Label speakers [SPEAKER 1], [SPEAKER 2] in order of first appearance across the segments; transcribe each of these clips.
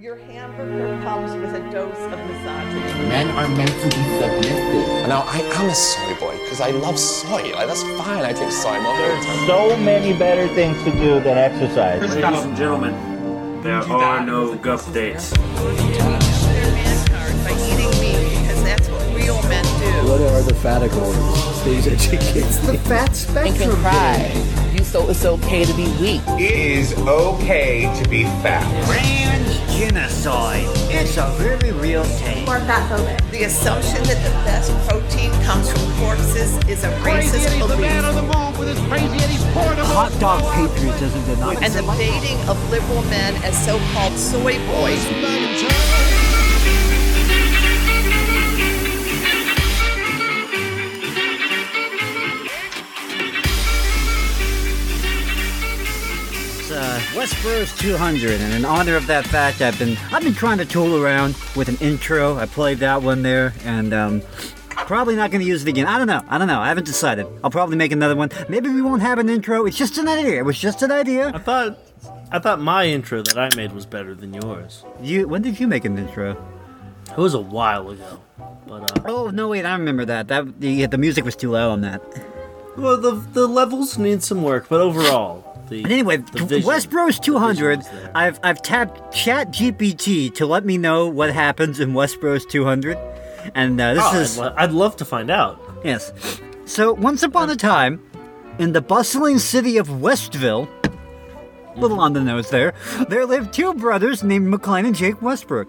[SPEAKER 1] Your hamburger comes with a dose of misogyny.
[SPEAKER 2] Men are meant to be submissive.
[SPEAKER 3] Now, I am a soy boy because I love soy. Like, that's fine. I drink soy milk all the time.
[SPEAKER 4] So many better things to do than exercise.
[SPEAKER 5] Ladies and gentlemen, there are no guff dates.
[SPEAKER 1] Their man card by eating meat because that's what real men do.
[SPEAKER 6] What are the categories? Please educate.
[SPEAKER 7] the fat
[SPEAKER 2] Think
[SPEAKER 7] spectrum.
[SPEAKER 2] and cry. You so it's okay to be weak.
[SPEAKER 8] It is okay to be fat.
[SPEAKER 7] Trans genocide. It's a very real thing.
[SPEAKER 9] Or fat phobic.
[SPEAKER 1] The assumption that the best protein comes from corpses is a racist belief.
[SPEAKER 7] Hot dog patriotism did not.
[SPEAKER 1] And the baiting of liberal men as so-called soy boys.
[SPEAKER 10] Uh, 200, and in honor of that fact, I've been I've been trying to tool around with an intro. I played that one there, and um, probably not going to use it again. I don't know. I don't know. I haven't decided. I'll probably make another one. Maybe we won't have an intro. It's just an idea. It was just an idea.
[SPEAKER 5] I thought, I thought my intro that I made was better than yours.
[SPEAKER 10] You when did you make an intro?
[SPEAKER 5] It was a while ago, but uh,
[SPEAKER 10] Oh no, wait, I remember that. That the the music was too loud on that.
[SPEAKER 5] well, the the levels need some work, but overall, the
[SPEAKER 10] And anyway,
[SPEAKER 5] the vision-
[SPEAKER 10] Westbros 200.
[SPEAKER 5] vision.
[SPEAKER 10] I've I've tapped Chat GPT to let me know what happens in Westbros 200, and uh, this
[SPEAKER 5] Oh,
[SPEAKER 10] is
[SPEAKER 5] I'd, lo- I'd love to find out.
[SPEAKER 10] yes. So once upon a time, in the bustling city of Westville, little on the nose there, there lived two brothers named McLean and Jake Westbrook.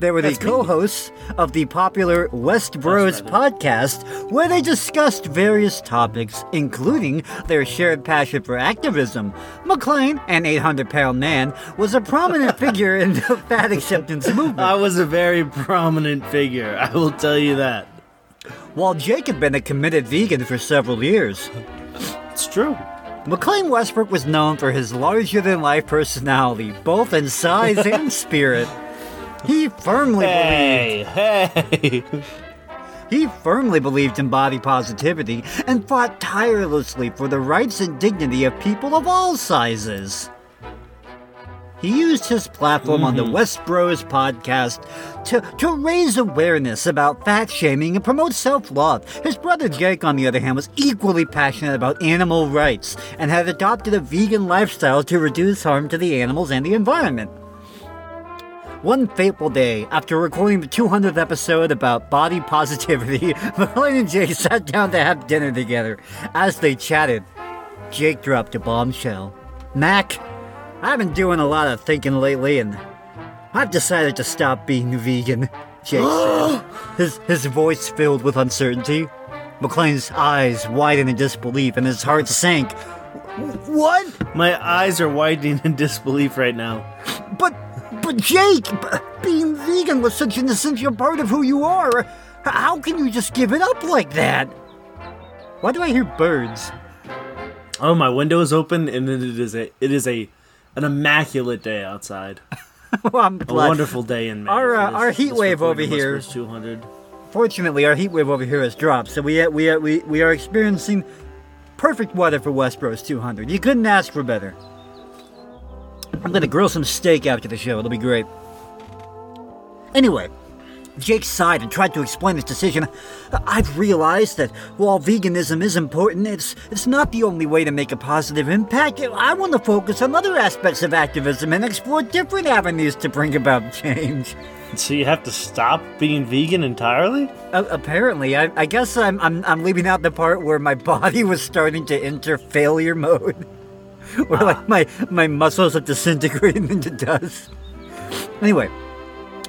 [SPEAKER 10] They were the
[SPEAKER 5] That's
[SPEAKER 10] co-hosts of the popular West Bros podcast, where they discussed various topics, including their shared passion for activism. McLean, an 800-pound man, was a prominent figure in the fat acceptance movement.
[SPEAKER 5] I was a very prominent figure. I will tell you that.
[SPEAKER 10] while Jake had been a committed vegan for several years.
[SPEAKER 5] It's true.
[SPEAKER 10] McLean Westbrook was known for his larger than life personality, both in size and spirit. He firmly believed
[SPEAKER 5] Hey, hey.
[SPEAKER 10] he firmly believed in body positivity and fought tirelessly for the rights and dignity of people of all sizes. He used his platform on the mm-hmm. West Bros podcast to, to raise awareness about fat shaming and promote self love. His brother Jake, on the other hand, was equally passionate about animal rights and had adopted a vegan lifestyle to reduce harm to the animals and the environment. One fateful day, after recording the 200th episode about body positivity, McLean and Jake sat down to have dinner together. As they chatted, Jake dropped a bombshell. Mac, I've been doing a lot of thinking lately, and I've decided to stop being vegan, Jake said, his, his voice filled with uncertainty. McLean's eyes widened in disbelief, and his heart sank. What?
[SPEAKER 5] My eyes are widening in disbelief right now.
[SPEAKER 10] But, but Jake, b- being vegan was such an essential part of who you are. How can you just give it up like that? Why do I hear birds?
[SPEAKER 5] Oh, my window is open, and it is a it is a an immaculate day outside.
[SPEAKER 10] well, I'm
[SPEAKER 5] A wonderful day in May.
[SPEAKER 10] Our, uh,
[SPEAKER 5] this-
[SPEAKER 10] our heat wave over here-
[SPEAKER 5] 200.
[SPEAKER 10] Fortunately, our heat wave over here has dropped, so we we we we are experiencing perfect weather for Westbros 200. You couldn't ask for better. I'm gonna grill some steak after the show. It'll be great. Anyway, Jake sighed and tried to explain his decision. I've realized that while veganism is important, it's it's not the only way to make a positive impact. I want to focus on other aspects of activism and explore different avenues to bring about change.
[SPEAKER 5] So you have to stop being vegan entirely?
[SPEAKER 10] Uh, apparently, I, I guess I'm, I'm I'm leaving out the part where my body was starting to enter failure mode, where uh, like my my muscles are disintegrating into dust. Anyway,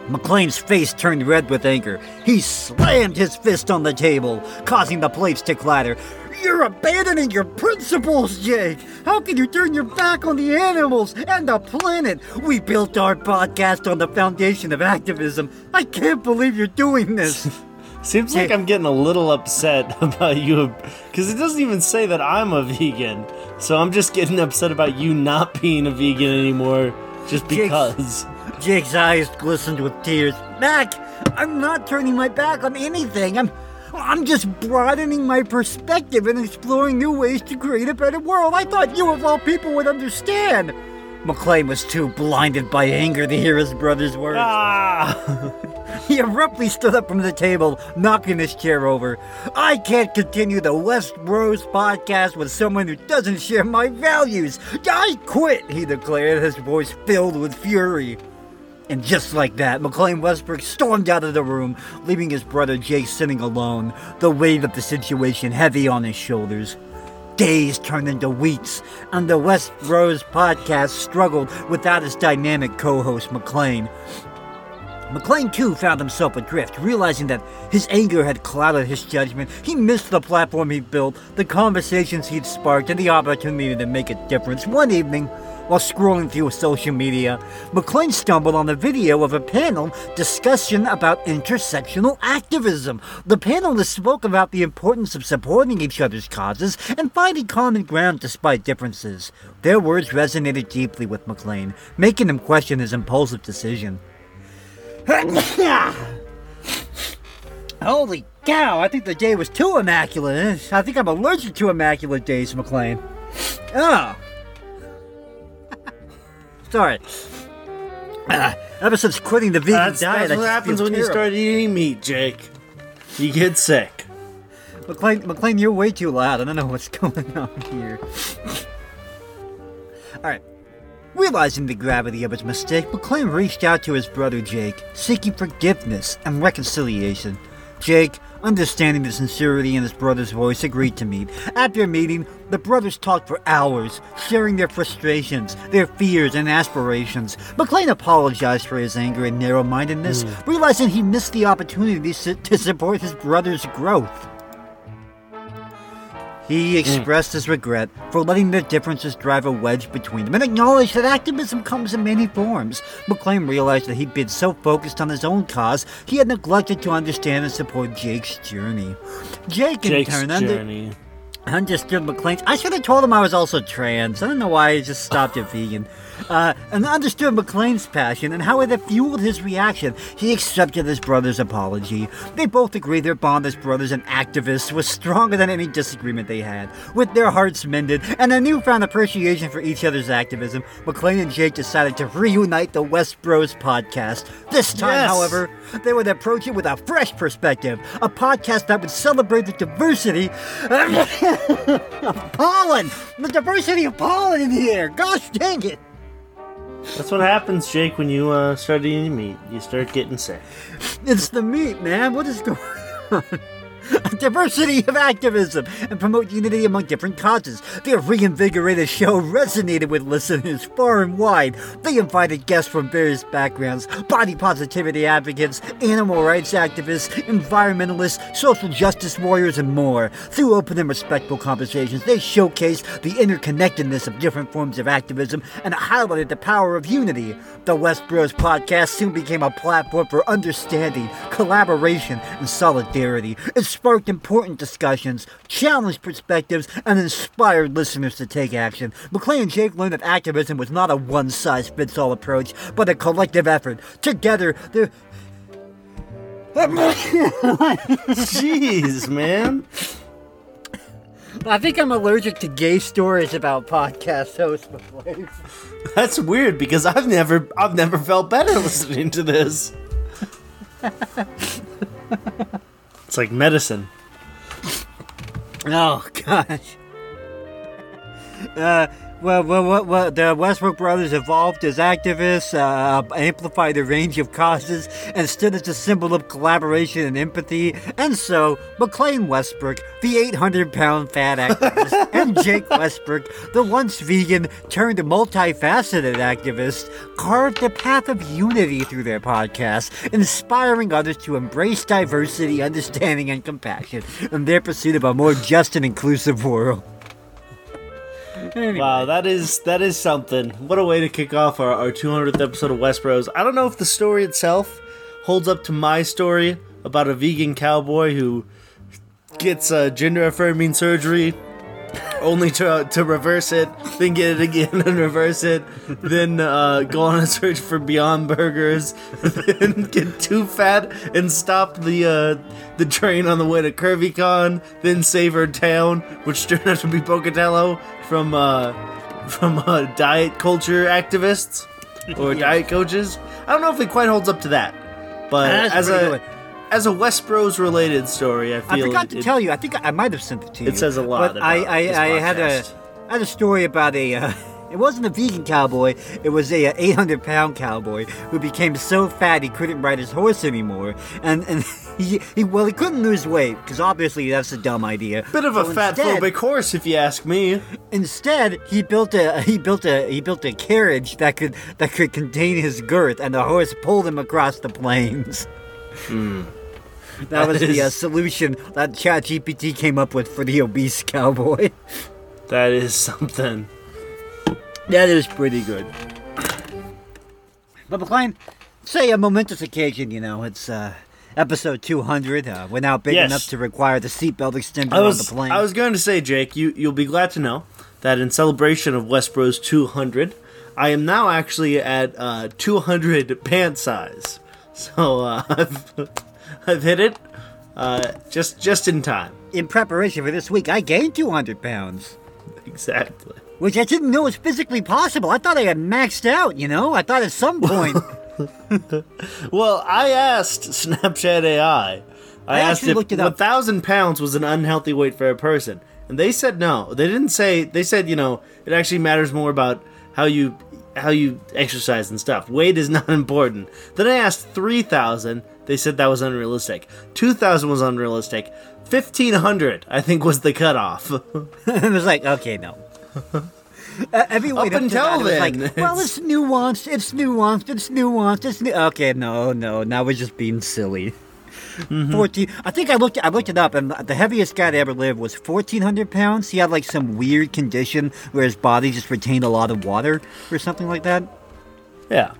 [SPEAKER 10] McLean's face turned red with anger. He slammed his fist on the table, causing the plates to clatter. You're abandoning your principles, Jake! How can you turn your back on the animals and the planet? We built our podcast on the foundation of activism. I can't believe you're doing this.
[SPEAKER 5] Seems like I'm getting a little upset about you because it doesn't even say that I'm a vegan. So I'm just getting upset about you not being a vegan anymore just
[SPEAKER 10] Jake's-
[SPEAKER 5] because.
[SPEAKER 10] Jake's eyes glistened with tears. Mac, I'm not turning my back on anything. I'm I'm just broadening my perspective and exploring new ways to create a better world. I thought you of all people would understand. McLean was too blinded by anger to hear his brother's words.
[SPEAKER 5] Ah!
[SPEAKER 10] He abruptly stood up from the table, knocking his chair over. I can't continue the West Bros podcast with someone who doesn't share my values. I quit, he declared, his voice filled with fury. And just like that, McLean Westbrook stormed out of the room, leaving his brother Jake sitting alone, the weight of the situation heavy on his shoulders. Days turned into weeks, and the West Bros podcast struggled without its dynamic co host McLean. McLean too found himself adrift, realizing that his anger had clouded his judgment. He missed the platform he'd built, the conversations he'd sparked, and the opportunity to make a difference. One evening, while scrolling through social media, McLean stumbled on a video of a panel discussion about intersectional activism. The panelists spoke about the importance of supporting each other's causes and finding common ground despite differences. Their words resonated deeply with McLean, making him question his impulsive decision. Holy cow, I think the day was too immaculate. I think I'm allergic to immaculate days, McLean. Oh. Ah, Sorry. Ah, ever since quitting the vegan
[SPEAKER 5] That's,
[SPEAKER 10] diet,
[SPEAKER 5] that's
[SPEAKER 10] I
[SPEAKER 5] what happens when you start eating meat, Jake. You get sick.
[SPEAKER 10] McLean, McLean, you're way too loud. I don't know what's going on here. Alright. Realizing the gravity of his mistake, McLean reached out to his brother Jake, seeking forgiveness and reconciliation. Jake, understanding the sincerity in his brother's voice, agreed to meet. At their meeting, the brothers talked for hours, sharing their frustrations, their fears, and aspirations. McLean apologized for his anger and narrow mindedness, hmm. realizing he missed the opportunity to support his brother's growth. He mm. expressed his regret for letting their differences drive a wedge between them and acknowledged that activism comes in many forms. McLean realized that he'd been so focused on his own cause, he had neglected to understand and support Jake's journey. Jake, in
[SPEAKER 5] Jake's
[SPEAKER 10] turn, under-
[SPEAKER 5] journey.
[SPEAKER 10] understood McLean's. I should have told him I was also trans. I don't know why I just stopped at vegan. Uh, and understood McLean's passion and how it had fueled his reaction. He accepted his brother's apology. They both agreed their bond as brothers and activists was stronger than any disagreement they had. With their hearts mended and a newfound appreciation for each other's activism, McLean and Jake decided to reunite the West Bros podcast. This time,
[SPEAKER 5] Yes.
[SPEAKER 10] however, they would approach it with a fresh perspective, a podcast that would celebrate the diversity of pollen, the diversity of pollen in here. Gosh dang it!
[SPEAKER 5] That's what happens, Jake, when you uh, start eating meat. You start getting sick.
[SPEAKER 10] It's the meat, man. What is going on? A diversity of activism and promote unity among different causes. Their reinvigorated show resonated with listeners far and wide. They invited guests from various backgrounds body positivity advocates, animal rights activists, environmentalists, social justice warriors, and more. Through open and respectful conversations, they showcased the interconnectedness of different forms of activism and highlighted the power of unity. The West Bros podcast soon became a platform for understanding, collaboration, and solidarity. It sparked important discussions, challenged perspectives, and inspired listeners to take action. McLean and Jake learned that activism was not a one size fits all approach, but a collective effort. Together, they're.
[SPEAKER 5] Jeez, man.
[SPEAKER 10] I think I'm allergic to gay stories about podcast hosts. McLean.
[SPEAKER 5] That's weird because I've never I've never felt better listening to this. it's like medicine.
[SPEAKER 10] Oh gosh. Uh, well, well, well, the Westbrook brothers evolved as activists, uh, amplified a range of causes, and stood as a symbol of collaboration and empathy. And so, McLean Westbrook, the 800 pound fat activist, and Jake Westbrook, the once vegan turned multifaceted activist, carved the path of unity through their podcast, inspiring others to embrace diversity, understanding, and compassion in their pursuit of a more just and inclusive world. Anyway.
[SPEAKER 5] Wow, that is that is something. What a way to kick off our, our 200th episode of West Bros. I don't know if the story itself holds up to my story about a vegan cowboy who gets uh, gender affirming surgery only to to reverse it, then get it again and reverse it, then uh, go on a search for Beyond Burgers, then get too fat and stop the uh, the train on the way to CurvyCon, then save her town, which turned out to be Pocatello from uh, from uh, diet culture activists or diet coaches. I don't know if it quite holds up to that, but as a
[SPEAKER 10] good.
[SPEAKER 5] As a Westbros related story, I
[SPEAKER 10] I
[SPEAKER 5] feel
[SPEAKER 10] forgot to
[SPEAKER 5] it-
[SPEAKER 10] tell you. I think I might have sent it to you.
[SPEAKER 5] It says a lot
[SPEAKER 10] But I, I, I had a, had a story about a. Uh, it wasn't a vegan cowboy. It was a, uh 800 pound cowboy who became so fat he couldn't ride his horse anymore, and and he, he well he couldn't lose weight because obviously that's a dumb idea.
[SPEAKER 5] Bit of a
[SPEAKER 10] So
[SPEAKER 5] fat
[SPEAKER 10] instead-
[SPEAKER 5] phobic horse, if you ask me.
[SPEAKER 10] Instead, he built a he built a he built a carriage that could that could contain his girth, and the horse pulled him across the plains. That was the uh, solution that ChatGPT came up with for the obese cowboy.
[SPEAKER 5] That is something.
[SPEAKER 10] That is pretty good. But McLean, say a momentous occasion. You know, it's uh, episode 200. Uh, we're now big
[SPEAKER 5] Yes.
[SPEAKER 10] enough to require the seatbelt extender on
[SPEAKER 5] was
[SPEAKER 10] the plane.
[SPEAKER 5] I was going to say, Jake, you you'll be glad to know that in celebration of Westbros 200, I am now actually at uh, 200 pant size. So uh, I've I've hit it uh, just just in time.
[SPEAKER 10] In preparation for this week, I gained 200 pounds.
[SPEAKER 5] Exactly.
[SPEAKER 10] Which I didn't know was physically possible. I thought I had maxed out, you know? I thought at some point.
[SPEAKER 5] Well, I asked Snapchat AI. I,
[SPEAKER 10] I
[SPEAKER 5] asked if
[SPEAKER 10] looked it up.
[SPEAKER 5] 1,000 pounds was an unhealthy weight for a person. And they said no. They didn't say, they said, you know, it actually matters more about how you how you exercise and stuff. Weight is not important. Then I asked 3,000. They said that was unrealistic. 2,000 was unrealistic. 1,500, I think, was the cutoff.
[SPEAKER 10] it was like, okay, no. Uh, every
[SPEAKER 5] Up until
[SPEAKER 10] that,
[SPEAKER 5] then,
[SPEAKER 10] like, well,
[SPEAKER 5] it's-
[SPEAKER 10] it's nuanced, it's nuanced, it's nuanced, it's new. Okay, no, no, now we're just being silly.
[SPEAKER 5] Mm-hmm.
[SPEAKER 10] 14 I think I looked I looked it up and the heaviest guy to ever live was 1400 pounds. He had like some weird condition where his body just retained a lot of water or something like that.
[SPEAKER 5] yeah.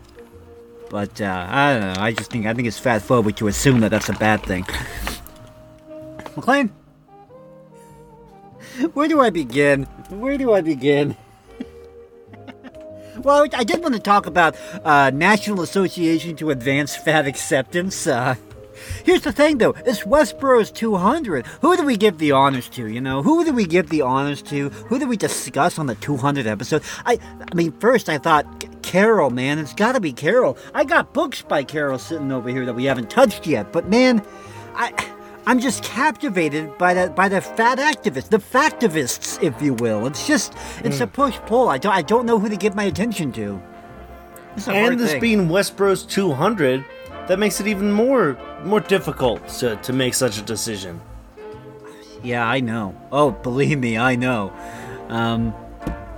[SPEAKER 10] But uh, I don't know. I just think I think it's fat phobic to assume that that's a bad thing. McLean, where do I begin? Where do I begin? well, I did want to talk about uh, National Association to Advance Fat Acceptance. Uh, here's the thing, though. It's Westbros 200. Who do we give the honors to? You know, who do we give the honors to? Who do we discuss on the 200th episode? I, I mean, first I thought Carol, man. It's got to be Carol. I got books by Carol sitting over here that we haven't touched yet. But man, I. I'm just captivated by the by the fat activists, the factivists, if you will. It's just it's a hmm. push pull. I don't I don't know who to give my attention to. It's a hard
[SPEAKER 5] And this
[SPEAKER 10] thing.
[SPEAKER 5] being Westbros 200, that makes it even more more difficult to, to make such a decision.
[SPEAKER 10] Yeah, I know. Oh, believe me, I know. Um,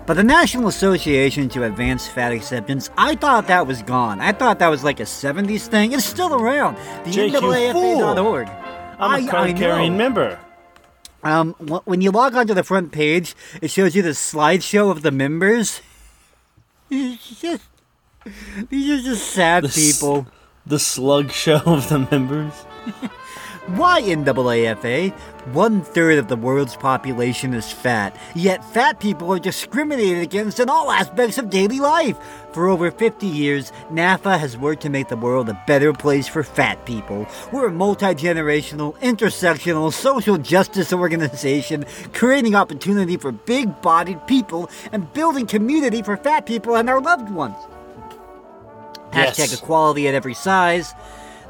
[SPEAKER 10] but the National Association to Advance Fat Acceptance, I thought that was gone. I thought that was like a 70s thing. It's still around. The
[SPEAKER 5] Jake,
[SPEAKER 10] NAAFA.org.
[SPEAKER 5] I'm a card carrying member.
[SPEAKER 10] Um, when you log onto the front page, it shows you the slideshow of the members. These are just sad
[SPEAKER 5] The s-
[SPEAKER 10] people.
[SPEAKER 5] The slug show of the members.
[SPEAKER 10] Why NAAFA? One third of the world's population is fat, yet fat people are discriminated against in all aspects of daily life. For over 50 years, NAAFA has worked to make the world a better place for fat people. We're a multi generational, intersectional, social justice organization creating opportunity for big bodied people and building community for fat people and their loved ones. Hashtag
[SPEAKER 5] Yes.
[SPEAKER 10] equality at every size.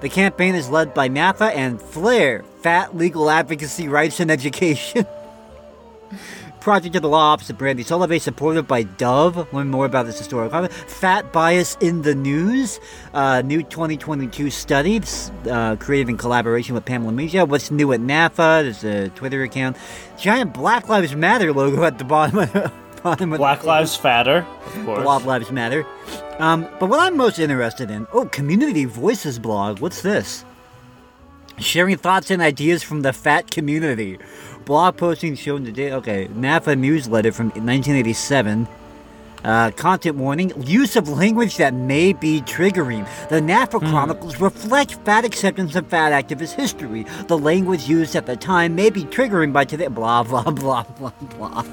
[SPEAKER 10] The campaign is led by NAAFA and FLARE, Fat Legal Advocacy Rights and Education. Project of the Law Office of Brandy Sullivan, supported by Dove. Learn more about this historical comment. Fat Bias in the News, uh, new 2022 study uh, created in collaboration with Pamela Media. What's new at NAAFA? There's a Twitter account. Giant Black Lives Matter logo at the bottom of the bottom of the
[SPEAKER 5] Black
[SPEAKER 10] page.
[SPEAKER 5] Lives Fatter, of course.
[SPEAKER 10] Black Lives Matter. Um, but what I'm most interested in, oh, Community Voices blog. What's this? Sharing thoughts and ideas from the fat community. Blog posting shown today. Okay, NAAFA newsletter from 1987. Uh, content warning: use of language that may be triggering. The NAAFA chronicles reflect fat acceptance and fat activist history. The language used at the time may be triggering by today. Blah blah blah blah blah.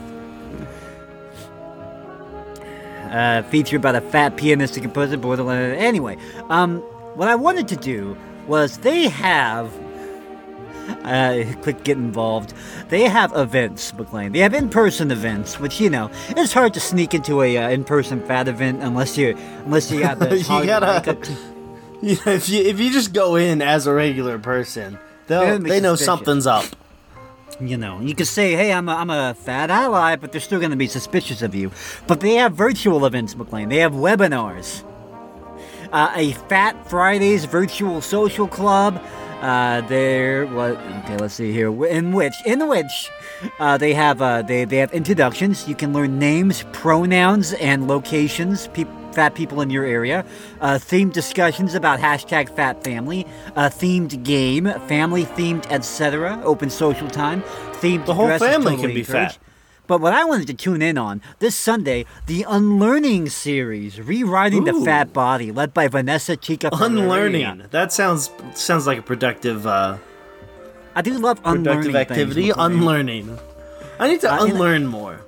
[SPEAKER 10] Uh, feature about a fat pianist and composer, borderline. Anyway, um, what I wanted to do was they have uh, click get involved. They have events, McLean. They have in-person events, which you know it's hard to sneak into a uh, in-person fat event unless you unless you got the
[SPEAKER 5] You gotta- Yeah, if you if you just go in as a regular person,
[SPEAKER 10] be
[SPEAKER 5] they know
[SPEAKER 10] suspicious.
[SPEAKER 5] something's up.
[SPEAKER 10] You know, you can say, "Hey, I'm a, I'm a fat ally," but they're still going to be suspicious of you. But they have virtual events, McLean. They have webinars. Uh, a Fat Fridays virtual social club. Uh, there, what? Okay, let's see here. In which, in which, uh, they have uh, they they have introductions. You can learn names, pronouns, and locations. Fat people in your area. Uh, themed discussions about hashtag Fat Family. A themed game, family themed, etc. Open social time. Themed.
[SPEAKER 5] The whole family can be
[SPEAKER 10] encouraged.
[SPEAKER 5] fat.
[SPEAKER 10] But what I wanted to tune in on this Sunday, the Unlearning series, rewriting the fat body, led by Vanessa Chica. Ferreira.
[SPEAKER 5] Unlearning. That sounds sounds like a productive uh,
[SPEAKER 10] I do love unlearning
[SPEAKER 5] productive activity. Unlearning. I need to
[SPEAKER 10] Uh,
[SPEAKER 5] unlearn more.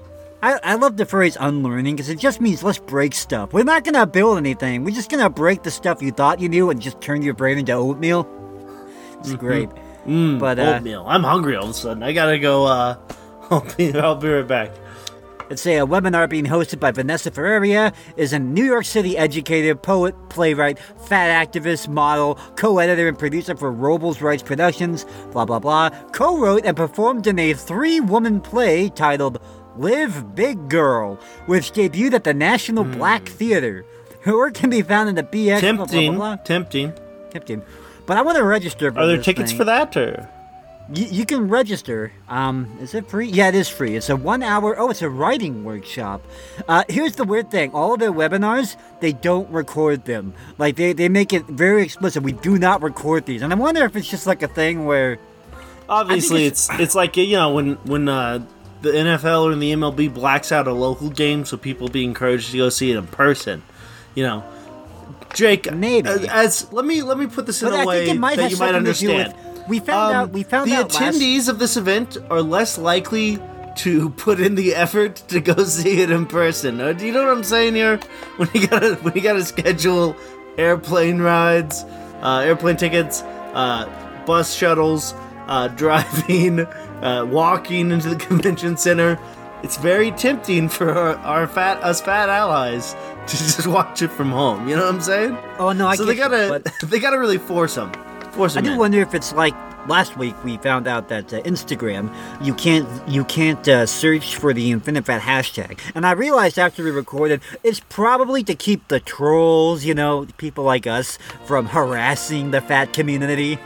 [SPEAKER 10] I, I love the phrase unlearning because it just means let's break stuff. We're not gonna build anything. We're just gonna break the stuff you thought you knew and just turn your brain into oatmeal. It's great.
[SPEAKER 5] Mm,
[SPEAKER 10] but uh,
[SPEAKER 5] oatmeal. I'm hungry all of a sudden. I gotta go. Uh, I'll be I'll be right back.
[SPEAKER 10] It's a, webinar being hosted by Vanessa Ferreira, is a New York City educator, poet, playwright, fat activist, model, co-editor and producer for Robles Rights Productions, blah blah blah. Co-wrote and performed in a three-woman play titled Live Big Girl, which debuted at the National hmm. Black Theater. Her work can be found in the BX. blah, blah,
[SPEAKER 5] Tempting.
[SPEAKER 10] blah, blah.
[SPEAKER 5] Tempting.
[SPEAKER 10] Tempting. But I want to register for
[SPEAKER 5] Are there tickets
[SPEAKER 10] thing.
[SPEAKER 5] for that or?
[SPEAKER 10] You, you can register. Um, is it free? Yeah, it is free. It's a one hour. Oh, it's a writing workshop. Uh, here's the weird thing: all of their webinars, they don't record them. Like they, they make it very explicit. We do not record these, and I wonder if it's just like a thing where
[SPEAKER 5] Obviously,
[SPEAKER 10] it's-
[SPEAKER 5] it's it's like you know when when uh, the NFL or the MLB blacks out a local game, so people be encouraged to go see it in person. You know, Jake.
[SPEAKER 10] Maybe.
[SPEAKER 5] as, as let me let me put this in
[SPEAKER 10] But
[SPEAKER 5] a
[SPEAKER 10] I
[SPEAKER 5] way
[SPEAKER 10] think it might
[SPEAKER 5] that
[SPEAKER 10] have
[SPEAKER 5] you might
[SPEAKER 10] something to do with-
[SPEAKER 5] understand.
[SPEAKER 10] We found
[SPEAKER 5] Um,
[SPEAKER 10] out. We found
[SPEAKER 5] the
[SPEAKER 10] out last.
[SPEAKER 5] attendees of this event are less likely to put in the effort to go see it in person. Uh, do you know what I'm saying here? When you gotta when you gotta schedule airplane rides, uh, airplane tickets, uh, bus shuttles, uh, driving, uh, walking into the convention center. It's very tempting for our, our fat us fat allies to just watch it from home. You know what I'm saying?
[SPEAKER 10] Oh no, I
[SPEAKER 5] so they
[SPEAKER 10] get you,
[SPEAKER 5] gotta
[SPEAKER 10] but-
[SPEAKER 5] they gotta really force them. Force
[SPEAKER 10] I do wonder if it's like last week we found out that uh, Instagram you can't you can't uh, search for the InfiniteFat hashtag, and I realized after we recorded it's probably to keep the trolls, you know, people like us, from harassing the fat community.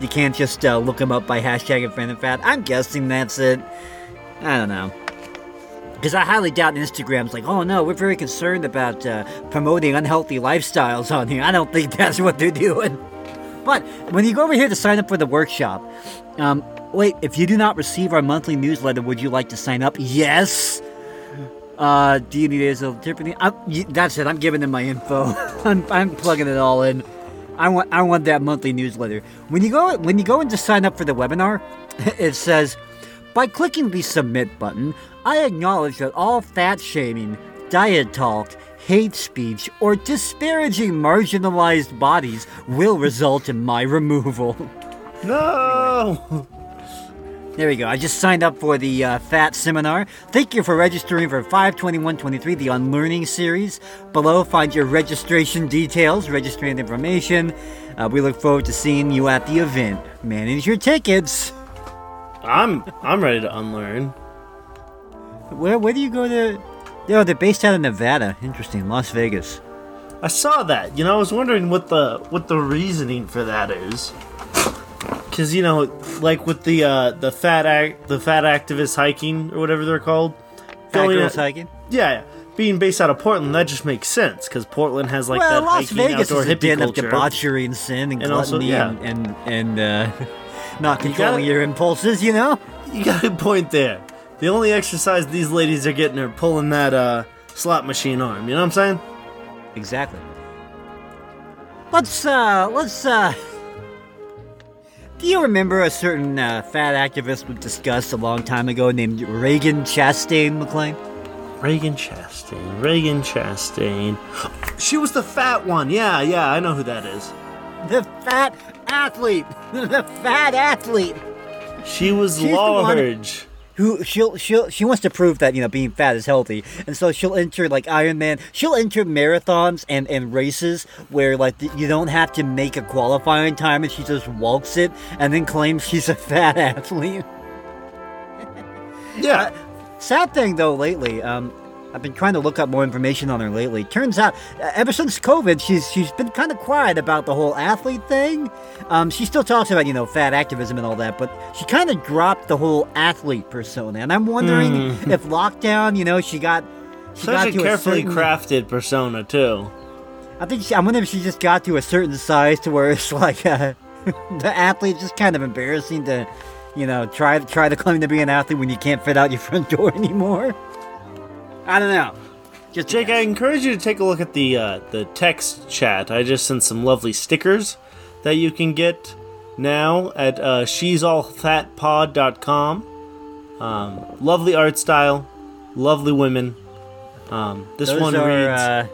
[SPEAKER 10] You can't just uh, look them up by hashtag InfiniteFat. I'm guessing that's it. I don't know. Because I highly doubt Instagram's like, oh no, we're very concerned about uh, promoting unhealthy lifestyles on here. I don't think that's what they're doing. But when you go over here to sign up for the workshop, um, wait, if you do not receive our monthly newsletter, would you like to sign up? Yes. Uh, do you need a Tiffany? That's it. I'm giving them my info. I'm, I'm plugging it all in. I want I want that monthly newsletter. When you go when you go in to sign up for the webinar, it says, by clicking the submit button, I acknowledge that all fat shaming, diet talk, hate speech, or disparaging marginalized bodies will result in my removal.
[SPEAKER 5] No.
[SPEAKER 10] There we go. I just signed up for the uh, FAT seminar. Thank you for registering for 52123, the Unlearning series. Below, find your registration details, registration information. Uh, we look forward to seeing you at the event. Manage your tickets.
[SPEAKER 5] I'm I'm ready to unlearn.
[SPEAKER 10] Where where do you go to? Oh, they're based out of Nevada. Interesting. Las Vegas.
[SPEAKER 5] I saw that. You know, I was wondering what the what the reasoning for that is. Cause you know, like with the uh, the fat act the fat activist hiking or whatever they're called.
[SPEAKER 10] Fat girls hiking.
[SPEAKER 5] Yeah, yeah. being based out of Portland, that just makes sense because Portland has like
[SPEAKER 10] well,
[SPEAKER 5] that
[SPEAKER 10] Las
[SPEAKER 5] hiking
[SPEAKER 10] Vegas
[SPEAKER 5] outdoor
[SPEAKER 10] is a
[SPEAKER 5] hippie
[SPEAKER 10] den of debauchery and sin and,
[SPEAKER 5] And also,
[SPEAKER 10] gluttony
[SPEAKER 5] yeah.
[SPEAKER 10] and and, and uh, not
[SPEAKER 5] You
[SPEAKER 10] controlling
[SPEAKER 5] gotta-
[SPEAKER 10] your impulses. You know.
[SPEAKER 5] You got a point there. The only exercise these ladies are getting are pulling that uh, slot machine arm. You know what I'm saying?
[SPEAKER 10] Exactly. Let's uh let's uh Do you remember a certain uh, fat activist we discussed a long time ago named Ragen Chastain McLean?
[SPEAKER 5] Ragen Chastain. Ragen Chastain. She was the fat one. Yeah, yeah, I know who that is.
[SPEAKER 10] the fat athlete, the fat athlete.
[SPEAKER 5] She was
[SPEAKER 10] She's the one-
[SPEAKER 5] large.
[SPEAKER 10] Who she'll she'll she wants to prove that you know being fat is healthy, and so she'll enter like Iron Man. She'll enter marathons and and races where like you don't have to make a qualifying time, and she just walks it, and then claims she's a fat athlete.
[SPEAKER 5] Yeah.
[SPEAKER 10] Sad thing though, lately, um, I've been trying to look up more information on her lately. Turns out, uh, ever since COVID, she's she's been kind of quiet about the whole athlete thing. Um, she still talks about you know fat activism and all that, but she kind of dropped the whole athlete persona. And I'm wondering if lockdown, you know, she got she got
[SPEAKER 5] Such a
[SPEAKER 10] to
[SPEAKER 5] carefully
[SPEAKER 10] certain,
[SPEAKER 5] crafted persona too.
[SPEAKER 10] I think she, I wonder if she just got to a certain size to where it's like uh, the athlete's just kind of embarrassing to. You know, try to try to claim to be an athlete when you can't fit out your front door anymore. I don't know. Just
[SPEAKER 5] Jake, I encourage you to take a look at the uh, the text chat. I just sent some lovely stickers that you can get now at uh, she'sallfatpod.com. Um, lovely art style, lovely women. Um, this
[SPEAKER 10] Those
[SPEAKER 5] one
[SPEAKER 10] are,
[SPEAKER 5] reads
[SPEAKER 10] uh,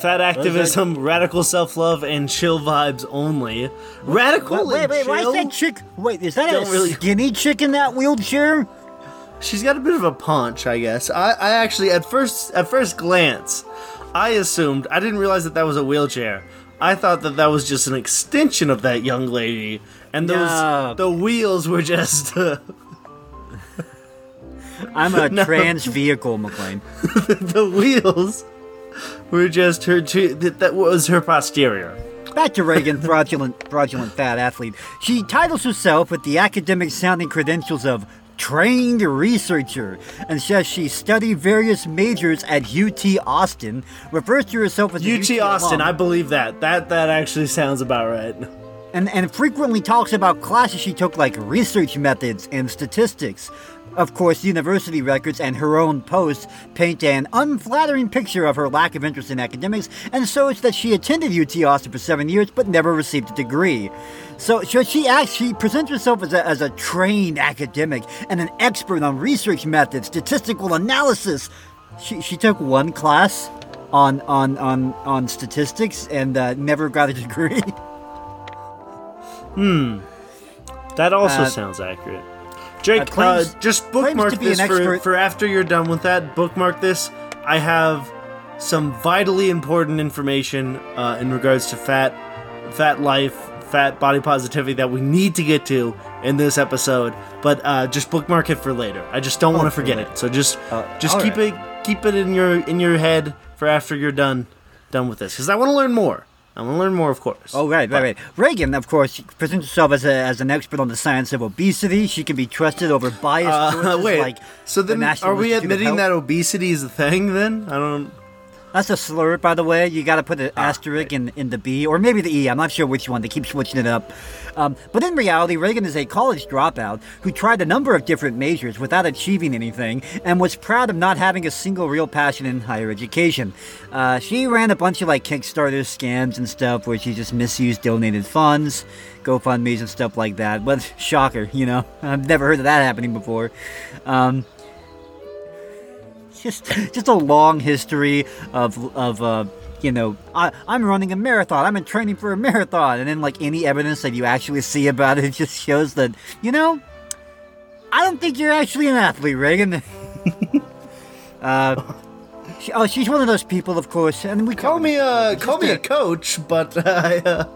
[SPEAKER 5] fat activism, radical self love, and chill vibes only. Radical
[SPEAKER 10] wait,
[SPEAKER 5] and
[SPEAKER 10] wait, wait, why is that chick? Wait, is that
[SPEAKER 5] Don't
[SPEAKER 10] a
[SPEAKER 5] really-
[SPEAKER 10] skinny chick in that wheelchair?
[SPEAKER 5] She's got a bit of a paunch, I guess. I, I actually, at first, at first glance, I assumed I didn't realize that that was a wheelchair. I thought that that was just an extension of that young lady, and those
[SPEAKER 10] No.
[SPEAKER 5] the wheels were just uh,
[SPEAKER 10] I'm a
[SPEAKER 5] No.
[SPEAKER 10] trans vehicle, McLean.
[SPEAKER 5] the wheels were just her. Two, that, that was her posterior.
[SPEAKER 10] Back to Ragen, fraudulent, fraudulent fat athlete. She titles herself with the academic sounding credentials of trained researcher and says she studied various majors at UT Austin, refers to herself as a
[SPEAKER 5] UT Austin,
[SPEAKER 10] alum.
[SPEAKER 5] I believe that. That that actually sounds about right.
[SPEAKER 10] and, and frequently talks about classes she took like research methods and statistics. Of course, university records and her own posts paint an unflattering picture of her lack of interest in academics, and so it's that she attended UT Austin for seven years but never received a degree. So, so she acts, she presents herself as a, as a trained academic and an expert on research methods, statistical analysis. She, she took one class on on on on statistics and uh, never got a degree. Hmm.
[SPEAKER 5] That also
[SPEAKER 10] Uh,
[SPEAKER 5] sounds accurate. Jake,
[SPEAKER 10] claims-
[SPEAKER 5] uh, just bookmark this for, for after you're done with that. Bookmark this. I have some vitally important information uh, in regards to fat, fat life, fat body positivity that we need to get to in this episode. But uh, just bookmark it for later. I just don't want to forget it. So just
[SPEAKER 10] Uh,
[SPEAKER 5] just keep
[SPEAKER 10] right.
[SPEAKER 5] it keep it in your in your head for after you're done done with this because I want to learn more. I want to learn more, of course.
[SPEAKER 10] Oh, right, right, right. Ragen, of course, presents herself as, a, as an expert on the science of obesity. She can be trusted over biased
[SPEAKER 5] Uh,
[SPEAKER 10] sources
[SPEAKER 5] wait.
[SPEAKER 10] like
[SPEAKER 5] so
[SPEAKER 10] the
[SPEAKER 5] then,
[SPEAKER 10] National
[SPEAKER 5] are we
[SPEAKER 10] Institute
[SPEAKER 5] admitting that obesity is a thing? Then I don't.
[SPEAKER 10] That's a slur, by the way. You got to put an
[SPEAKER 5] Ah,
[SPEAKER 10] asterisk in, in the B, or maybe the E. I'm not sure which one. They keep switching it up. Um, but in reality, Ragen is a college dropout who tried a number of different majors without achieving anything and was proud of not having a single real passion in higher education. Uh, she ran a bunch of like Kickstarter scams and stuff where she just misused donated funds, GoFundMe's and stuff like that. But shocker, you know, I've never heard of that happening before. Um, just just a long history of of uh, you know I, I'm running a marathon. I'm in training for a marathon, and then like any evidence that you actually see about it just shows that you know I don't think you're actually an athlete, Ragen. uh, she, oh, she's one of those people, of course, and we
[SPEAKER 5] Call me a
[SPEAKER 10] Just
[SPEAKER 5] call me
[SPEAKER 10] to-
[SPEAKER 5] a coach, but uh,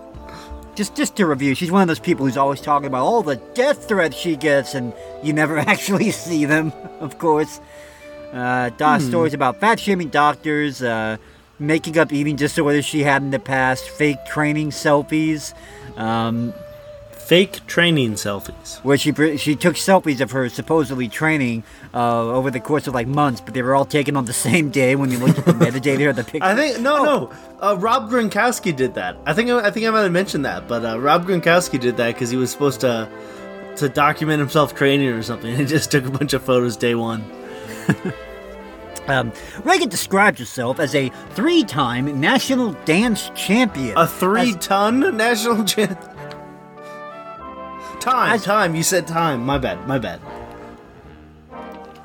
[SPEAKER 10] just just to review, she's one of those people who's always talking about all the death threats she gets, and you never actually see them, of course. Uh, do- stories about fat shaming doctors, uh, making up eating disorders she had in the past, fake training selfies, um,
[SPEAKER 5] fake training selfies.
[SPEAKER 10] where she she took selfies of her supposedly training uh, over the course of like months, but they were all taken on the same day when you looked at the metadata of the picture.
[SPEAKER 5] I think no,
[SPEAKER 10] Oh.
[SPEAKER 5] no. Uh, Rob Gronkowski did that. I think I think I might have mentioned that, but uh, Rob Gronkowski did that because he was supposed to to document himself training or something. He just took a bunch of photos day one.
[SPEAKER 10] Um, Ragen describes herself as a three-time national dance champion.
[SPEAKER 5] A three ton national champ. Time,
[SPEAKER 10] As-
[SPEAKER 5] time. You said time. My bad. My bad.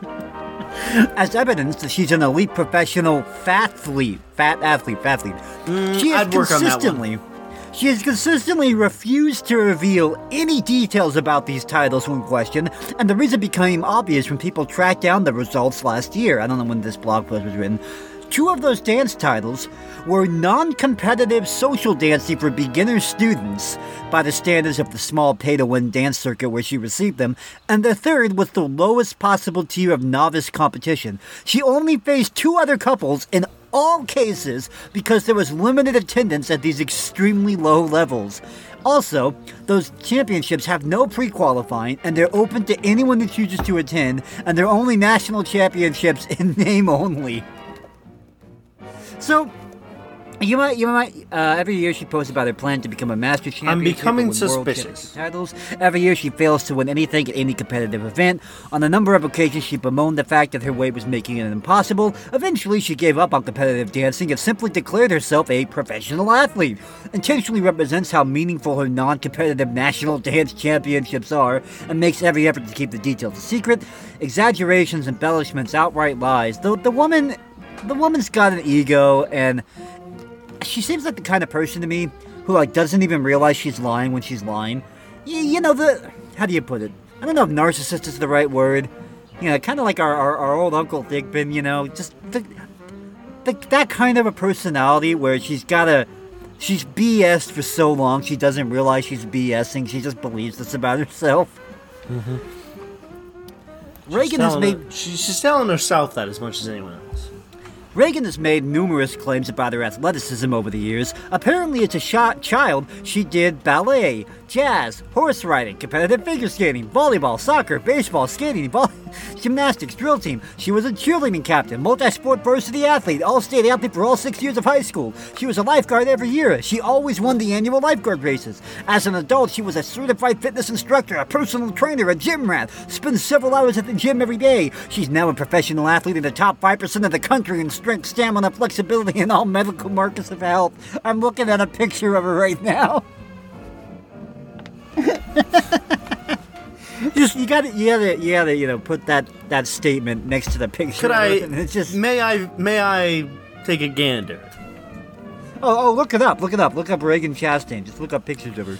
[SPEAKER 10] as evidence that she's an elite professional fathlete, fat athlete, Fat fathlete. she has
[SPEAKER 5] Mm, I'd work on that one.
[SPEAKER 10] consistently, She has consistently refused to reveal any details about these titles when questioned, and the reason became obvious when people tracked down the results last year. I don't know when this blog post was written. Two of those dance titles were non competitive social dancing for beginner students by the standards of the small pay to win dance circuit where she received them, and the third was the lowest possible tier of novice competition. She only faced two other couples in all cases because there was limited attendance at these extremely low levels. Also, those championships have no pre qualifying and they're open to anyone who chooses to attend, and they're only national championships in name only. So, you might, you might. Uh, every year she posts about her plan to become a master champion. I'm becoming
[SPEAKER 5] suspicious.
[SPEAKER 10] Titles. Every year she fails to win anything at any competitive event. On a number of occasions, she bemoaned the fact that her weight was making it impossible. Eventually, she gave up on competitive dancing and simply declared herself a professional athlete. Intentionally represents how meaningful her non-competitive national dance championships are, and makes every effort to keep the details a secret. Exaggerations, embellishments, outright lies. The the woman, the woman's got an ego and she seems like the kind of person to me who like doesn't even realize she's lying when she's lying. You, you know the how do you put it? I don't know if narcissist is the right word. You know, kind of like our, our, our old Uncle Thigpen. You know, just the, the, that kind of a personality where she's got a she's BS'd for so long she doesn't realize she's BSing. She just believes this about herself.
[SPEAKER 5] Mm-hmm.
[SPEAKER 10] Ragen has made
[SPEAKER 5] her- she- she's telling herself that as much as anyone else.
[SPEAKER 10] Ragen has made numerous claims about her athleticism over the years. Apparently, as a shot child, she did ballet, jazz, horse riding, competitive figure skating, volleyball, soccer, baseball, skating, vol- gymnastics, drill team. She was a cheerleading captain, multi-sport varsity athlete, all-state athlete for all six years of high school. She was a lifeguard every year. She always won the annual lifeguard races. As an adult, she was a certified fitness instructor, a personal trainer, a gym rat. Spends several hours at the gym every day. She's now a professional athlete in the top 5% of the country in strength, stamina, flexibility, and all medical markers of health. I'm looking at a picture of her right now. Just you got to you got to you got to you know put that that statement next to the picture.
[SPEAKER 5] Could I?
[SPEAKER 10] it's just
[SPEAKER 5] May I? May I take a gander?
[SPEAKER 10] oh oh look it up look it up look up Ragen Chastain. Just look up pictures of her.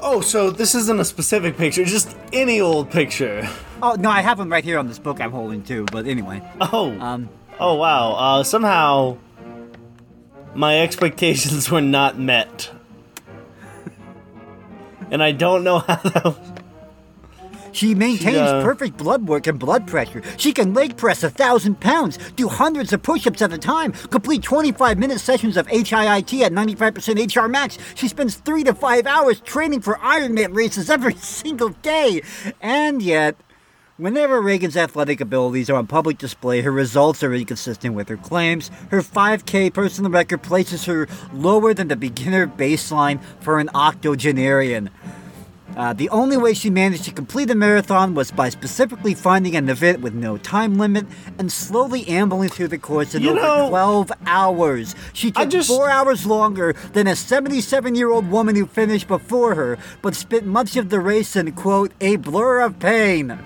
[SPEAKER 5] Oh, so this isn't a specific picture, just any old picture.
[SPEAKER 10] Oh no, I have them right here on this book I'm holding too. But anyway,
[SPEAKER 5] Oh,
[SPEAKER 10] um,
[SPEAKER 5] oh wow. Uh, somehow, my expectations were not met, and I don't know how that. Was.
[SPEAKER 10] she maintains
[SPEAKER 5] uh,
[SPEAKER 10] perfect blood work and blood pressure. She can leg press a thousand pounds, do hundreds of push-ups at a time, complete 25-minute sessions of HIIT at 95% HR max. She spends three to five hours training for Ironman races every single day, and yet. Whenever Ragen's athletic abilities are on public display, her results are inconsistent with her claims. Her 5K personal record places her lower than the beginner baseline for an octogenarian. Uh, the only way she managed to complete a marathon was by specifically finding an event with no time limit and slowly ambling through the course in
[SPEAKER 5] You
[SPEAKER 10] over
[SPEAKER 5] know,
[SPEAKER 10] 12 hours. She took
[SPEAKER 5] just-
[SPEAKER 10] four hours longer than a 77 year old woman who finished before her, but spent much of the race in, quote, a blur of pain.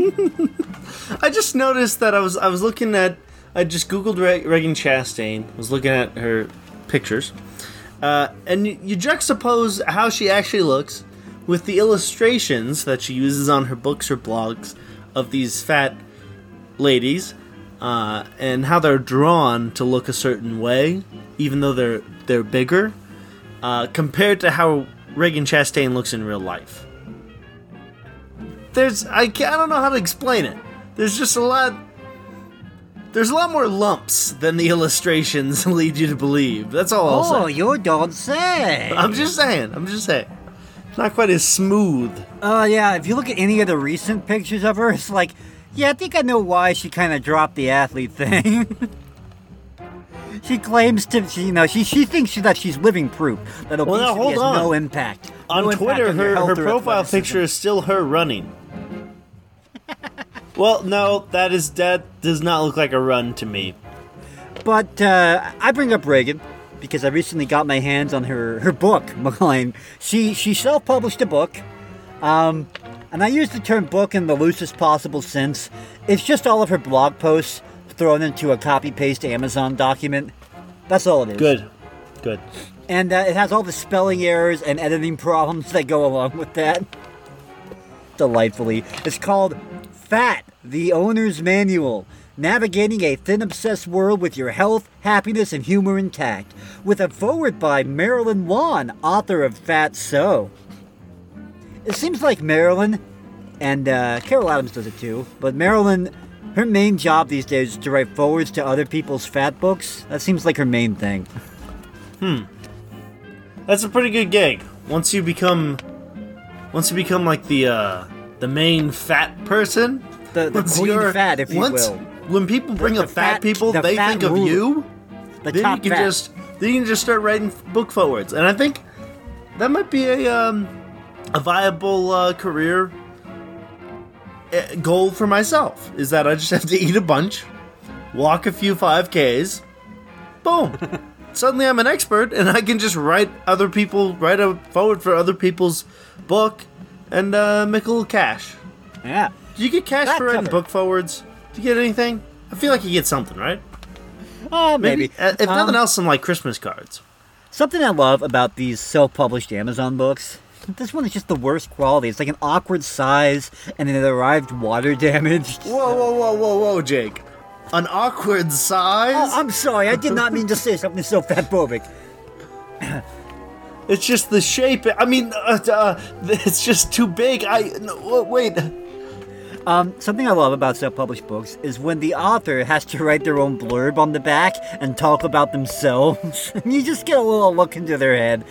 [SPEAKER 5] I just noticed that I was I was looking at I just googled Re- Chastain. Was looking at her pictures, uh, and you, you juxtapose how she actually looks with the illustrations that she uses on her books or blogs of these fat ladies, uh, and how they're drawn to look a certain way, even though they're they're bigger, uh, compared to how Ragen Chastain looks in real life there's I, can't, I don't know how to explain it. There's just a lot. There's a lot more lumps than the illustrations lead you to believe. That's all I'll
[SPEAKER 10] Oh,
[SPEAKER 5] say.
[SPEAKER 10] you don't say.
[SPEAKER 5] I'm just saying. I'm just saying. It's not quite as smooth.
[SPEAKER 10] Uh, yeah, if you look at any of the recent pictures of her, it's like, yeah, I think I know why she kind of dropped the athlete thing. she claims to, you know, she, she thinks that she's living proof that obesity
[SPEAKER 5] Well, now, hold
[SPEAKER 10] has
[SPEAKER 5] on.
[SPEAKER 10] no impact.
[SPEAKER 5] On
[SPEAKER 10] No impact
[SPEAKER 5] Twitter,
[SPEAKER 10] on your
[SPEAKER 5] her, her profile picture is still her running. Well, no, that is that does not look like a run to me.
[SPEAKER 10] But uh, I bring up Ragen because I recently got my hands on her, her book, McLean. She she self published a book, um, and I use the term book in the loosest possible sense. It's just all of her blog posts thrown into a copy paste Amazon document. That's all it is.
[SPEAKER 5] Good, good.
[SPEAKER 10] and uh, it has all the spelling errors and editing problems that go along with that. Delightfully. It's called Fat, the Owner's Manual. Navigating a thin obsessed world with your health, happiness, and humor intact. With a forward by Marilyn Wann, author of Fat So. It seems like Marilyn, and uh, Carol Adams does it too, but Marilyn, her main job these days is to write forwards to other people's fat books. That seems like her main thing. Hmm.
[SPEAKER 5] That's a pretty good gig. Once you become, once you become like the uh, the main fat person,
[SPEAKER 10] The, the queen
[SPEAKER 5] you're-
[SPEAKER 10] fat, if you
[SPEAKER 5] once-
[SPEAKER 10] will.
[SPEAKER 5] When people bring
[SPEAKER 10] The
[SPEAKER 5] up fat,
[SPEAKER 10] fat-
[SPEAKER 5] people,
[SPEAKER 10] the
[SPEAKER 5] they
[SPEAKER 10] fat
[SPEAKER 5] think of you.
[SPEAKER 10] The
[SPEAKER 5] then
[SPEAKER 10] top
[SPEAKER 5] you can
[SPEAKER 10] fat.
[SPEAKER 5] just then you can just start writing book forwards, and I think that might be a um, a viable uh, career uh, goal for myself. Is that I just have to eat a bunch, walk a few five ks, boom. Suddenly I'm an expert, and I can just write other people write a forward for other people's book, and uh, make a little cash.
[SPEAKER 10] Yeah.
[SPEAKER 5] Do you get cash
[SPEAKER 10] Back
[SPEAKER 5] for writing book forwards? Do you get anything? I feel like you get something, right?
[SPEAKER 10] Oh, maybe.
[SPEAKER 5] Uh, if nothing
[SPEAKER 10] Um,
[SPEAKER 5] else, some like Christmas cards.
[SPEAKER 10] Something I love about these self-published Amazon books. This one is just the worst quality. It's like an awkward size, and then it arrived water damaged.
[SPEAKER 5] Whoa, whoa, whoa, whoa, whoa, Jake. An awkward size?
[SPEAKER 10] Oh, I'm sorry. I did not mean to say something so fatphobic.
[SPEAKER 5] it's just the shape. I mean, uh, uh, it's just too big. I. No, wait.
[SPEAKER 10] Um, something I love about self-published books is when the author has to write their own blurb on the back and talk about themselves. you just get a little look into their head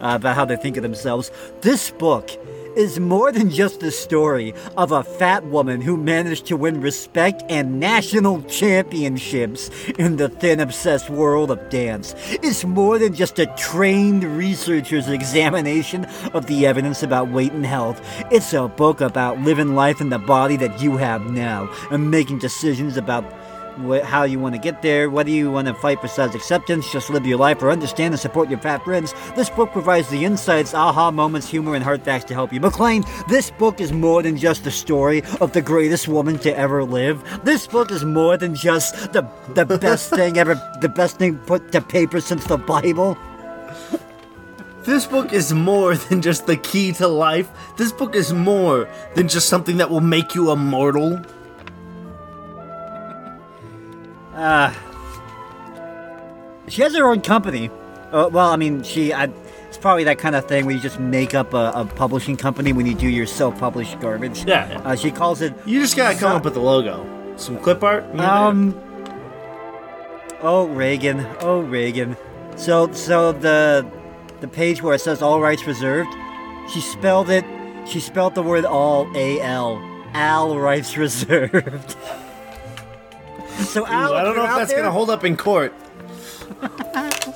[SPEAKER 10] uh, about how they think of themselves. This book is more than just the story of a fat woman who managed to win respect and national championships in the thin, obsessed world of dance. It's more than just a trained researcher's examination of the evidence about weight and health. It's a book about living life in the body that you have now and making decisions about wh- how you want to get there, whether you want to fight for size acceptance, just live your life, or understand and support your fat friends. This book provides the insights, aha moments, humor, and heart facts to help you. McLean, this book is more than just the story of the greatest woman to ever live. This book is more than just the the best thing ever, the best thing put to paper since the Bible.
[SPEAKER 5] This book is more than just the key to life. This book is more than just something that will make you immortal.
[SPEAKER 10] She has her own company. Uh, well, I mean, she. I, it's probably that kind of thing where you just make up a, a publishing company when you do your self-published garbage.
[SPEAKER 5] Yeah, yeah.
[SPEAKER 10] Uh, she calls it.
[SPEAKER 5] You just gotta come
[SPEAKER 10] So-
[SPEAKER 5] up with the logo. Some clip art. you know?
[SPEAKER 10] Um. Oh Ragen. Oh Ragen. So so the the page where it says all rights reserved, she spelled it. She spelled the word all A L. Al rights reserved. so Al,
[SPEAKER 5] Ooh, I don't know if that's
[SPEAKER 10] there,
[SPEAKER 5] gonna hold up in court.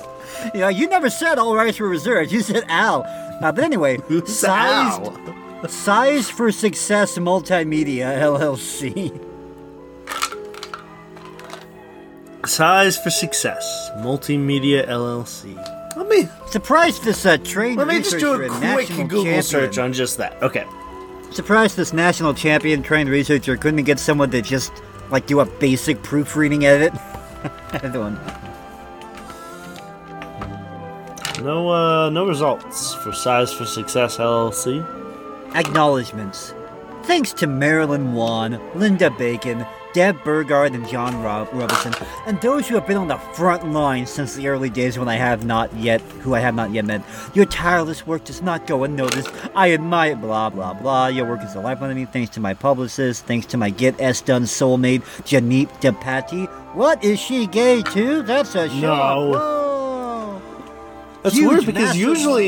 [SPEAKER 10] You know, you never said all rights were reserved. You said Al. Uh, but anyway, sized,
[SPEAKER 5] Ow.
[SPEAKER 10] Size for Success Multimedia LLC.
[SPEAKER 5] Size for Success, Multimedia LLC. Let me
[SPEAKER 10] surprise this uh, trained
[SPEAKER 5] let me just do a quick Google
[SPEAKER 10] champion.
[SPEAKER 5] search on just that. Okay.
[SPEAKER 10] Surprised this national champion trained researcher couldn't get someone to just like do a basic proofreading edit. Everyone.
[SPEAKER 5] No uh no results for Size for Success LLC.
[SPEAKER 10] Acknowledgements. Thanks to Marilyn Wann, Linda Bacon, Deb Burgard, and John Rob- Robinson, and those who have been on the front line since the early days when I have not yet, who I have not yet met. Your tireless work does not go unnoticed. I admire blah blah blah. Your work is a lifeline to me. Thanks to my publicist. Thanks to my Get S Done soulmate, Janeep Depati. What is she gay too? That's a shock.
[SPEAKER 5] No.
[SPEAKER 10] Whoa.
[SPEAKER 5] That's
[SPEAKER 10] Huge,
[SPEAKER 5] weird because usually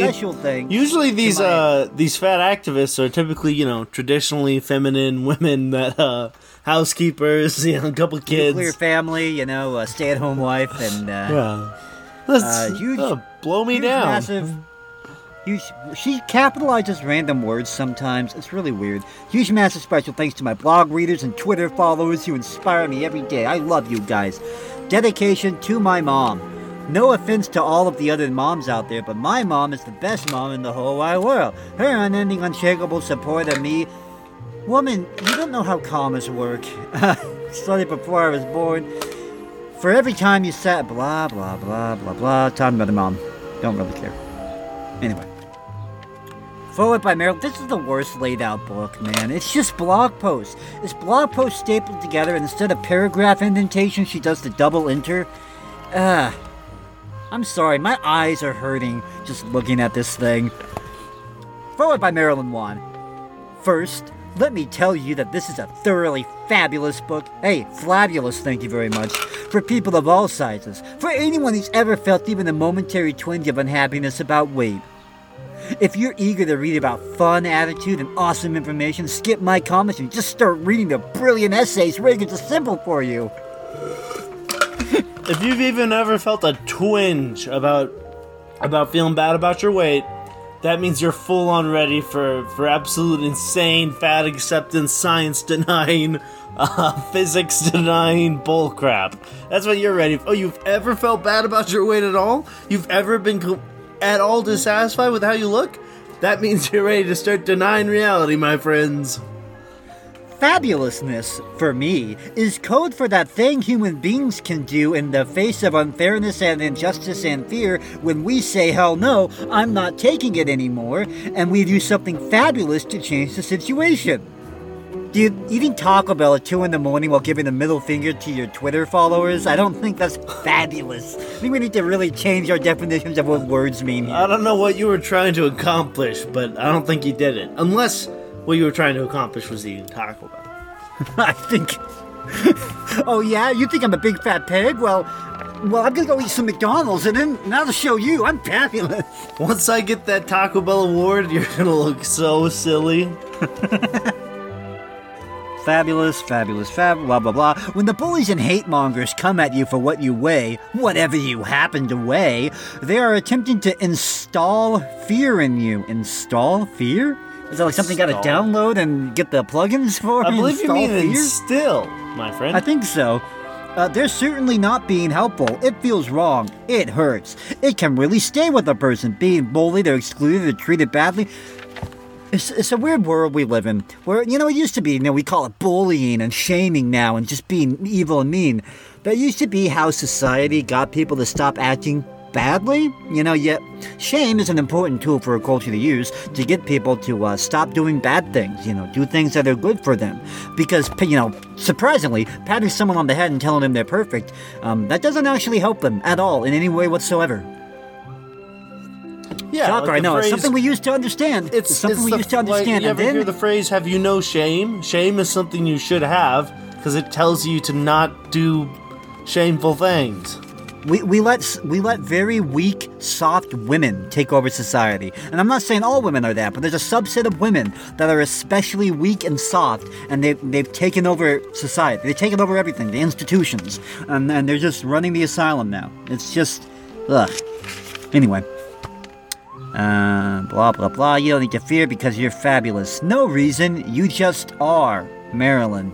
[SPEAKER 5] usually these uh these fat activists are typically, you know, traditionally feminine women that uh housekeepers, you know, a couple kids.
[SPEAKER 10] nuclear family, you know, a stay-at-home wife, and uh,
[SPEAKER 5] Yeah. That's
[SPEAKER 10] Uh, huge-
[SPEAKER 5] oh, blow me
[SPEAKER 10] huge,
[SPEAKER 5] down.
[SPEAKER 10] massive. Huge, she capitalizes random words sometimes. It's really weird. Huge, massive special thanks to my blog readers and Twitter followers who inspire me every day. I love you guys. Dedication to my mom. No offense to all of the other moms out there, but my mom is the best mom in the whole wide world. Her unending, unshakable support of me. Woman, you don't know how commas work. Started before I was born. For every time you sat, blah, blah, blah, blah, blah, talking about her mom. Don't really care. Anyway. Forward by Meryl. This is the worst laid out book, man. It's just blog posts. It's blog posts stapled together, and instead of paragraph indentation, she does the double enter. Ah. I'm sorry, my eyes are hurting just looking at this thing. Forward by Marilyn Wann. First, let me tell you that this is a thoroughly fabulous book. Hey, flabulous, thank you very much. For people of all sizes. For anyone who's ever felt even a momentary twinge of unhappiness about weight. If you're eager to read about fun, attitude, and awesome information, skip my comments and just start reading the brilliant essays Ragen's assembled for you.
[SPEAKER 5] If you've even ever felt a twinge about about feeling bad about your weight, that means you're full on ready for for absolute insane fat acceptance, science denying, uh, physics denying bullcrap. That's what you're ready for. Oh, you've ever felt bad about your weight at all? You've ever been co- at all dissatisfied with how you look? That means you're ready to start denying reality, my friends.
[SPEAKER 10] Fabulousness, for me, is code for that thing human beings can do in the face of unfairness and injustice and fear when we say, hell no, I'm not taking it anymore, and we do something fabulous to change the situation. Dude, eating Taco Bell at 2 in the morning while giving the middle finger to your Twitter followers, I don't think that's fabulous. I think we need to really change our definitions of what words mean here.
[SPEAKER 5] I don't know what you were trying to accomplish, but I don't think you did it. Unless what you were trying to accomplish was eating Taco Bell.
[SPEAKER 10] I think. oh yeah, you think I'm a big fat pig? Well, well, I'm gonna go eat some McDonald's, and then now to show you, I'm fabulous.
[SPEAKER 5] Once I get that Taco Bell award, you're gonna look so silly.
[SPEAKER 10] Fabulous, fabulous, fab, blah blah blah. When the bullies and hate mongers come at you for what you weigh, whatever you happen to weigh, they are attempting to install fear in you. Install fear? Is that like something you gotta download and get the plugins for?
[SPEAKER 5] I believe you
[SPEAKER 10] Install
[SPEAKER 5] mean
[SPEAKER 10] fear?
[SPEAKER 5] instill, my friend.
[SPEAKER 10] I think so. Uh, they're certainly not being helpful. It feels wrong. It hurts. It can really stay with a person being bullied or excluded or treated badly. It's, it's a weird world we live in where, you know, it used to be, you know, we call it bullying and shaming now and just being evil and mean. That used to be how society got people to stop acting badly. You know, yet shame is an important tool for a culture to use to get people to uh, stop doing bad things, you know, do things that are good for them. Because, you know, surprisingly, patting someone on the head and telling them they're perfect, um, that doesn't actually help them at all in any way whatsoever.
[SPEAKER 5] yeah,
[SPEAKER 10] Shocker,
[SPEAKER 5] like
[SPEAKER 10] I know. It's something we used to understand. It's, something
[SPEAKER 5] it's
[SPEAKER 10] we
[SPEAKER 5] the-
[SPEAKER 10] used to understand.
[SPEAKER 5] Like, you ever
[SPEAKER 10] then,
[SPEAKER 5] hear the phrase "Have you no shame"? Shame is something you should have because it tells you to not do shameful things.
[SPEAKER 10] We, we let we let very weak, soft women take over society, and I'm not saying all women are that, but there's a subset of women that are especially weak and soft, and they they've taken over society. They've taken over everything, the institutions, and and they're just running the asylum now. It's just, ugh. Anyway. Uh, blah blah blah. You don't need to fear because you're fabulous. No reason. You just are, Marilyn.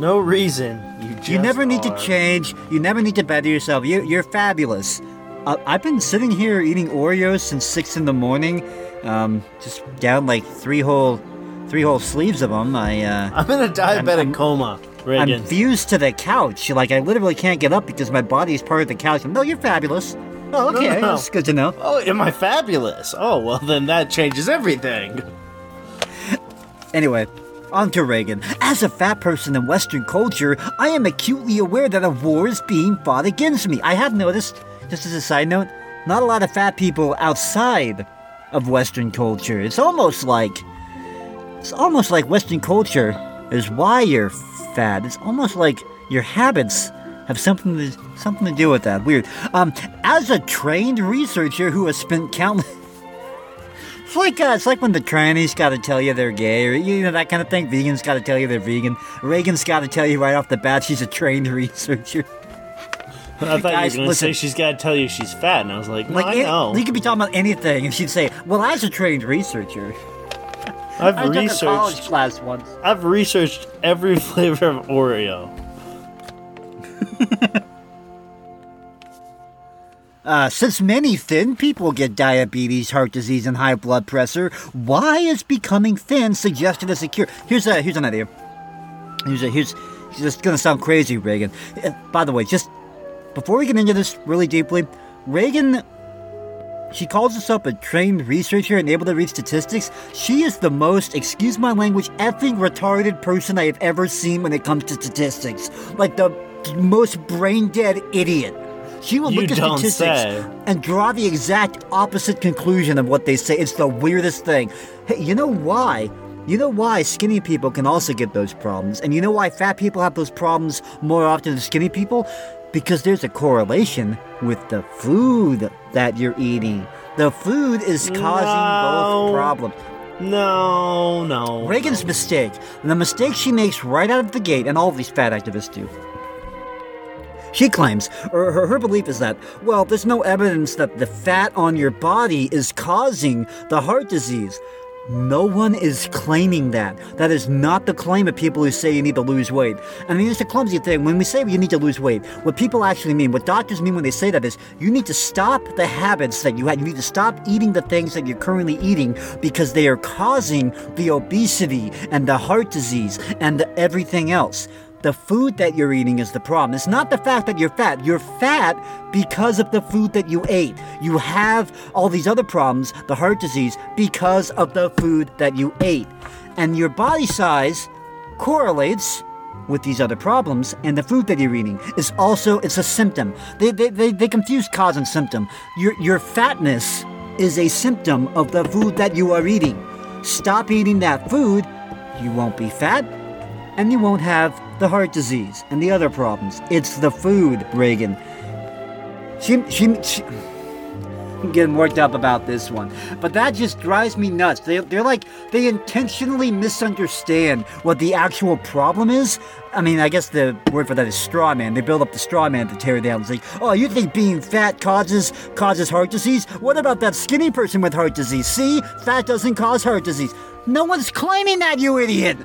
[SPEAKER 5] No reason. You
[SPEAKER 10] You never need to change. You never need to better yourself. You, you're fabulous. Uh, I've been sitting here eating Oreos since six in the morning. Um, just down like three whole, three whole sleeves of them. I, uh,
[SPEAKER 5] I'm in a diabetic
[SPEAKER 10] I'm-
[SPEAKER 5] coma,
[SPEAKER 10] I'm fused to the couch. Like I literally can't get up because my body is part of the couch. No, you're fabulous. Oh, okay,
[SPEAKER 5] no, no.
[SPEAKER 10] that's good to know.
[SPEAKER 5] oh, am I fabulous? Oh, well, then that changes everything.
[SPEAKER 10] Anyway, on to Ragen. As a fat person in Western culture, I am acutely aware that a war is being fought against me. I have noticed, just as a side note, not a lot of fat people outside of Western culture. It's almost like it's almost like Western culture is why you're fat. It's almost like your habits have something to something to do with that. Weird. Um, as a trained researcher who has spent countless it's like uh, it's like when the trannies got to tell you they're gay, or you know that kind of thing. Vegans got to tell you they're vegan. Ragen's got to tell you right off the bat she's a trained researcher.
[SPEAKER 5] I thought
[SPEAKER 10] Guys,
[SPEAKER 5] you were going to say she's got to tell you she's fat, and I was like, no,
[SPEAKER 10] Like
[SPEAKER 5] I know.
[SPEAKER 10] you could be talking about anything, and she'd say, "Well, as a trained researcher,
[SPEAKER 5] I've
[SPEAKER 10] I took a college class once."
[SPEAKER 5] I've researched every flavor of Oreo.
[SPEAKER 10] Uh, since many thin people get diabetes, heart disease, and high blood pressure, why is becoming thin suggested as a cure? Here's a here's an idea. Here's a here's. Just gonna sound crazy, Ragen. Uh, by the way, just before we get into this really deeply, Ragen She calls herself a trained researcher and able to read statistics. She is the most, excuse my language, effing retarded person I have ever seen when it comes to statistics. Like the most brain dead idiot. She will
[SPEAKER 5] You
[SPEAKER 10] look at statistics
[SPEAKER 5] say.
[SPEAKER 10] and draw the exact opposite conclusion of what they say. It's the weirdest thing. Hey, you know why? You know why skinny people can also get those problems, and you know why fat people have those problems more often than skinny people? Because there's a correlation with the food that you're eating. The food is causing
[SPEAKER 5] No.
[SPEAKER 10] both problems.
[SPEAKER 5] No, no.
[SPEAKER 10] Ragen's mistake, the mistake she makes right out of the gate, and all of these fat activists do. She claims, or her, her belief is that, well, there's no evidence that the fat on your body is causing the heart disease. No one is claiming that. That is not the claim of people who say you need to lose weight. I mean, it's a clumsy thing. When we say you need to lose weight, what people actually mean, what doctors mean when they say that is you need to stop the habits that you had. You need to stop eating the things that you're currently eating because they are causing the obesity and the heart disease and the everything else. The food that you're eating is the problem. It's not the fact that you're fat. You're fat because of the food that you ate. You have all these other problems, the heart disease, because of the food that you ate. And your body size correlates with these other problems and the food that you're eating is also it's a symptom they, they, they, they confuse cause and symptom your, your fatness is a symptom of the food that you are eating stop eating that food you won't be fat and you won't have the heart disease and the other problems. It's the food, Ragen. She, she, she I'm getting worked up about this one, but that just drives me nuts. They, they're like they intentionally misunderstand what the actual problem is. I mean, I guess the word for that is straw man. They build up the straw man to tear it down. It's like, oh, you think being fat causes causes heart disease? What about that skinny person with heart disease? See, fat doesn't cause heart disease. No one's claiming that, you idiot.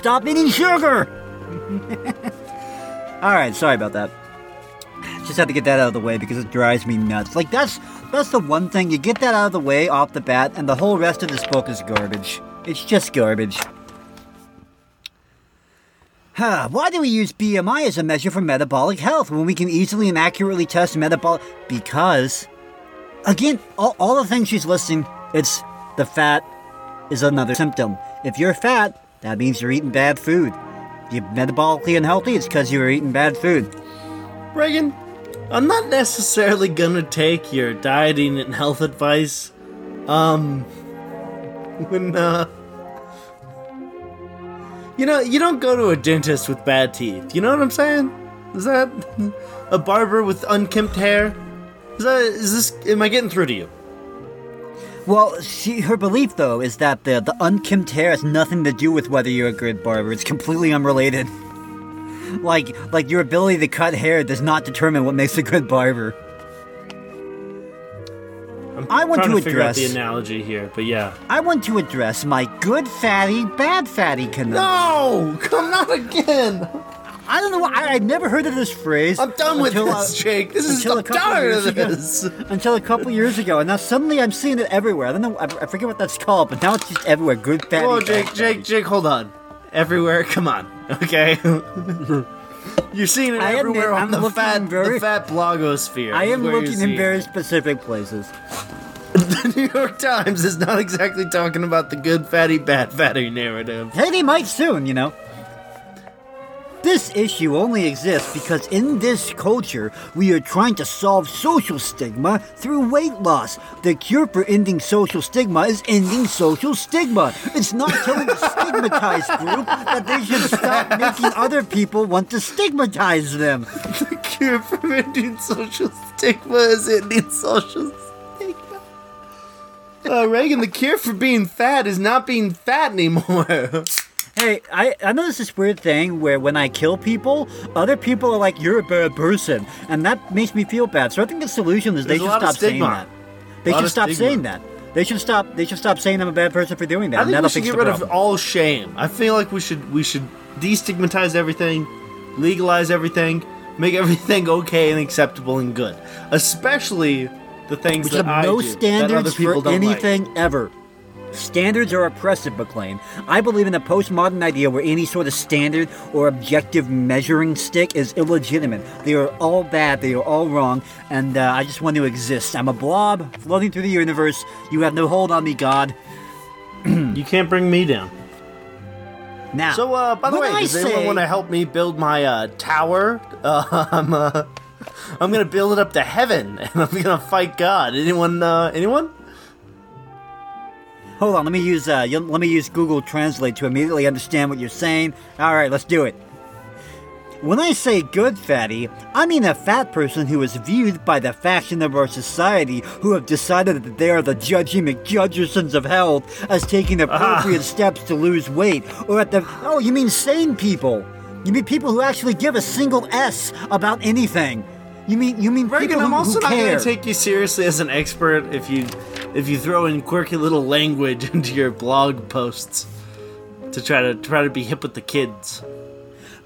[SPEAKER 10] Stop eating sugar! Alright, sorry about that. Just had to get that out of the way because it drives me nuts. Like that's that's the one thing, you get that out of the way off the bat, and the whole rest of this book is garbage. It's just garbage. Huh, why do we use BMI as a measure for metabolic health when we can easily and accurately test metabolic because again, all, all the things she's listing, it's the fat is another symptom. If you're fat, that means you're eating bad food. You're metabolically unhealthy, it's because you're eating bad food.
[SPEAKER 5] Ragen, I'm not necessarily gonna take your dieting and health advice. Um, when, uh, you know, you don't go to a dentist with bad teeth. You know what I'm saying? Is that a barber with unkempt hair? Is that, is this, am I getting through to you?
[SPEAKER 10] Well, she, her belief though is that the the unkempt hair has nothing to do with whether you're a good barber. It's completely unrelated. Like like your ability to cut hair does not determine what makes a good barber.
[SPEAKER 5] I'm
[SPEAKER 10] I want to
[SPEAKER 5] to figure out
[SPEAKER 10] address-
[SPEAKER 5] the analogy here, but yeah.
[SPEAKER 10] I want to address my good fatty, bad fatty conundrum.
[SPEAKER 5] No, come not again.
[SPEAKER 10] I don't know. why- I, I'd never heard of this phrase.
[SPEAKER 5] I'm done with this, Jake. This is I'm
[SPEAKER 10] couple
[SPEAKER 5] tired
[SPEAKER 10] years
[SPEAKER 5] of
[SPEAKER 10] ago.
[SPEAKER 5] this.
[SPEAKER 10] until a couple years ago, and now suddenly I'm seeing it everywhere. I don't know. I, I forget what that's called, but now it's just everywhere. Good fatty.
[SPEAKER 5] Whoa,
[SPEAKER 10] bad
[SPEAKER 5] Jake,
[SPEAKER 10] fatty.
[SPEAKER 5] Jake, Jake, hold on. Everywhere, come on, okay? You're seeing it
[SPEAKER 10] I admit,
[SPEAKER 5] everywhere on
[SPEAKER 10] I'm
[SPEAKER 5] the fat,
[SPEAKER 10] very-
[SPEAKER 5] the fat blogosphere.
[SPEAKER 10] I am looking in very specific places.
[SPEAKER 5] The New York Times is not exactly talking about the good fatty, bad fatty narrative.
[SPEAKER 10] Hey, they might soon, you know. This issue only exists because in this culture, we are trying to solve social stigma through weight loss. The cure for ending social stigma is ending social stigma. It's not telling the stigmatized group that they should stop making other people want to stigmatize them.
[SPEAKER 5] The cure for ending social stigma is ending social stigma. Uh, Ragen, the cure for being fat is not being fat anymore.
[SPEAKER 10] Hey, I, I know there's this weird thing where when I kill people, other people are like, you're a bad person. And that makes me feel bad. So I think the solution is they
[SPEAKER 5] There's a
[SPEAKER 10] should stop saying that. They should stop
[SPEAKER 5] stigma.
[SPEAKER 10] saying that. They should stop they should stop saying I'm a bad person for doing that.
[SPEAKER 5] I
[SPEAKER 10] and
[SPEAKER 5] think
[SPEAKER 10] that'll
[SPEAKER 5] we should get rid of all shame. I feel like we should we should destigmatize everything, legalize everything, make everything okay and acceptable and good. Especially the things that
[SPEAKER 10] should
[SPEAKER 5] I
[SPEAKER 10] have no
[SPEAKER 5] do that other
[SPEAKER 10] standards
[SPEAKER 5] people
[SPEAKER 10] for
[SPEAKER 5] don't like.
[SPEAKER 10] anything ever. Standards are oppressive, McLean. I believe in a postmodern idea where any sort of standard or objective measuring stick is illegitimate. They are all bad, they are all wrong, and uh, I just want to exist. I'm a blob floating through the universe. You have no hold on me, God.
[SPEAKER 5] You can't bring me down.
[SPEAKER 10] Now,
[SPEAKER 5] So, uh, by the way,
[SPEAKER 10] I
[SPEAKER 5] does anyone want to help me build my uh, tower? Uh, I'm, uh, I'm gonna build it up to heaven, and I'm gonna fight God. Anyone? Uh, anyone?
[SPEAKER 10] Hold on, let me use uh, let me use Google Translate to immediately understand what you're saying. All right, let's do it. When I say good fatty, I mean a fat person who is viewed by the fashion of our society who have decided that they are the judgy McJudgersons of health as taking appropriate steps to lose weight. Or at the oh, you mean sane people? You mean people who actually give a single S about anything? You mean you mean
[SPEAKER 5] Ragen,
[SPEAKER 10] people
[SPEAKER 5] I'm
[SPEAKER 10] who,
[SPEAKER 5] also
[SPEAKER 10] who
[SPEAKER 5] not gonna take you seriously as an expert if you if you throw in quirky little language into your blog posts to try to try to be hip with the kids.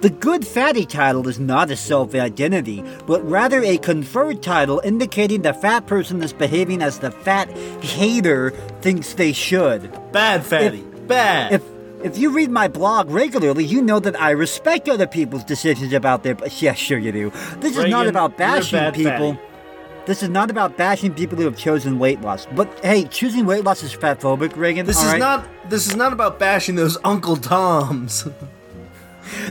[SPEAKER 10] The good fatty title is not a self identity, but rather a conferred title indicating the fat person is behaving as the fat hater thinks they should.
[SPEAKER 5] Bad fatty, bad.
[SPEAKER 10] If if you read my blog regularly, you know that I respect other people's decisions about their. Yeah, sure you do. This is not about bashing people.
[SPEAKER 5] fatty.
[SPEAKER 10] This is not about bashing people who have chosen weight loss. But hey, choosing weight loss is fatphobic, Ragen.
[SPEAKER 5] this
[SPEAKER 10] all
[SPEAKER 5] is
[SPEAKER 10] right?
[SPEAKER 5] not this is not about bashing those Uncle Toms.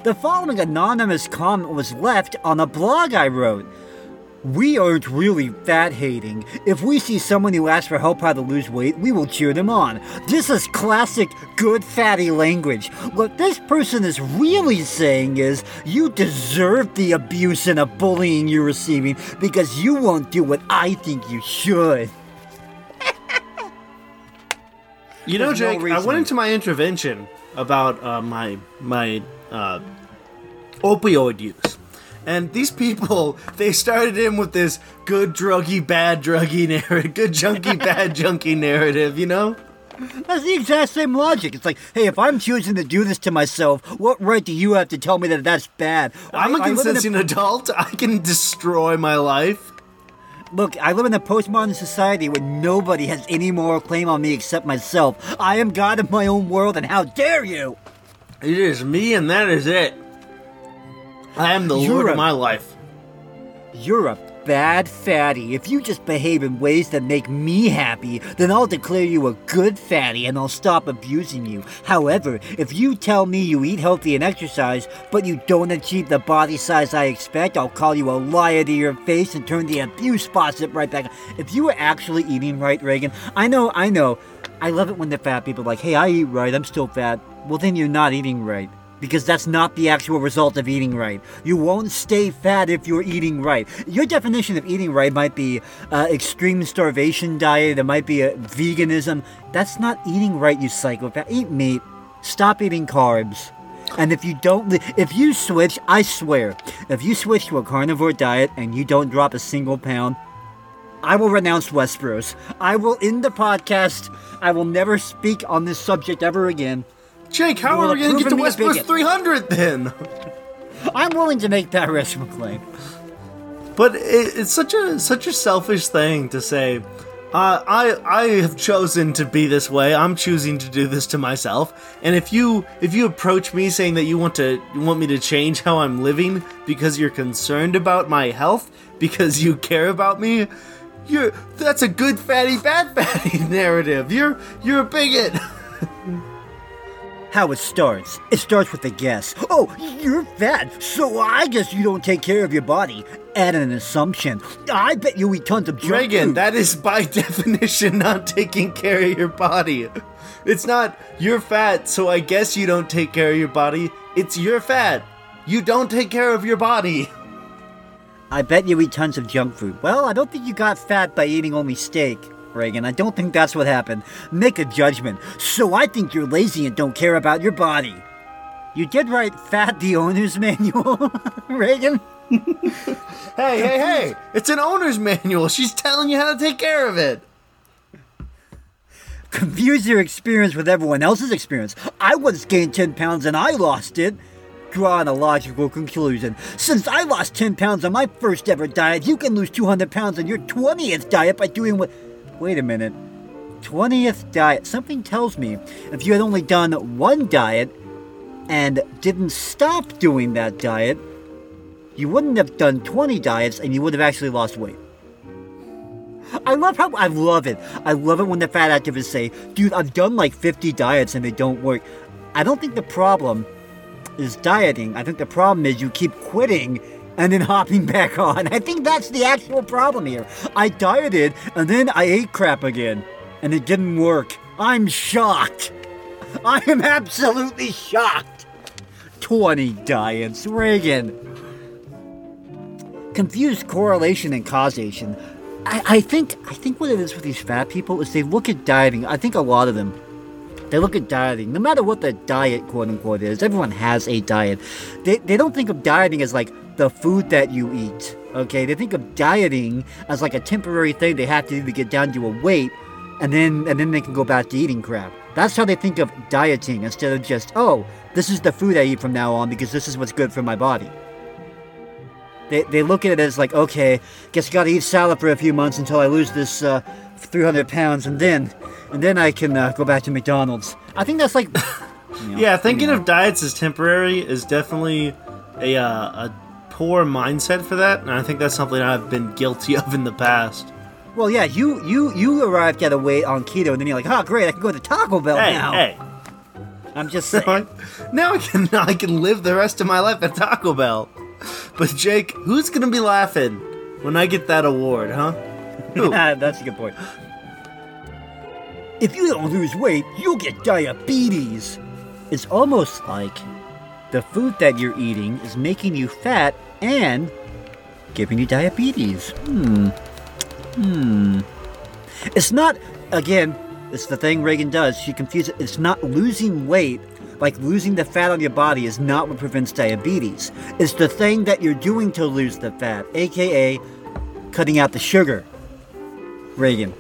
[SPEAKER 10] The following anonymous comment was left on a blog I wrote. We aren't really fat hating. If we see someone who asks for help how to lose weight, we will cheer them on. This is classic good fatty language. What this person is really saying is you deserve the abuse and the bullying you're receiving because you won't do what I think you should.
[SPEAKER 5] You know,
[SPEAKER 10] There's no
[SPEAKER 5] Jake, I went into my intervention about uh, my my uh, opioid use, and these people they started in with this good druggy, bad druggy narrative, good junkie, bad junkie narrative. You know,
[SPEAKER 10] That's the exact same logic. It's like, hey, if I'm choosing to do this to myself, what right do you have to tell me that that's bad?
[SPEAKER 5] I'm a
[SPEAKER 10] I- I live in a-
[SPEAKER 5] consenting adult. I can destroy my life.
[SPEAKER 10] Look, I live in a postmodern society where nobody has any moral claim on me except myself. I am God of my own world, and how dare you!
[SPEAKER 5] It is me, and that is it. I am the lord
[SPEAKER 10] You're
[SPEAKER 5] of
[SPEAKER 10] a-
[SPEAKER 5] my life.
[SPEAKER 10] You're a bad fatty. If you just behave in ways that make me happy, then I'll declare you a good fatty and I'll stop abusing you. However, if you tell me you eat healthy and exercise, but you don't achieve the body size I expect, I'll call you a liar to your face and turn the abuse faucet right back. On. If you were actually eating right, Ragen, I know, I know. I love it when the fat people are like, hey, I eat right, I'm still fat. Well, then you're not eating right because that's not the actual result of eating right. You won't stay fat if you're eating right. Your definition of eating right might be uh, extreme starvation diet, it might be a veganism. That's not eating right, you psychopath. Eat meat. Stop eating carbs. And if you don't, if you switch, I swear, if you switch to a carnivore diet and you don't drop a single pound, I will renounce Westbros. I will end the podcast. I will never speak on this subject ever again.
[SPEAKER 5] Jake, how are we going to get to
[SPEAKER 10] proven me a
[SPEAKER 5] Westbros
[SPEAKER 10] bigot.
[SPEAKER 5] 300 then?
[SPEAKER 10] I'm willing to make that risk, McLean.
[SPEAKER 5] But it, it's such a such a selfish thing to say. Uh, I I have chosen to be this way. I'm choosing to do this to myself. And if you if you approach me saying that you want to you want me to change how I'm living because you're concerned about my health because you care about me, you're that's a good fatty bad fatty narrative. You're you're a bigot.
[SPEAKER 10] How it starts. It starts with a guess. Oh, you're fat, so I guess you don't take care of your body. Add an assumption. I bet you eat tons of junk
[SPEAKER 5] Ragen,
[SPEAKER 10] food.
[SPEAKER 5] that is by definition not taking care of your body. It's not you're fat, so I guess you don't take care of your body. It's you're fat. You don't take care of your body.
[SPEAKER 10] I bet you eat tons of junk food. Well, I don't think you got fat by eating only steak, Ragen. I don't think that's what happened. Make a judgment. So I think you're lazy and don't care about your body. You did write Fat the Owner's Manual, Ragen?
[SPEAKER 5] Hey, hey, hey! It's an owner's manual. She's telling you how to take care of it.
[SPEAKER 10] confuse your experience with everyone else's experience. I once gained 10 pounds and I lost it. Draw a logical conclusion. Since I lost 10 pounds on my first ever diet, you can lose 200 pounds on your 20th diet by doing what. Wait a minute. 20th diet. Something tells me if you had only done one diet and didn't stop doing that diet, you wouldn't have done 20 diets and you would have actually lost weight. I love how I love it. I love it when the fat activists say, dude, I've done like 50 diets and they don't work. I don't think the problem is dieting. I think the problem is you keep quitting and then hopping back on. I think that's the actual problem here. I dieted and then I ate crap again and it didn't work. I'm shocked. I am absolutely shocked. 20 diets, Ragen. Confused correlation and causation. I, I think I think what it is with these fat people is they look at dieting. I think a lot of them they look at dieting, no matter what the diet quote unquote is, everyone has a diet. They, they don't think of dieting as like the food that you eat. Okay, they think of dieting as like a temporary thing they have to do to get down to a weight and then and then they can go back to eating crap. That's how they think of dieting instead of just, oh, this is the food I eat from now on because this is what's good for my body. They, they look at it as like, okay, guess I gotta eat salad for a few months until I lose this uh, 300 pounds, and then and then I can uh, go back to McDonald's. I think that's like, you know,
[SPEAKER 5] Yeah, thinking
[SPEAKER 10] know.
[SPEAKER 5] of diets as temporary is definitely a uh, a poor mindset for that, and I think that's something I've been guilty of in the past.
[SPEAKER 10] Well, yeah, you you you arrived at a weight on keto, and then you're like, oh great, I can go to Taco Bell
[SPEAKER 5] Hey,
[SPEAKER 10] now.
[SPEAKER 5] hey,
[SPEAKER 10] I'm just saying.
[SPEAKER 5] now I, can now I can live the rest of my life at Taco Bell. But Jake, who's gonna be laughing when I get that award, huh?
[SPEAKER 10] That's a good point. If you don't lose weight, you'll get diabetes. It's almost like the food that you're eating is making you fat and giving you diabetes. Hmm. Hmm. It's not, again, it's the thing Ragen does. She confuses it. It's not losing weight, like losing the fat on your body, is not what prevents diabetes. It's the thing that you're doing to lose the fat, aka cutting out the sugar. Ragen.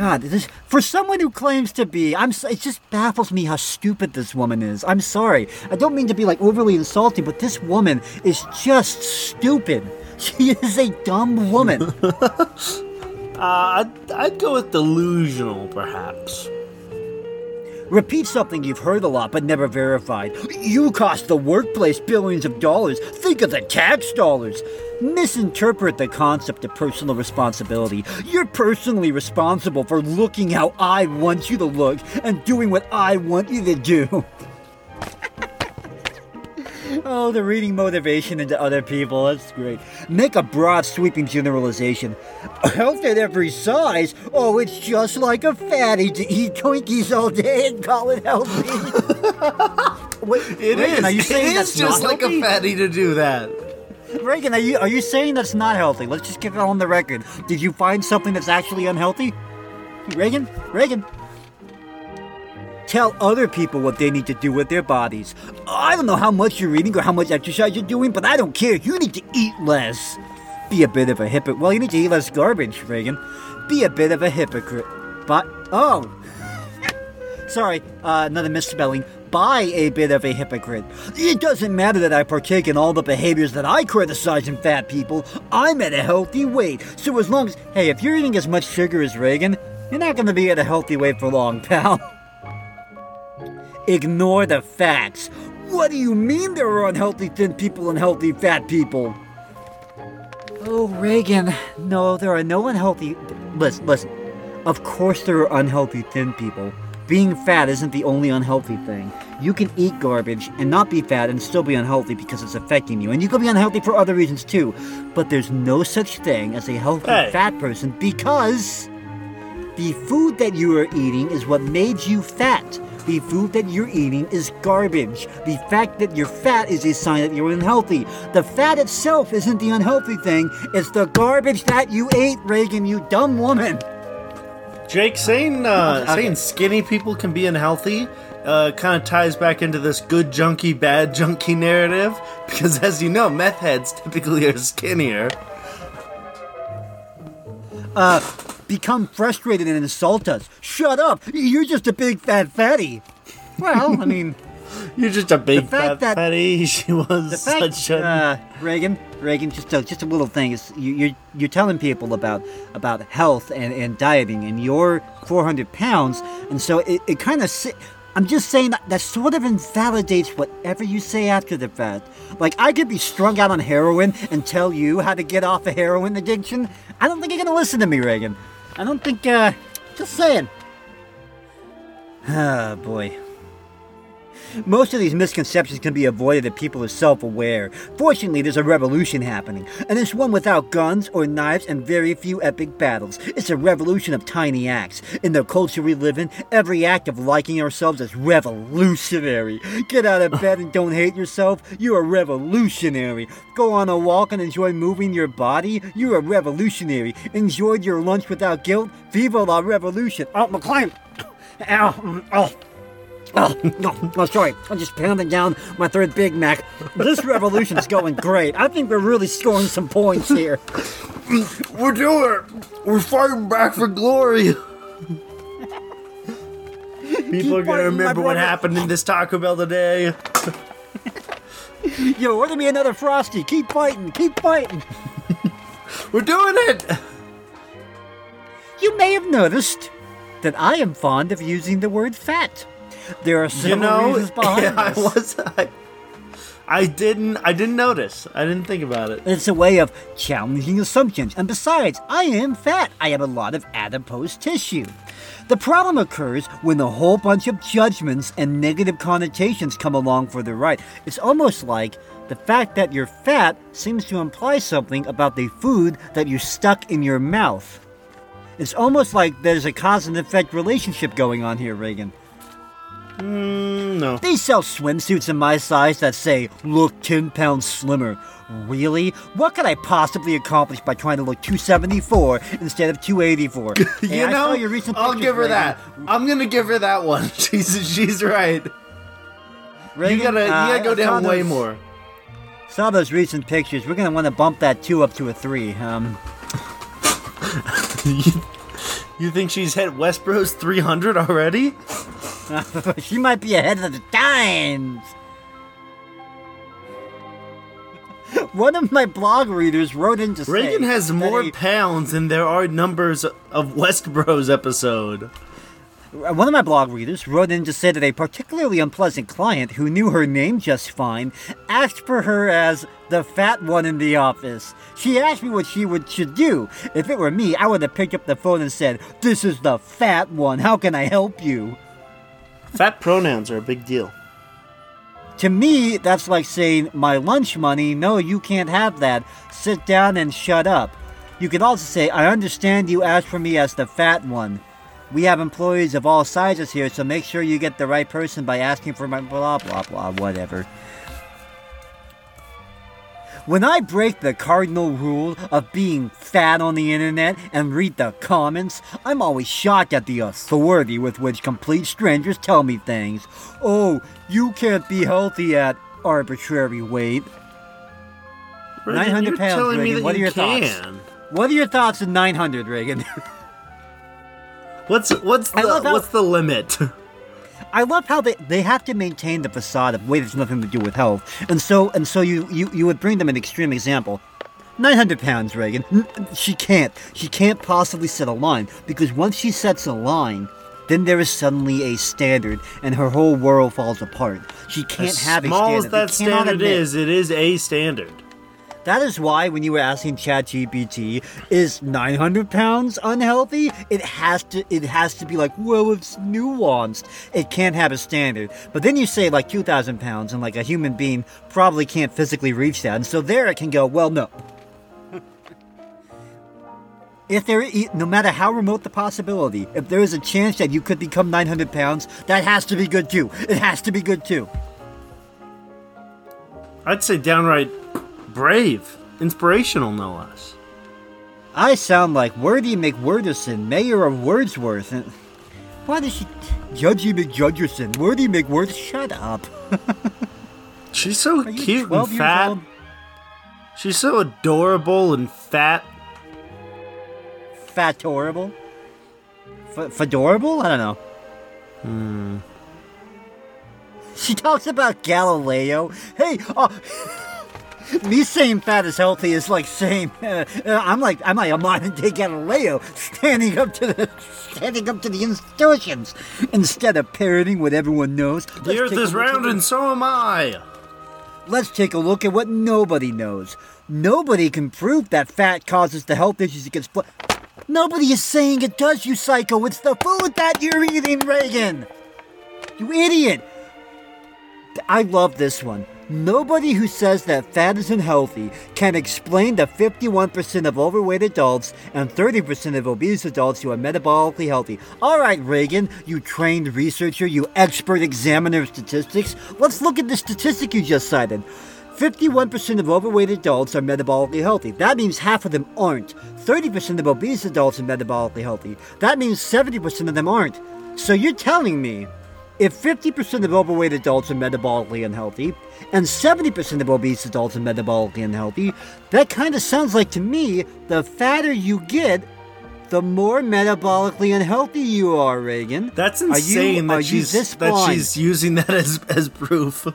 [SPEAKER 10] God, this for someone who claims to be, I'm. It just baffles me how stupid this woman is. I'm sorry. I don't mean to be like overly insulting, but this woman is just stupid. She is a dumb woman.
[SPEAKER 5] Uh, I'd, I'd go with delusional, perhaps.
[SPEAKER 10] Repeat something you've heard a lot but never verified. You cost the workplace billions of dollars. Think of the tax dollars. Misinterpret the concept of personal responsibility. You're personally responsible for looking how I want you to look and doing what I want you to do. Oh, the reading motivation into other people. That's great. Make a broad, sweeping generalization. Health at every size? Oh, it's just like a fatty to eat Twinkies all day and call it healthy. Wait,
[SPEAKER 5] It
[SPEAKER 10] Ragen,
[SPEAKER 5] is.
[SPEAKER 10] Are you saying
[SPEAKER 5] it
[SPEAKER 10] that's
[SPEAKER 5] is just like a fatty to do that.
[SPEAKER 10] Ragen, are you are you saying that's not healthy? Let's just get it on the record. Did you find something that's actually unhealthy? Ragen, Ragen. Tell other people what they need to do with their bodies. I don't know how much you're eating or how much exercise you're doing, but I don't care. You need to eat less. Be a bit of a hypocrite. Well, you need to eat less garbage, Ragen. Be a bit of a hypocrite. But oh, sorry, uh, another misspelling. By a bit of a hypocrite. It doesn't matter that I partake in all the behaviors that I criticize in fat people. I'm at a healthy weight. So as long as, hey, if you're eating as much sugar as Ragen, you're not going to be at a healthy weight for long, pal. Ignore the facts. What do you mean there are unhealthy thin people and healthy fat people? Oh, Ragen. No, there are no unhealthy. Listen, listen. Of course, there are unhealthy thin people. Being fat isn't the only unhealthy thing. You can eat garbage and not be fat and still be unhealthy because it's affecting you. And you can be unhealthy for other reasons too. But there's no such thing as a healthy
[SPEAKER 5] Hey.
[SPEAKER 10] fat person because the food that you are eating is what made you fat. The food that you're eating is garbage. The fact that you're fat is a sign that you're unhealthy. The fat itself isn't the unhealthy thing, it's the garbage that you ate, Ragen, you dumb woman.
[SPEAKER 5] Jake, saying uh,
[SPEAKER 10] Okay.
[SPEAKER 5] saying skinny people can be unhealthy uh, kind of ties back into this good junkie, bad junkie narrative because, as you know, meth heads typically are skinnier.
[SPEAKER 10] Become frustrated and insult us. Shut up! You're just a big fat fatty. Well, I mean,
[SPEAKER 5] You're just a big fat
[SPEAKER 10] that-
[SPEAKER 5] fatty. She was
[SPEAKER 10] fact,
[SPEAKER 5] such a.
[SPEAKER 10] uh, Ragen, Ragen, just a, just a little thing is you, you're you're telling people about about health and, and dieting, and you're 400 pounds, and so it, it kind of. Si- I'm just saying that, that sort of invalidates whatever you say after the fact. Like I could be strung out on heroin and tell you how to get off a heroin addiction. I don't think you're gonna listen to me, Ragen. I don't think. uh Just saying. Ah, boy. Most of these misconceptions can be avoided if people are self aware. Fortunately, there's a revolution happening, and it's one without guns or knives and very few epic battles. It's a revolution of tiny acts. In the culture we live in, every act of liking ourselves is revolutionary. Get out of bed and don't hate yourself. You're a revolutionary. Go on a walk and enjoy moving your body. You're a revolutionary. Enjoyed your lunch without guilt. Viva la revolution. Oh, McLean! Ow! Oh! Oh, no, oh, sorry. I'm just pounding down my third Big Mac. This revolution's going great. I think we're really scoring some points here.
[SPEAKER 5] We're doing it. We're fighting back for glory. People are gonna remember what happened in this Taco Bell today.
[SPEAKER 10] Yo, order me another Frosty. Keep fighting, keep fighting.
[SPEAKER 5] We're doing it.
[SPEAKER 10] You may have noticed that I am fond of using the word fat. There are
[SPEAKER 5] You know,
[SPEAKER 10] reasons behind
[SPEAKER 5] yeah, I was. I, I didn't. I didn't notice. I didn't think about it.
[SPEAKER 10] It's a way of challenging assumptions, and besides, I am fat. I have a lot of adipose tissue. The problem occurs when a whole bunch of judgments and negative connotations come along for the ride. It's almost like the fact that you're fat seems to imply something about the food that you stuck in your mouth. It's almost like there's a cause and effect relationship going on here, Ragen.
[SPEAKER 5] Mm, no.
[SPEAKER 10] They sell swimsuits in my size that say, look 10 pounds slimmer. Really? What could I possibly accomplish by trying to look 274 instead of 284?
[SPEAKER 5] You
[SPEAKER 10] Hey,
[SPEAKER 5] know,
[SPEAKER 10] your recent
[SPEAKER 5] I'll give her
[SPEAKER 10] Ragen.
[SPEAKER 5] that. I'm gonna give her that one. She's she's right.
[SPEAKER 10] Ragen,
[SPEAKER 5] you gotta you
[SPEAKER 10] uh,
[SPEAKER 5] gotta go down way
[SPEAKER 10] those-
[SPEAKER 5] more.
[SPEAKER 10] Saw those recent pictures. We're gonna want to bump that 2 up to a 3. Um,
[SPEAKER 5] You think she's hit Westbros 300 already?
[SPEAKER 10] she might be ahead of the times. One of my blog readers wrote in to say
[SPEAKER 5] Ragen has more
[SPEAKER 10] a-
[SPEAKER 5] pounds than there are numbers of Westbros episode.
[SPEAKER 10] Uh, one of my blog readers wrote in to say that a particularly unpleasant client who knew her name just fine asked for her as the fat one in the office. She asked me what she would should do. If it were me, I would have picked up the phone and said, "This is the fat one. How can I help you?"
[SPEAKER 5] Fat pronouns are a big deal.
[SPEAKER 10] To me, that's like saying, "My lunch money. No, you can't have that. Sit down and shut up." You could also say, "I understand you asked for me as the fat one." We have employees of all sizes here, so make sure you get the right person by asking for my blah blah blah whatever. When I break the cardinal rule of being fat on the internet and read the comments, I'm always shocked at the authority with which complete strangers tell me things. Oh, you can't be healthy at arbitrary weight.
[SPEAKER 5] Ragen,
[SPEAKER 10] 900
[SPEAKER 5] you're
[SPEAKER 10] pounds,
[SPEAKER 5] Ragen.
[SPEAKER 10] What are
[SPEAKER 5] you
[SPEAKER 10] your thoughts? What are your thoughts on 900, Ragen?
[SPEAKER 5] What's what's the
[SPEAKER 10] how-
[SPEAKER 5] what's the limit?
[SPEAKER 10] I love how they, they have to maintain the facade of weight has nothing to do with health, and so and so you you, you would bring them an extreme example. 900 pounds, Ragen. She can't. She can't possibly set a line because once she sets a line, then there is suddenly a standard, and her whole world falls apart. She can't
[SPEAKER 5] as
[SPEAKER 10] have a
[SPEAKER 5] small
[SPEAKER 10] standard.
[SPEAKER 5] as that standard
[SPEAKER 10] admit-
[SPEAKER 5] is, it is a standard.
[SPEAKER 10] That is why when you were asking ChatGPT, is 900 pounds unhealthy? It has to. It has to be like, well, it's nuanced. It can't have a standard. But then you say like 2,000 pounds, and like a human being probably can't physically reach that, and so there it can go. Well, no. If there, no matter how remote the possibility, if there is a chance that you could become 900 pounds, that has to be good too. It has to be good too.
[SPEAKER 5] I'd say downright brave, inspirational, no less.
[SPEAKER 10] I sound like Wordy McWorderson, mayor of Wordsworth. And why does she. Judgy McJudgerson, Wordy McWorth, shut up.
[SPEAKER 5] She's so cute and fat. She's so adorable and fat.
[SPEAKER 10] Fatorable? F- Fedorable? I don't know.
[SPEAKER 5] Hmm.
[SPEAKER 10] She talks about Galileo. Hey, uh, me saying fat is healthy is like saying uh, I'm like I'm like a modern day Galileo standing up to the standing up to the institutions instead of parroting what everyone knows.
[SPEAKER 5] The earth is round and so am I.
[SPEAKER 10] Let's take a look at what nobody knows. Nobody can prove that fat causes the health issues it gets. Bl- Nobody is saying it does, you psycho. It's the food that you're eating, Ragen. You idiot. I love this one. Nobody who says that fat is unhealthy can explain the 51% of overweight adults and 30% of obese adults who are metabolically healthy. All right, Ragen, you trained researcher, you expert examiner of statistics, let's look at the statistic you just cited. 51% of overweight adults are metabolically healthy. That means half of them aren't. 30% of obese adults are metabolically healthy. That means 70% of them aren't. So you're telling me if 50% of overweight adults are metabolically unhealthy and 70% of obese adults are metabolically unhealthy, that kind of sounds like to me the fatter you get, the more metabolically unhealthy you are, Ragen.
[SPEAKER 5] That's
[SPEAKER 10] Are you-
[SPEAKER 5] insane
[SPEAKER 10] are
[SPEAKER 5] that
[SPEAKER 10] you
[SPEAKER 5] she's
[SPEAKER 10] this
[SPEAKER 5] that
[SPEAKER 10] blind?
[SPEAKER 5] she's using that as as proof.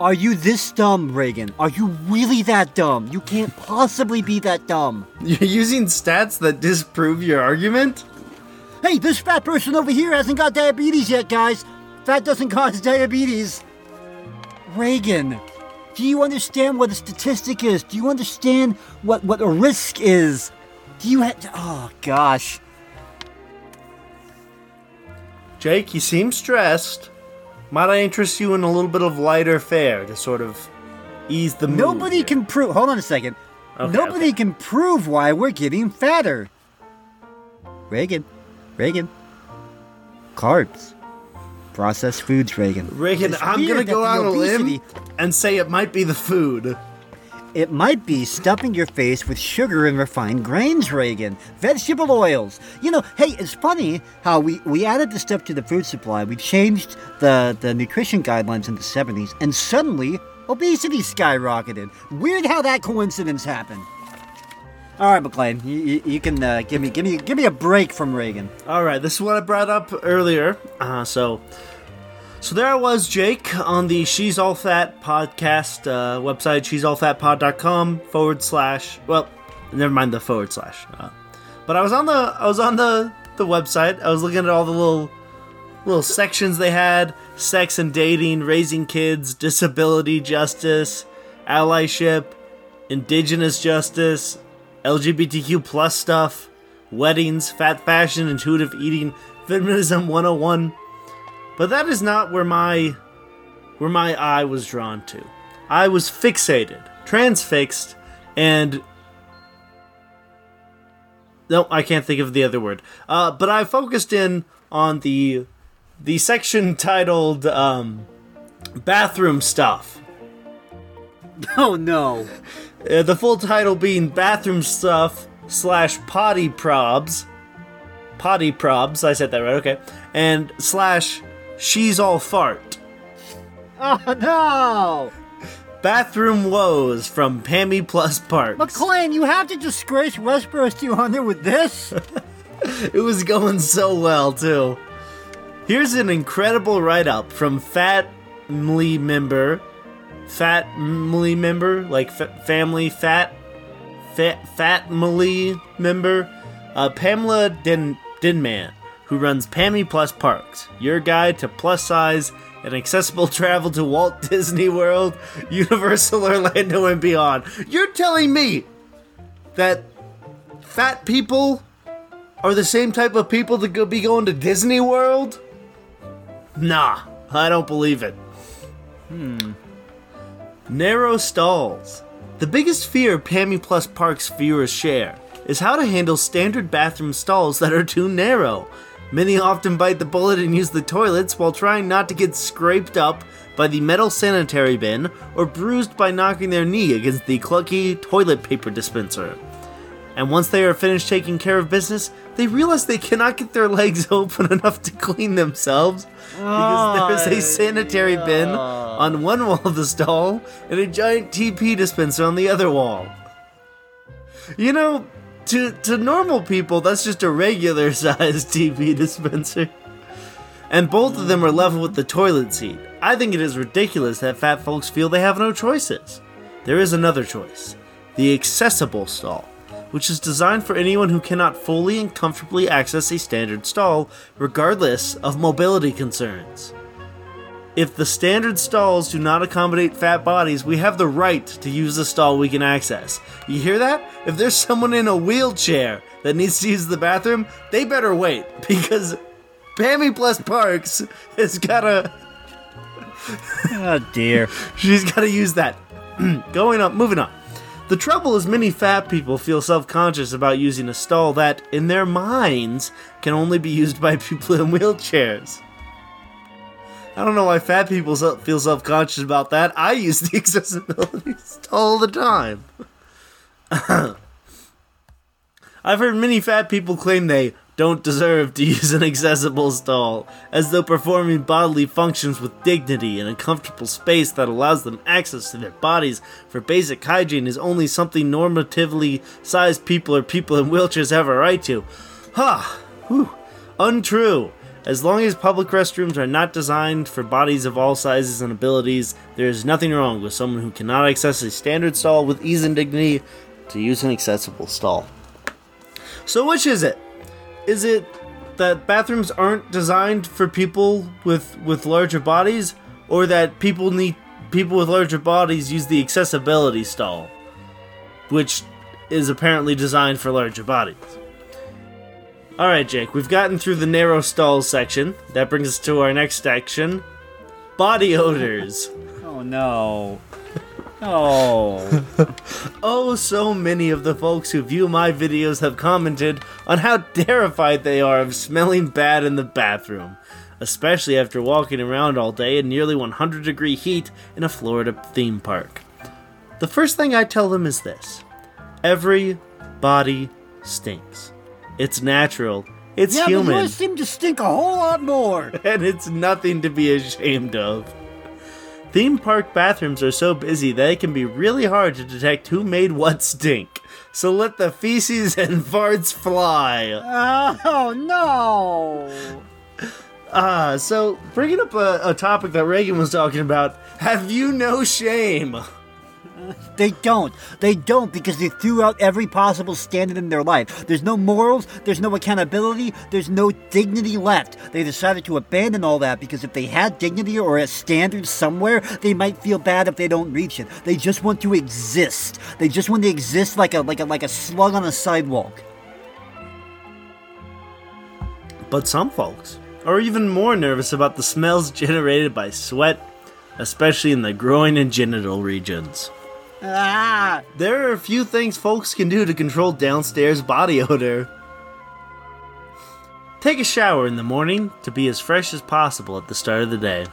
[SPEAKER 10] Are you this dumb, Ragen? Are you really that dumb? You can't possibly be that dumb.
[SPEAKER 5] You're using stats that disprove your argument?
[SPEAKER 10] Hey, this fat person over here hasn't got diabetes yet, guys. Fat doesn't cause diabetes. Ragen, do you understand what a statistic is? Do you understand what, what a risk is? Do you have. Oh, gosh.
[SPEAKER 5] Jake, you seem stressed. Might I interest you in a little bit of lighter fare to sort of ease the mood?
[SPEAKER 10] Nobody
[SPEAKER 5] here?
[SPEAKER 10] can prove. Hold on a second.
[SPEAKER 5] Okay,
[SPEAKER 10] Nobody
[SPEAKER 5] okay.
[SPEAKER 10] can prove why we're getting fatter. Ragen, Ragen. Carbs. Processed foods,
[SPEAKER 5] Ragen.
[SPEAKER 10] Ragen,
[SPEAKER 5] I'm gonna go out on a limb and say it might be the food.
[SPEAKER 10] It might be stuffing your face with sugar and refined grains, Ragen. Vegetable oils. You know, hey, it's funny how we, we added this stuff to the food supply. We changed the, the nutrition guidelines in the 70s, and suddenly obesity skyrocketed. Weird how that coincidence happened. All right, McLean, you, you, you can uh, give me give me give me a break from Ragen.
[SPEAKER 5] All right, this is what I brought up earlier. Uh, so, so there I was, Jake, on the She's All Fat podcast uh, website, she'sallfatpod.com forward slash. Well, never mind the forward slash. Uh, but I was on the I was on the the website. I was looking at all the little little sections they had: sex and dating, raising kids, disability justice, allyship, indigenous justice, LGBTQ plus stuff, weddings, fat fashion, intuitive eating, feminism 101. But that is not where my where my eye was drawn to. I was fixated, transfixed, and no, I can't think of the other word. Uh, but I focused in on the the section titled um, "Bathroom Stuff."
[SPEAKER 10] Oh no.
[SPEAKER 5] Uh, the full title being bathroom stuff slash potty probs. Potty probs, I said that right, okay. And slash she's all fart.
[SPEAKER 10] Oh no.
[SPEAKER 5] Bathroom woes from Pammy Plus Parks.
[SPEAKER 10] McLean, you have to disgrace Westbros 200 with this?
[SPEAKER 5] It was going so well, too. Here's an incredible write up from Family Member. Family Member? Like fa- family fat? Fat Family Member? Uh, Pamela Din- Dinman, who runs Pammy Plus Parks, your guide to plus size and accessible travel to Walt Disney World, Universal Orlando, and beyond. You're telling me that fat people are the same type of people that go be going to Disney World? Nah, I don't believe it. Hmm. Narrow stalls. The biggest fear Pammy Plus Parks viewers share is how to handle standard bathroom stalls that are too narrow. Many often bite the bullet and use the toilets while trying not to get scraped up by the metal sanitary bin or bruised by knocking their knee against the clunky toilet paper dispenser. And once they are finished taking care of business, they realize they cannot get their legs open enough to clean themselves because there's a sanitary bin on one wall of the stall and a giant TP dispenser on the other wall. You know, to to normal people, that's just a regular sized TP dispenser. and both of them are level with the toilet seat. I think it is ridiculous that fat folks feel they have no choices. There is another choice the accessible stall, which is designed for anyone who cannot fully and comfortably access a standard stall, regardless of mobility concerns. If the standard stalls do not accommodate fat bodies, we have the right to use the stall we can access. You hear that? If there's someone in a wheelchair that needs to use the bathroom, they better wait because Pammy Plus Parks has gotta
[SPEAKER 10] Oh dear.
[SPEAKER 5] she's gotta use that. Going up, moving on. The trouble is, many fat people feel self conscious about using a stall that, in their minds, can only be used by people in wheelchairs. I don't know why fat people feel self conscious about that. I use the accessibility stall all the time. I've heard many fat people claim they don't deserve to use an accessible stall, as though performing bodily functions with dignity in a comfortable space that allows them access to their bodies for basic hygiene is only something normatively sized people or people in wheelchairs have a right to. Ha! Whew. Untrue. As long as public restrooms are not designed for bodies of all sizes and abilities, there is nothing wrong with someone who cannot access a standard stall with ease and dignity to use an accessible stall. So, which is it? Is it that bathrooms aren't designed for people with with larger bodies, or that people need people with larger bodies use the accessibility stall, which is apparently designed for larger bodies? All right, Jake, we've gotten through the narrow stalls section. That brings us to our next section: body odors.
[SPEAKER 10] Oh no. Oh.
[SPEAKER 5] Oh, so many of the folks who view my videos have commented on how terrified they are of smelling bad in the bathroom, especially after walking around all day in nearly 100 degree heat in a Florida theme park. The first thing I tell them is this every body stinks. It's natural, it's
[SPEAKER 10] yeah, but
[SPEAKER 5] human,
[SPEAKER 10] yours seem to stink a whole lot more.
[SPEAKER 5] and it's nothing to be ashamed of. Theme park bathrooms are so busy that it can be really hard to detect who made what stink. So let the feces and farts fly.
[SPEAKER 10] Oh no.
[SPEAKER 5] Ah, so bringing up a, a topic that Ragen was talking about, have you no shame?
[SPEAKER 10] They don't. They don't because they threw out every possible standard in their life. There's no morals, there's no accountability, there's no dignity left. They decided to abandon all that because if they had dignity or a standard somewhere, they might feel bad if they don't reach it. They just want to exist. They just want to exist like a like a like a slug on a sidewalk.
[SPEAKER 5] But some folks are even more nervous about the smells generated by sweat, especially in the groin and genital regions.
[SPEAKER 10] Ah!
[SPEAKER 5] There are a few things folks can do to control downstairs body odor. Take a shower in the morning to be as fresh as possible at the start of the day.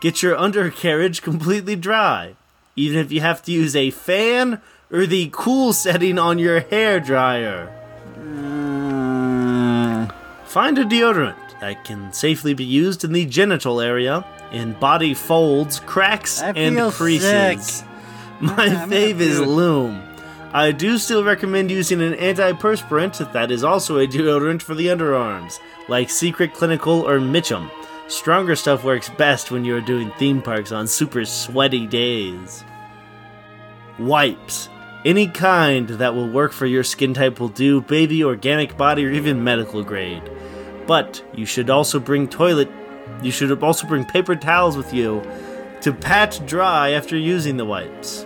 [SPEAKER 5] Get your undercarriage completely dry, even if you have to use a fan or the cool setting on your hair dryer.
[SPEAKER 10] Mm,
[SPEAKER 5] Find a deodorant that can safely be used in the genital area, in body folds, cracks, and creases.
[SPEAKER 10] sick.
[SPEAKER 5] My fave is Lume. I do still recommend using an antiperspirant that is also a deodorant for the underarms, like Secret Clinical or Mitchum. Stronger stuff works best when you are doing theme parks on super sweaty days. Wipes. Any kind that will work for your skin type will do, baby, organic body, or even medical grade. But you should also bring toilet. You should also bring paper towels with you to pat dry after using the wipes.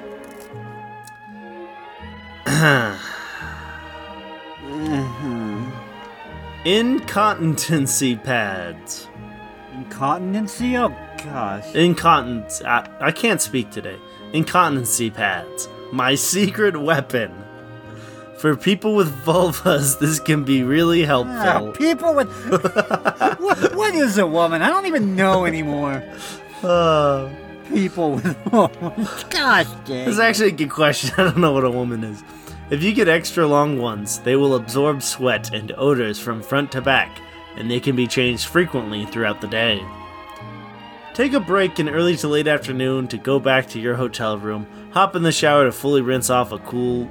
[SPEAKER 5] Incontinency pads.
[SPEAKER 10] incontinency? Oh gosh.
[SPEAKER 5] Incontinence. I, I can't speak today. Incontinency pads. My secret weapon. For people with vulvas, this can be really
[SPEAKER 10] Ah,
[SPEAKER 5] helpful.
[SPEAKER 10] people with what, what is a woman? I don't even know anymore.
[SPEAKER 5] Uh,
[SPEAKER 10] People with gosh dang.
[SPEAKER 5] This is actually a good question. I don't know what a woman is. If you get extra long ones, they will absorb sweat and odors from front to back, and they can be changed frequently throughout the day. Take a break in early to late afternoon to go back to your hotel room. Hop in the shower to fully rinse off a cool.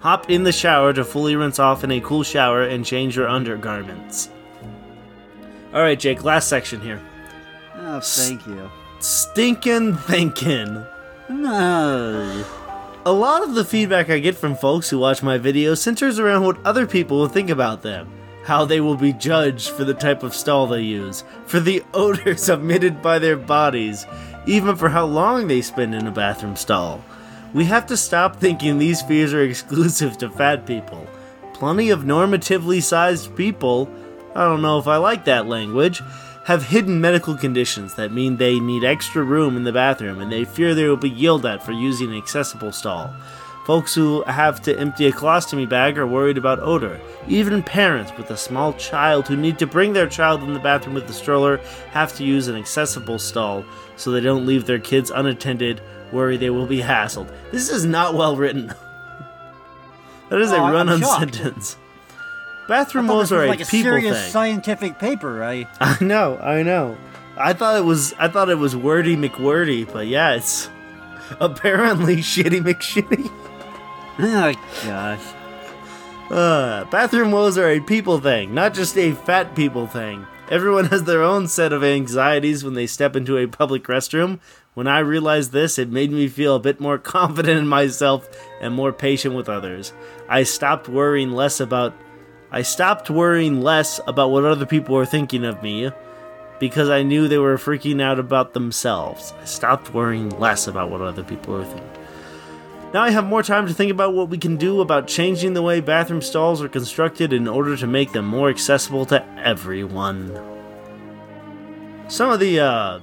[SPEAKER 5] Hop in the shower to fully rinse off in a cool shower and change your undergarments. All right, Jake. Last section here.
[SPEAKER 10] Oh, thank you.
[SPEAKER 5] Stinkin' thinking.
[SPEAKER 10] No.
[SPEAKER 5] A lot of the feedback I get from folks who watch my videos centers around what other people will think about them, how they will be judged for the type of stall they use, for the odors emitted by their bodies, even for how long they spend in a bathroom stall. We have to stop thinking these fears are exclusive to fat people. Plenty of normatively sized people, I don't know if I like that language, have hidden medical conditions that mean they need extra room in the bathroom and they fear they will be yelled at for using an accessible stall. Folks who have to empty a colostomy bag are worried about odor. Even parents with a small child who need to bring their child in the bathroom with a stroller have to use an accessible stall so they don't leave their kids unattended, worry they will be hassled. This is not well written. that is
[SPEAKER 10] Oh,
[SPEAKER 5] a run on sentence. Bathroom
[SPEAKER 10] I
[SPEAKER 5] woes are a
[SPEAKER 10] like a
[SPEAKER 5] people
[SPEAKER 10] serious
[SPEAKER 5] thing.
[SPEAKER 10] scientific paper, right?
[SPEAKER 5] I know, I know. I thought it was I thought it was wordy McWordy, but yeah, it's apparently shitty McShitty.
[SPEAKER 10] Oh gosh.
[SPEAKER 5] Uh, bathroom woes are a people thing, not just a fat people thing. Everyone has their own set of anxieties when they step into a public restroom. When I realized this, it made me feel a bit more confident in myself and more patient with others. I stopped worrying less about I stopped worrying less about what other people were thinking of me because I knew they were freaking out about themselves. I stopped worrying less about what other people were thinking. Now I have more time to think about what we can do about changing the way bathroom stalls are constructed in order to make them more accessible to everyone. Some of the uh,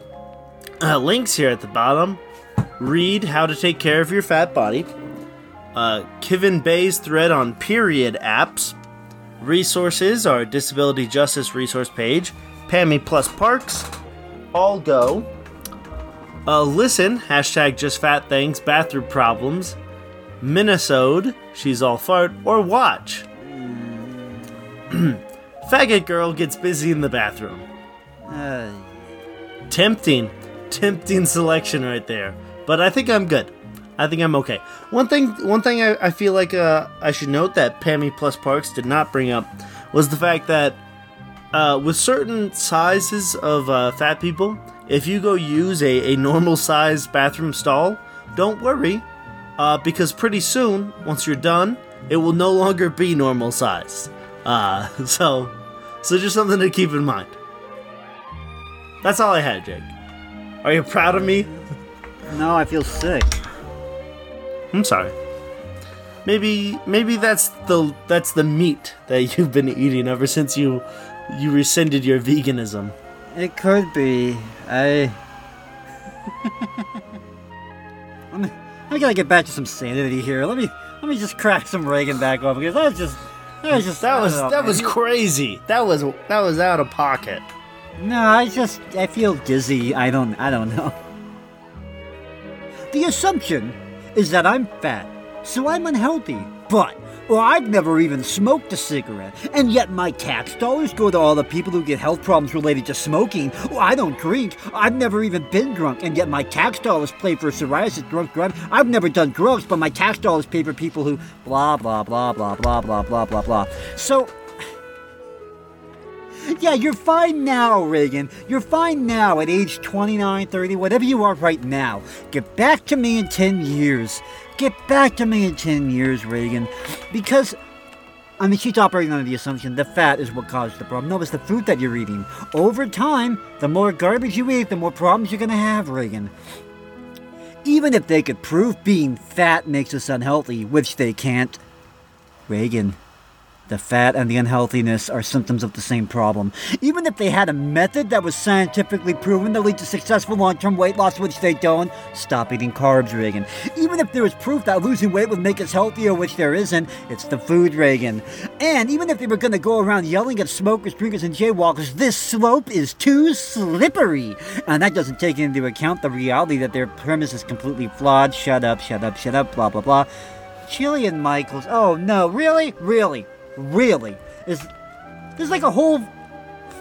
[SPEAKER 5] uh, links here at the bottom read how to take care of your fat body, uh, Kevin Bay's thread on period apps, resources, our disability justice resource page, Pammy Plus Parks, All Go, uh, listen, hashtag just fat things, bathroom problems, Minnesota, she's all fart, or watch. Faggot girl gets busy in the bathroom.
[SPEAKER 10] Uh,
[SPEAKER 5] Tempting, tempting selection right there. But I think I'm good. I think I'm okay. One thing, one thing I, I feel like uh, I should note that Pammy Plus Parks did not bring up was the fact that uh, with certain sizes of uh, fat people, if you go use a, a normal sized bathroom stall, don't worry, uh, because pretty soon, once you're done, it will no longer be normal sized. Uh, so, so just something to keep in mind. That's all I had, Jake. Are you proud of me?
[SPEAKER 10] no, I feel sick.
[SPEAKER 5] I'm sorry. Maybe maybe that's the that's the meat that you've been eating ever since you you rescinded your veganism.
[SPEAKER 10] It could be. I. I'm, I gotta get back to some sanity here. Let me let me just crack some Ragen back off because that was just that was just
[SPEAKER 5] That was
[SPEAKER 10] know,
[SPEAKER 5] that
[SPEAKER 10] man.
[SPEAKER 5] was crazy. That was that was out of pocket.
[SPEAKER 10] No, I just I feel dizzy. I don't I don't know. The assumption is that I'm fat, so I'm unhealthy. But well, I've never even smoked a cigarette, and yet my tax dollars go to all the people who get health problems related to smoking. Well, I don't drink. I've never even been drunk, and yet my tax dollars pay for psoriasis, drug drug. I've never done drugs, but my tax dollars pay for people who blah blah blah blah blah blah blah blah blah. So yeah, you're fine now, Ragen. You're fine now at age 29, 30, whatever you are right now. Get back to me in 10 years. Get back to me in 10 years, Ragen. Because, I mean, she's operating under the assumption the fat is what caused the problem. No, it's the food that you're eating. Over time, the more garbage you eat, the more problems you're going to have, Ragen. Even if they could prove being fat makes us unhealthy, which they can't, Ragen, the fat and the unhealthiness are symptoms of the same problem. Even if they had a method that was scientifically proven to lead to successful long term weight loss, which they don't, stop eating carbs, Ragen. Even if there was proof that losing weight would make us healthier, which there isn't, it's the food, Ragen. And even if they were going to go around yelling at smokers, drinkers, and jaywalkers, this slope is too slippery. And that doesn't take into account the reality that their premise is completely flawed. Shut up, shut up, shut up, blah, blah, blah. Jillian Michaels. Oh no, really? Really? Really? Is there's like a whole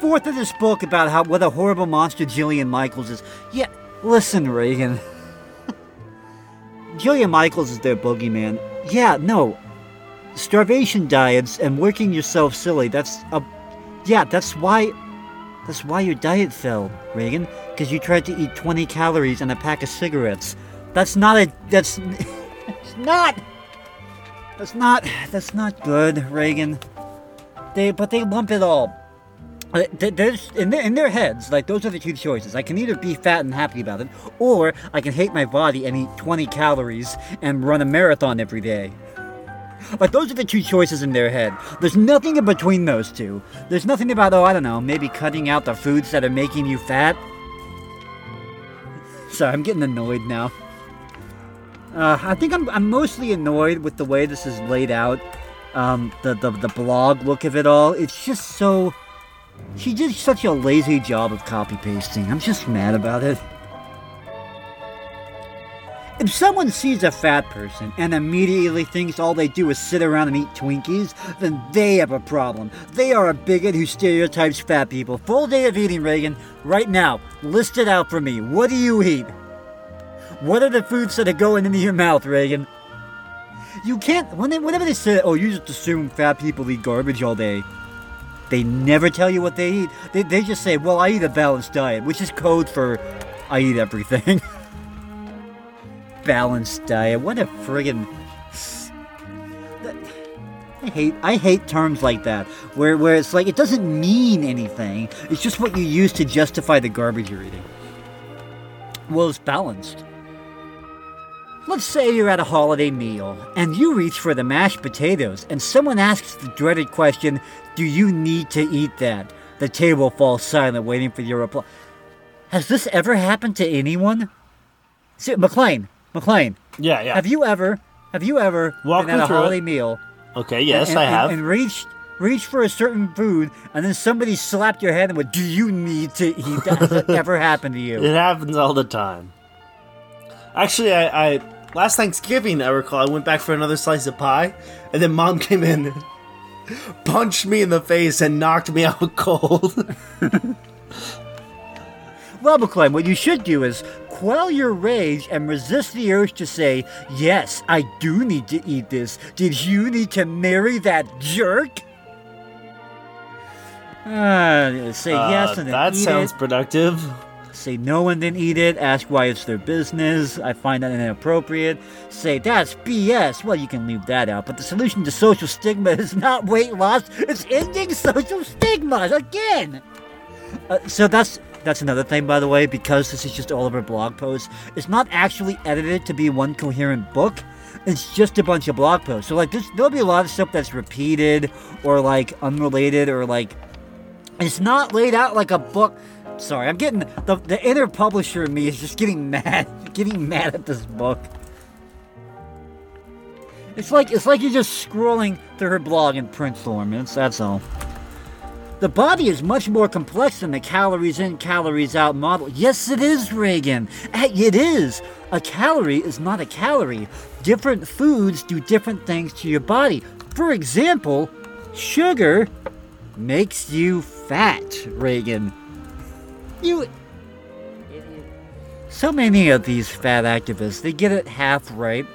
[SPEAKER 10] fourth of this book about how what a horrible monster Jillian Michaels is. Yeah, listen, Ragen. Jillian Michaels is their boogeyman. Yeah, no. Starvation diets and working yourself silly, that's a yeah, that's why That's why your diet fell, Ragen. Because you tried to eat 20 calories and a pack of cigarettes. That's not a. That's. It's not. That's not. That's not good, Ragen. They, but they lump it all. Uh, th- There's in their, in their heads, like those are the two choices. I can either be fat and happy about it, or I can hate my body and eat 20 calories and run a marathon every day. Like those are the two choices in their head. There's nothing in between those two. There's nothing about oh I don't know maybe cutting out the foods that are making you fat. Sorry, I'm getting annoyed now. Uh, I think I'm, I'm mostly annoyed with the way this is laid out. Um, the, the the blog look of it all. It's just so. She did such a lazy job of copy pasting. I'm just mad about it. If someone sees a fat person and immediately thinks all they do is sit around and eat Twinkies, then they have a problem. They are a bigot who stereotypes fat people. Full day of eating, Ragen. Right now, list it out for me. What do you eat? What are the foods that are going into your mouth, Ragen? You can't. Whenever they say, "Oh, you just assume fat people eat garbage all day," they never tell you what they eat. They, they just say, "Well, I eat a balanced diet," which is code for "I eat everything." balanced diet. What a friggin' I hate I hate terms like that where where it's like it doesn't mean anything. It's just what you use to justify the garbage you're eating. Well, it's balanced. Let's say you're at a holiday meal and you reach for the mashed potatoes and someone asks the dreaded question, "Do you need to eat that?" The table falls silent waiting for your reply. Has this ever happened to anyone? See, McLean, McLean,
[SPEAKER 5] Yeah, yeah.
[SPEAKER 10] have you ever, have you ever
[SPEAKER 5] Walk
[SPEAKER 10] been at a
[SPEAKER 5] through it.
[SPEAKER 10] holiday meal?
[SPEAKER 5] okay, yes,
[SPEAKER 10] and,
[SPEAKER 5] I
[SPEAKER 10] and-
[SPEAKER 5] have.
[SPEAKER 10] And, reached, reached for a certain food, and then somebody slapped your head and went, "Do you need to eat that?" Has that ever happened to you?
[SPEAKER 5] It happens all the time. Actually, I, I last Thanksgiving I recall I went back for another slice of pie, and then mom came in, punched me in the face, and knocked me out cold.
[SPEAKER 10] Well, McLean, what you should do is quell your rage and resist the urge to say, "Yes, I do need to eat this. Did you need to marry that jerk?" Uh, say yes
[SPEAKER 5] Uh,
[SPEAKER 10] and then
[SPEAKER 5] that sounds
[SPEAKER 10] it.
[SPEAKER 5] productive.
[SPEAKER 10] Say no and then eat it. Ask why it's their business. I find that inappropriate. Say that's BS. Well, you can leave that out. But the solution to social stigma is not weight loss. It's ending social stigmas again. Uh, so that's that's another thing, by the way, because this is just all of her blog posts. It's not actually edited to be one coherent book. It's just a bunch of blog posts. So like, this, there'll be a lot of stuff that's repeated or like unrelated or like it's not laid out like a book. Sorry, I'm getting the the inner publisher in me is just getting mad, getting mad at this book. It's like it's like you're just scrolling through her blog in print form. That's that's all. The body is much more complex than the calories in, calories out model. Yes, it is, Ragen. Eh, It is. A calorie is not a calorie. Different foods do different things to your body. For example, sugar makes you fat, Ragen. You. So many of these fat activists, they get it half right.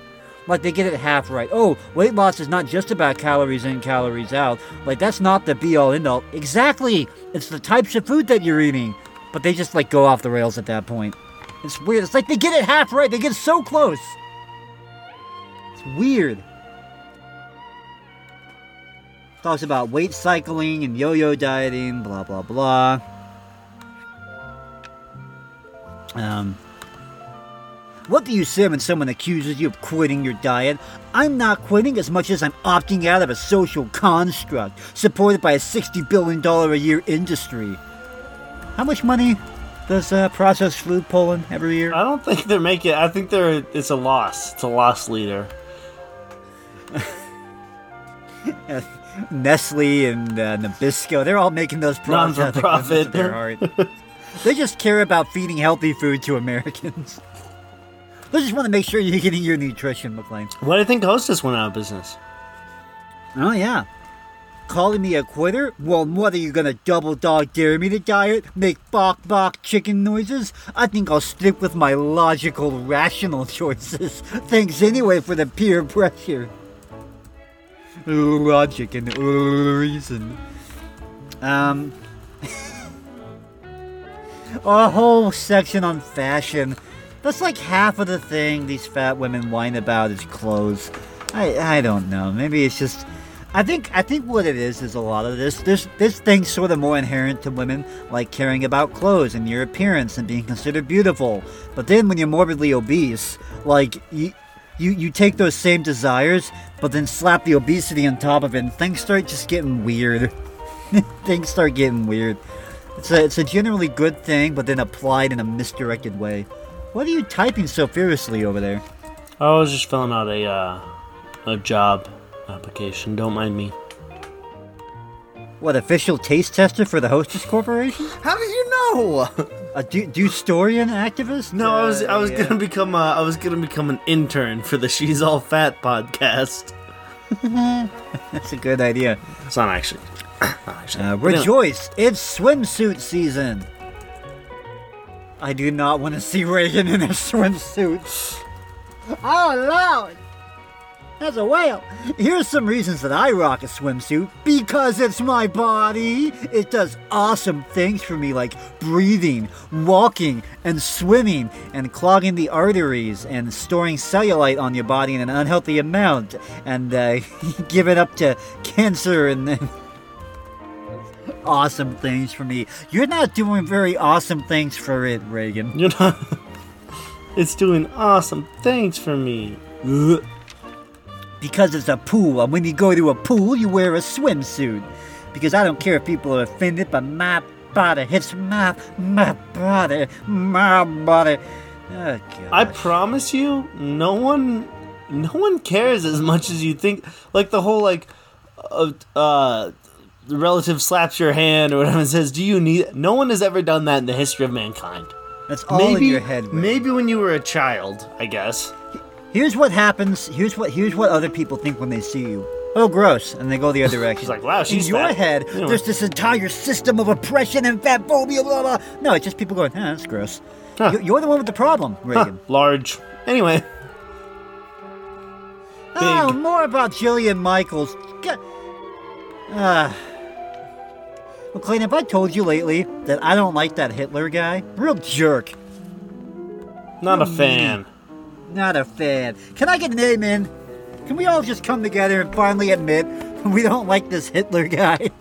[SPEAKER 10] Like, they get it half right. Oh, weight loss is not just about calories in, calories out. Like, that's not the be all end all. Exactly! It's the types of food that you're eating. But they just, like, go off the rails at that point. It's weird. It's like they get it half right. They get so close. It's weird. Talks about weight cycling and yo-yo dieting, blah blah blah. Um, what do you say when someone accuses you of quitting your diet? I'm not quitting as much as I'm opting out of a social construct supported by a $60 billion a year industry. How much money does uh, processed food pull in every year?
[SPEAKER 5] I don't think they're making. I think they're. It's a loss. It's a loss leader.
[SPEAKER 10] Nestle and uh, Nabisco, they're all making those products out of the goodness of their heart. They just care about feeding healthy food to Americans. They just want to make sure you're getting your nutrition, McLean.
[SPEAKER 5] Why do you think Hostess went out of business?
[SPEAKER 10] Oh, yeah. Calling me a quitter? Well, what are you gonna double dog dare me to diet? Make bok bok chicken noises? I think I'll stick with my logical, rational choices. Thanks anyway for the peer pressure. Logic and reason. Um. a whole section on fashion. That's like half of the thing these fat women whine about is clothes. I I don't know. Maybe it's just. I think I think what it is is a lot of this. This this thing's sort of more inherent to women, like caring about clothes and your appearance and being considered beautiful. But then when you're morbidly obese, like you. You, you take those same desires, but then slap the obesity on top of it, and things start just getting weird. things start getting weird. It's a, it's a generally good thing, but then applied in a misdirected way. What are you typing so furiously over there?
[SPEAKER 5] I was just filling out a uh, a job application. Don't mind me.
[SPEAKER 10] What, official taste tester for the Hostess Corporation?
[SPEAKER 5] How did you know?
[SPEAKER 10] A du- Dustorian activist?
[SPEAKER 5] No, I was I was
[SPEAKER 10] Uh, yeah.
[SPEAKER 5] gonna become a, I was gonna become an intern for the She's All Fat podcast.
[SPEAKER 10] That's a good idea.
[SPEAKER 5] It's not actually.
[SPEAKER 10] Uh, rejoice! It's swimsuit season! I do not want to see Ragen in a swimsuit. Oh, Lord! That's a whale. Here's some reasons that I rock a swimsuit. Because it's my body. It does awesome things for me, like breathing, walking, and swimming, and clogging the arteries, and storing cellulite on your body in an unhealthy amount, and uh, giving up to cancer and then. Awesome things for me. You're not doing very awesome things for it, Ragen.
[SPEAKER 5] You're not. it's doing awesome things for me. Ugh.
[SPEAKER 10] because it's a pool, and when you go to a pool, you wear a swimsuit. Because I don't care if people are offended, but my body, it's my my body, my body. Oh.
[SPEAKER 5] I promise you, no one, no one cares as much as you think. Like the whole like, uh, uh the relative slaps your hand or whatever and says, "Do you need?" No one has ever done that in the history of mankind.
[SPEAKER 10] That's all
[SPEAKER 5] maybe
[SPEAKER 10] in your head.
[SPEAKER 5] Maybe when you were a child, I guess.
[SPEAKER 10] Here's what happens. Here's what here's what other people think when they see you. Oh, gross! And they go the other direction.
[SPEAKER 5] She's like, "Wow, she's
[SPEAKER 10] in your
[SPEAKER 5] fat."
[SPEAKER 10] head.
[SPEAKER 5] You know.
[SPEAKER 10] There's this entire system of oppression and fat phobia. Blah blah. No, it's just people going, "Ah, that's gross."
[SPEAKER 5] Huh.
[SPEAKER 10] You- You're the one with the problem,
[SPEAKER 5] Huh,
[SPEAKER 10] Ragen.
[SPEAKER 5] large. Anyway,
[SPEAKER 10] Oh, more about Jillian Michaels. Ah. Well, Clayton, have I told you lately that I don't like that Hitler guy? Real jerk.
[SPEAKER 5] not a hmm. fan.
[SPEAKER 10] Not a fan. Can I get an amen? Can we all just come together and finally admit we don't like this Hitler guy?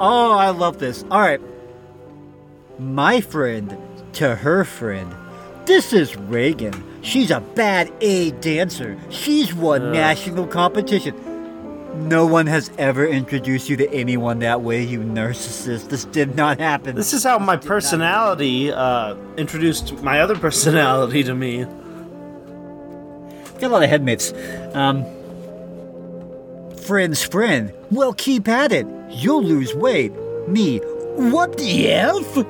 [SPEAKER 10] Oh, I love this. All right. My friend to her friend. This is Ragen. She's a bad A dancer. She's won national competition. No one has ever introduced you to anyone that way, you narcissist. This did not happen.
[SPEAKER 5] This is how my personality uh, introduced my other personality to me.
[SPEAKER 10] Got a lot of headmates. Um, friend's friend. Well, keep at it. You'll lose weight. Me. What the F?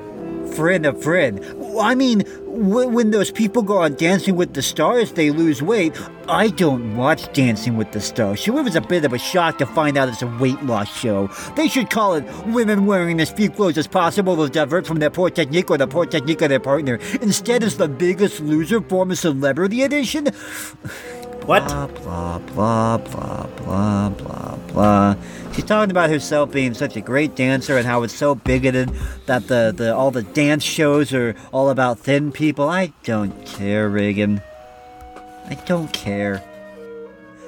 [SPEAKER 10] Friend of friend. I mean, when those people go on Dancing with the Stars, they lose weight. I don't watch Dancing with the Stars, so it was a bit of a shock to find out it's a weight loss show. They should call it Women Wearing as Few Clothes as Possible to divert from their poor technique or the poor technique of their partner. Instead, it's the biggest loser form of celebrity edition.
[SPEAKER 5] What?
[SPEAKER 10] Blah, blah, blah, blah, blah, blah, blah. She's talking about herself being such a great dancer and how it's so bigoted that the, the all the dance shows are all about thin people. I don't care, Ragen. I don't care.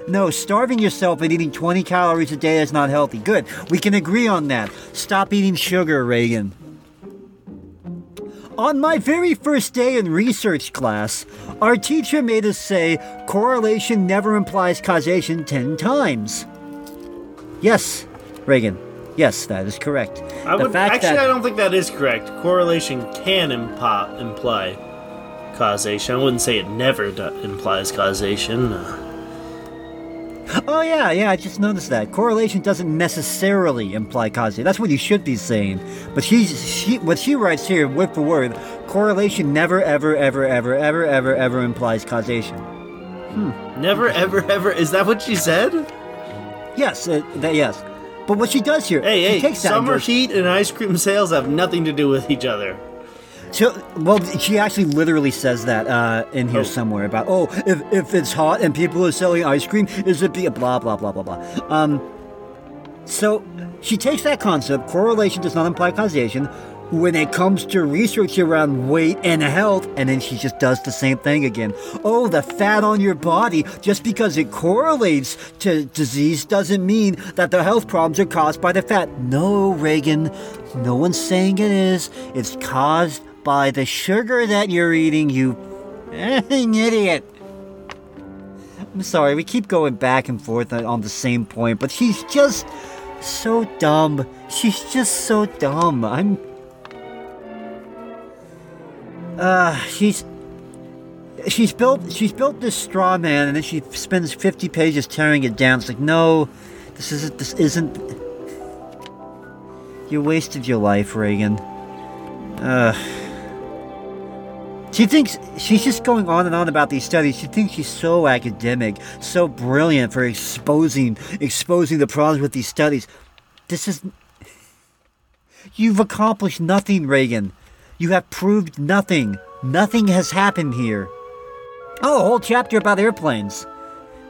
[SPEAKER 10] No, starving yourself and eating 20 calories a day is not healthy. Good. We can agree on that. Stop eating sugar, Ragen. On my very first day in research class, our teacher made us say correlation never implies causation 10 times. Yes, Ragen. Yes, that is correct.
[SPEAKER 5] I
[SPEAKER 10] the
[SPEAKER 5] would actually.
[SPEAKER 10] that
[SPEAKER 5] I don't think that is correct. Correlation can impo- imply causation. I wouldn't say it never do- implies causation. Uh,
[SPEAKER 10] Oh yeah, yeah, I just noticed that. Correlation doesn't necessarily imply causation. That's what you should be saying. But she's she what she writes here word for word, correlation never ever ever ever ever ever ever implies causation.
[SPEAKER 5] never, ever, ever. Is that what she said?
[SPEAKER 10] Yes, uh, that yes. But what she does here,
[SPEAKER 5] Hey,
[SPEAKER 10] she
[SPEAKER 5] hey.
[SPEAKER 10] takes that
[SPEAKER 5] Summer
[SPEAKER 10] goes-
[SPEAKER 5] heat and ice cream sales have nothing to do with each other.
[SPEAKER 10] So, well, she actually literally says that uh, in here
[SPEAKER 5] Oh.
[SPEAKER 10] somewhere about, oh, if, if it's hot and people are selling ice cream, is it the blah, blah, blah, blah, blah. Um, so she takes that concept, correlation does not imply causation, when it comes to research around weight and health, and then she just does the same thing again. Oh, the fat on your body, just because it correlates to disease doesn't mean that the health problems are caused by the fat. No, Ragen, no one's saying it is. It's caused by the sugar that you're eating, you idiot. I'm sorry, we keep going back and forth on the same point, but she's just so dumb. She's just so dumb. I'm. Uh, she's. She's built. She's built this straw man, and then she spends 50 pages tearing it down. It's like, no, this isn't. This isn't. You wasted your life, Ragen. Ugh. She thinks she's just going on and on about these studies. She thinks she's so academic, so brilliant for exposing exposing the problems with these studies. This is You've accomplished nothing, Ragen. You have proved nothing. Nothing has happened here. Oh, a whole chapter about airplanes.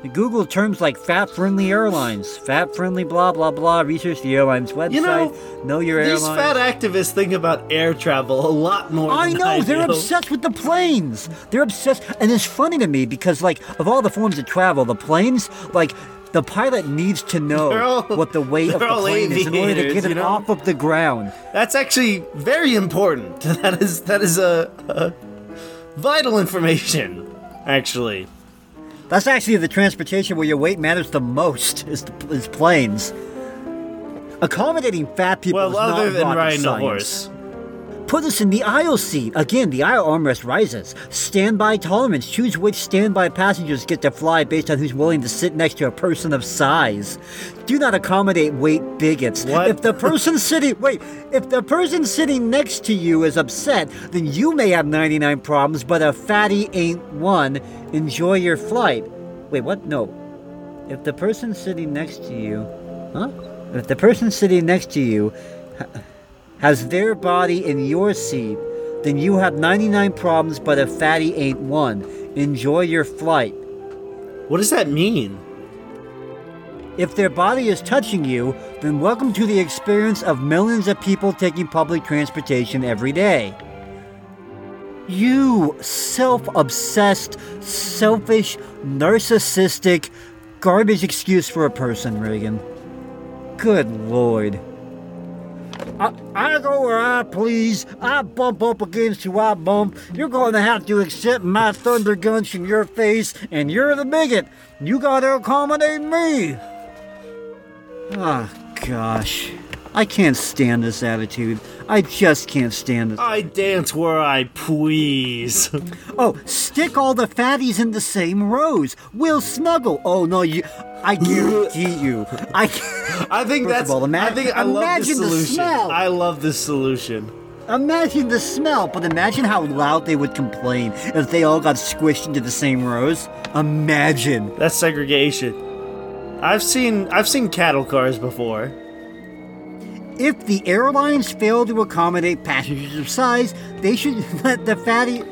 [SPEAKER 10] Google terms like fat-friendly airlines, fat-friendly blah blah blah. Research the airline's website.
[SPEAKER 5] You know,
[SPEAKER 10] know your
[SPEAKER 5] These
[SPEAKER 10] airline.
[SPEAKER 5] fat activists think about air travel a lot more.
[SPEAKER 10] I know
[SPEAKER 5] I
[SPEAKER 10] they're
[SPEAKER 5] do.
[SPEAKER 10] obsessed with the planes. They're obsessed, and it's funny to me because, like, of all the forms of travel, the planes, like, the pilot needs to know
[SPEAKER 5] all-
[SPEAKER 10] what the weight of the plane is in order to get it
[SPEAKER 5] you know?
[SPEAKER 10] off of the ground.
[SPEAKER 5] That's actually very important. That is that is a, a vital information. Actually,
[SPEAKER 10] That's actually the transportation where your weight matters the most is, the, is planes. Accommodating fat people is
[SPEAKER 5] well,
[SPEAKER 10] not
[SPEAKER 5] other than riding a horse.
[SPEAKER 10] Put us in the aisle seat. Again, the aisle armrest rises. Standby tolerance. Choose which standby passengers get to fly based on who's willing to sit next to a person of size. Do not accommodate weight bigots.
[SPEAKER 5] What?
[SPEAKER 10] If the person sitting wait, if the person sitting next to you is upset, then you may have 99 problems, but a fatty ain't one. Enjoy your flight. Wait, what? No. If the person sitting next to you, huh? If the person sitting next to you has their body in your seat, then you have 99 problems, but a fatty ain't one. Enjoy your flight.
[SPEAKER 5] What does that mean?
[SPEAKER 10] If their body is touching you, then welcome to the experience of millions of people taking public transportation every day. You self obsessed, selfish, narcissistic, garbage excuse for a person, Ragen. Good lord. I, I go where I please. I bump up against who I bump. You're going to have to accept my thunder guns in your face, and you're the bigot. You got to accommodate me. Ah, gosh. I can't stand this attitude. I just can't stand it.
[SPEAKER 5] I dance where I please.
[SPEAKER 10] Oh, stick all the fatties in the same rows. We'll snuggle. Oh no, you. I guarantee you. I.
[SPEAKER 5] I think that's.
[SPEAKER 10] all,
[SPEAKER 5] I think I love this
[SPEAKER 10] imagine the
[SPEAKER 5] solution.
[SPEAKER 10] smell.
[SPEAKER 5] I love this solution.
[SPEAKER 10] Imagine the smell, but imagine how loud they would complain if they all got squished into the same rows. Imagine.
[SPEAKER 5] That's segregation. I've seen I've seen cattle cars before.
[SPEAKER 10] If the airlines fail to accommodate passengers of size, they should let the fatty.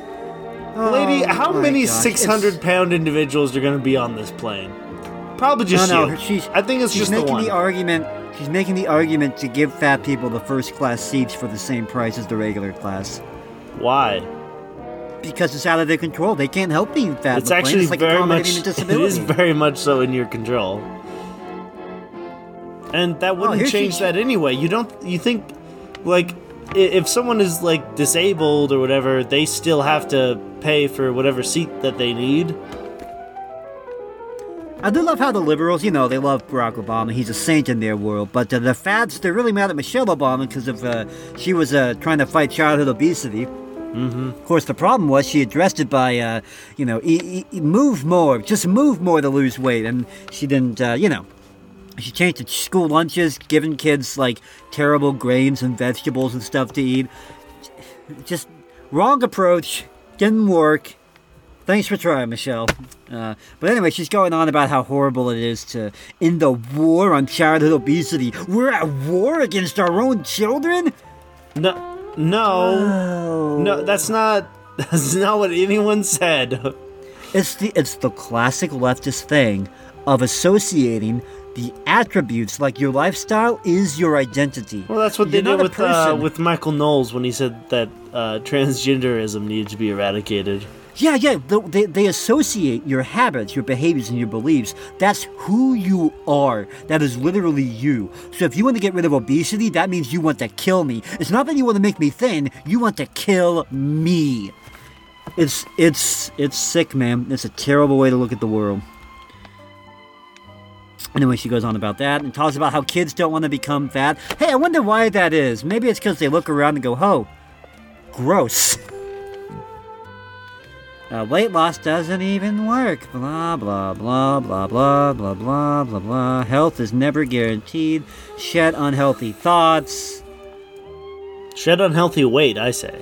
[SPEAKER 5] Oh Lady,
[SPEAKER 10] Oh,
[SPEAKER 5] how many
[SPEAKER 10] gosh,
[SPEAKER 5] six hundred pound individuals are going to be on this plane? Probably
[SPEAKER 10] No,
[SPEAKER 5] just
[SPEAKER 10] no,
[SPEAKER 5] you.
[SPEAKER 10] she's.
[SPEAKER 5] I think it's just the
[SPEAKER 10] making
[SPEAKER 5] one.
[SPEAKER 10] the argument. She's making the argument to give fat people the first class seats for the same price as the regular class.
[SPEAKER 5] Why?
[SPEAKER 10] Because it's out of their control. They can't help being fat.
[SPEAKER 5] It's
[SPEAKER 10] the
[SPEAKER 5] actually
[SPEAKER 10] it's like
[SPEAKER 5] very much. It is very much so in your control. And that wouldn't
[SPEAKER 10] Oh,
[SPEAKER 5] change
[SPEAKER 10] she-
[SPEAKER 5] that anyway. You don't. You think, like, if someone is like disabled or whatever, they still have to pay for whatever seat that they need.
[SPEAKER 10] I do love how the liberals, you know, they love Barack Obama. He's a saint in their world. But uh, the fads, they're really mad at Michelle Obama because of uh, she was uh, trying to fight childhood obesity. Mm-hmm. Of course, the problem was she addressed it by, uh, you know, e- e- move more, just move more to lose weight, and she didn't, uh, you know. She changed the school lunches, giving kids like terrible grains and vegetables and stuff to eat. Just wrong approach, didn't work. Thanks for trying, Michelle. Uh, but anyway, she's going on about how horrible it is to end the war on childhood obesity. We're at war against our own children?
[SPEAKER 5] No, no,
[SPEAKER 10] Oh.
[SPEAKER 5] no. That's not. That's not what anyone said.
[SPEAKER 10] It's the it's the classic leftist thing of associating The attributes, like your lifestyle, is your identity.
[SPEAKER 5] Well, that's what they
[SPEAKER 10] You're
[SPEAKER 5] did with uh, with Michael Knowles when he said that uh, transgenderism needed to be eradicated.
[SPEAKER 10] Yeah, yeah. They, they associate your habits, your behaviors, and your beliefs. That's who you are. That is literally you. So if you want to get rid of obesity, that means you want to kill me. It's not that you want to make me thin. You want to kill me. It's it's it's sick, man. It's a terrible way to look at the world. Anyway, she goes on about that and talks about how kids don't want to become fat. Hey, I wonder why that is. Maybe it's because they look around and go, "Oh, gross." Uh, weight loss doesn't even work. Blah, blah, blah, blah, blah, blah, blah, blah, blah. Health is never guaranteed. Shed unhealthy thoughts.
[SPEAKER 5] Shed unhealthy weight, I say.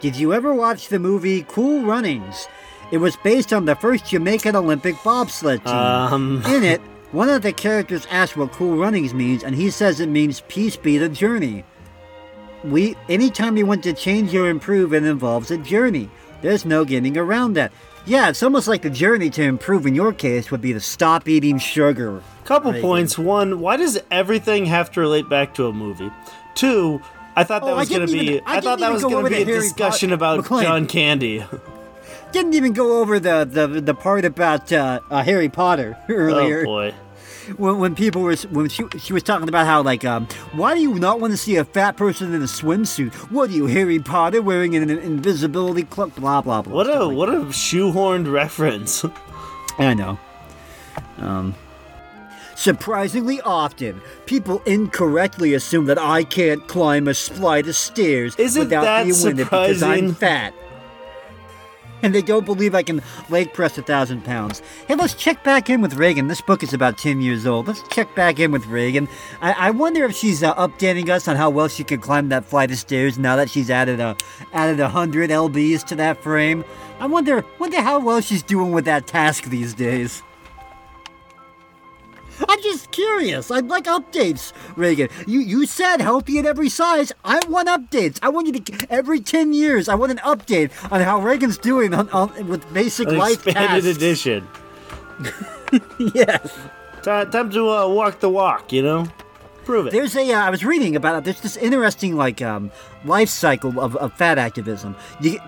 [SPEAKER 10] Did you ever watch the movie Cool Runnings? It was based on the first Jamaican Olympic bobsled team.
[SPEAKER 5] Um.
[SPEAKER 10] In it, one of the characters asks what Cool Runnings means, and he says it means peace be the journey. We, anytime you want to change or improve, it involves a journey. There's no getting around that. Yeah, it's almost like the journey to improve in your case would be to stop eating sugar.
[SPEAKER 5] Couple
[SPEAKER 10] Right.
[SPEAKER 5] points. One, why does everything have to relate back to a movie? Two, I thought that
[SPEAKER 10] Oh,
[SPEAKER 5] was going to be.
[SPEAKER 10] I
[SPEAKER 5] I, thought that was going to be a
[SPEAKER 10] Harry
[SPEAKER 5] discussion
[SPEAKER 10] Potter-
[SPEAKER 5] about
[SPEAKER 10] McLean.
[SPEAKER 5] John Candy.
[SPEAKER 10] Didn't even go over the the, the part about uh, uh, Harry Potter earlier.
[SPEAKER 5] Oh boy.
[SPEAKER 10] when, when people were when she she was talking about how like um why do you not want to see a fat person in a swimsuit? What are you Harry Potter wearing an, invisibility cloak? Blah blah blah.
[SPEAKER 5] What a
[SPEAKER 10] like
[SPEAKER 5] what a shoehorned reference.
[SPEAKER 10] I know. Um. Surprisingly often, people incorrectly assume that I can't climb a flight of stairs
[SPEAKER 5] Isn't
[SPEAKER 10] without
[SPEAKER 5] that
[SPEAKER 10] being winded because I'm fat. And they don't believe I can leg press a thousand pounds. Hey, let's check back in with Ragen. This book is about 10 years old. Let's check back in with Ragen. I, I wonder if she's uh, updating us on how well she can climb that flight of stairs now that she's added a added a hundred lbs to that frame. I wonder wonder how well she's doing with that task these days. I'm just curious. I'd like updates, Ragen. You you said healthy at every size. I want updates. I want you to every ten years. I want an update on how Ragen's doing on, on with basic
[SPEAKER 5] An
[SPEAKER 10] life
[SPEAKER 5] expanded
[SPEAKER 10] tasks.
[SPEAKER 5] edition.
[SPEAKER 10] yes.
[SPEAKER 5] Ti- time to uh, walk the walk. You know, prove it.
[SPEAKER 10] There's a. Uh, I was reading about it. There's this interesting like um, life cycle of, of fat activism. You,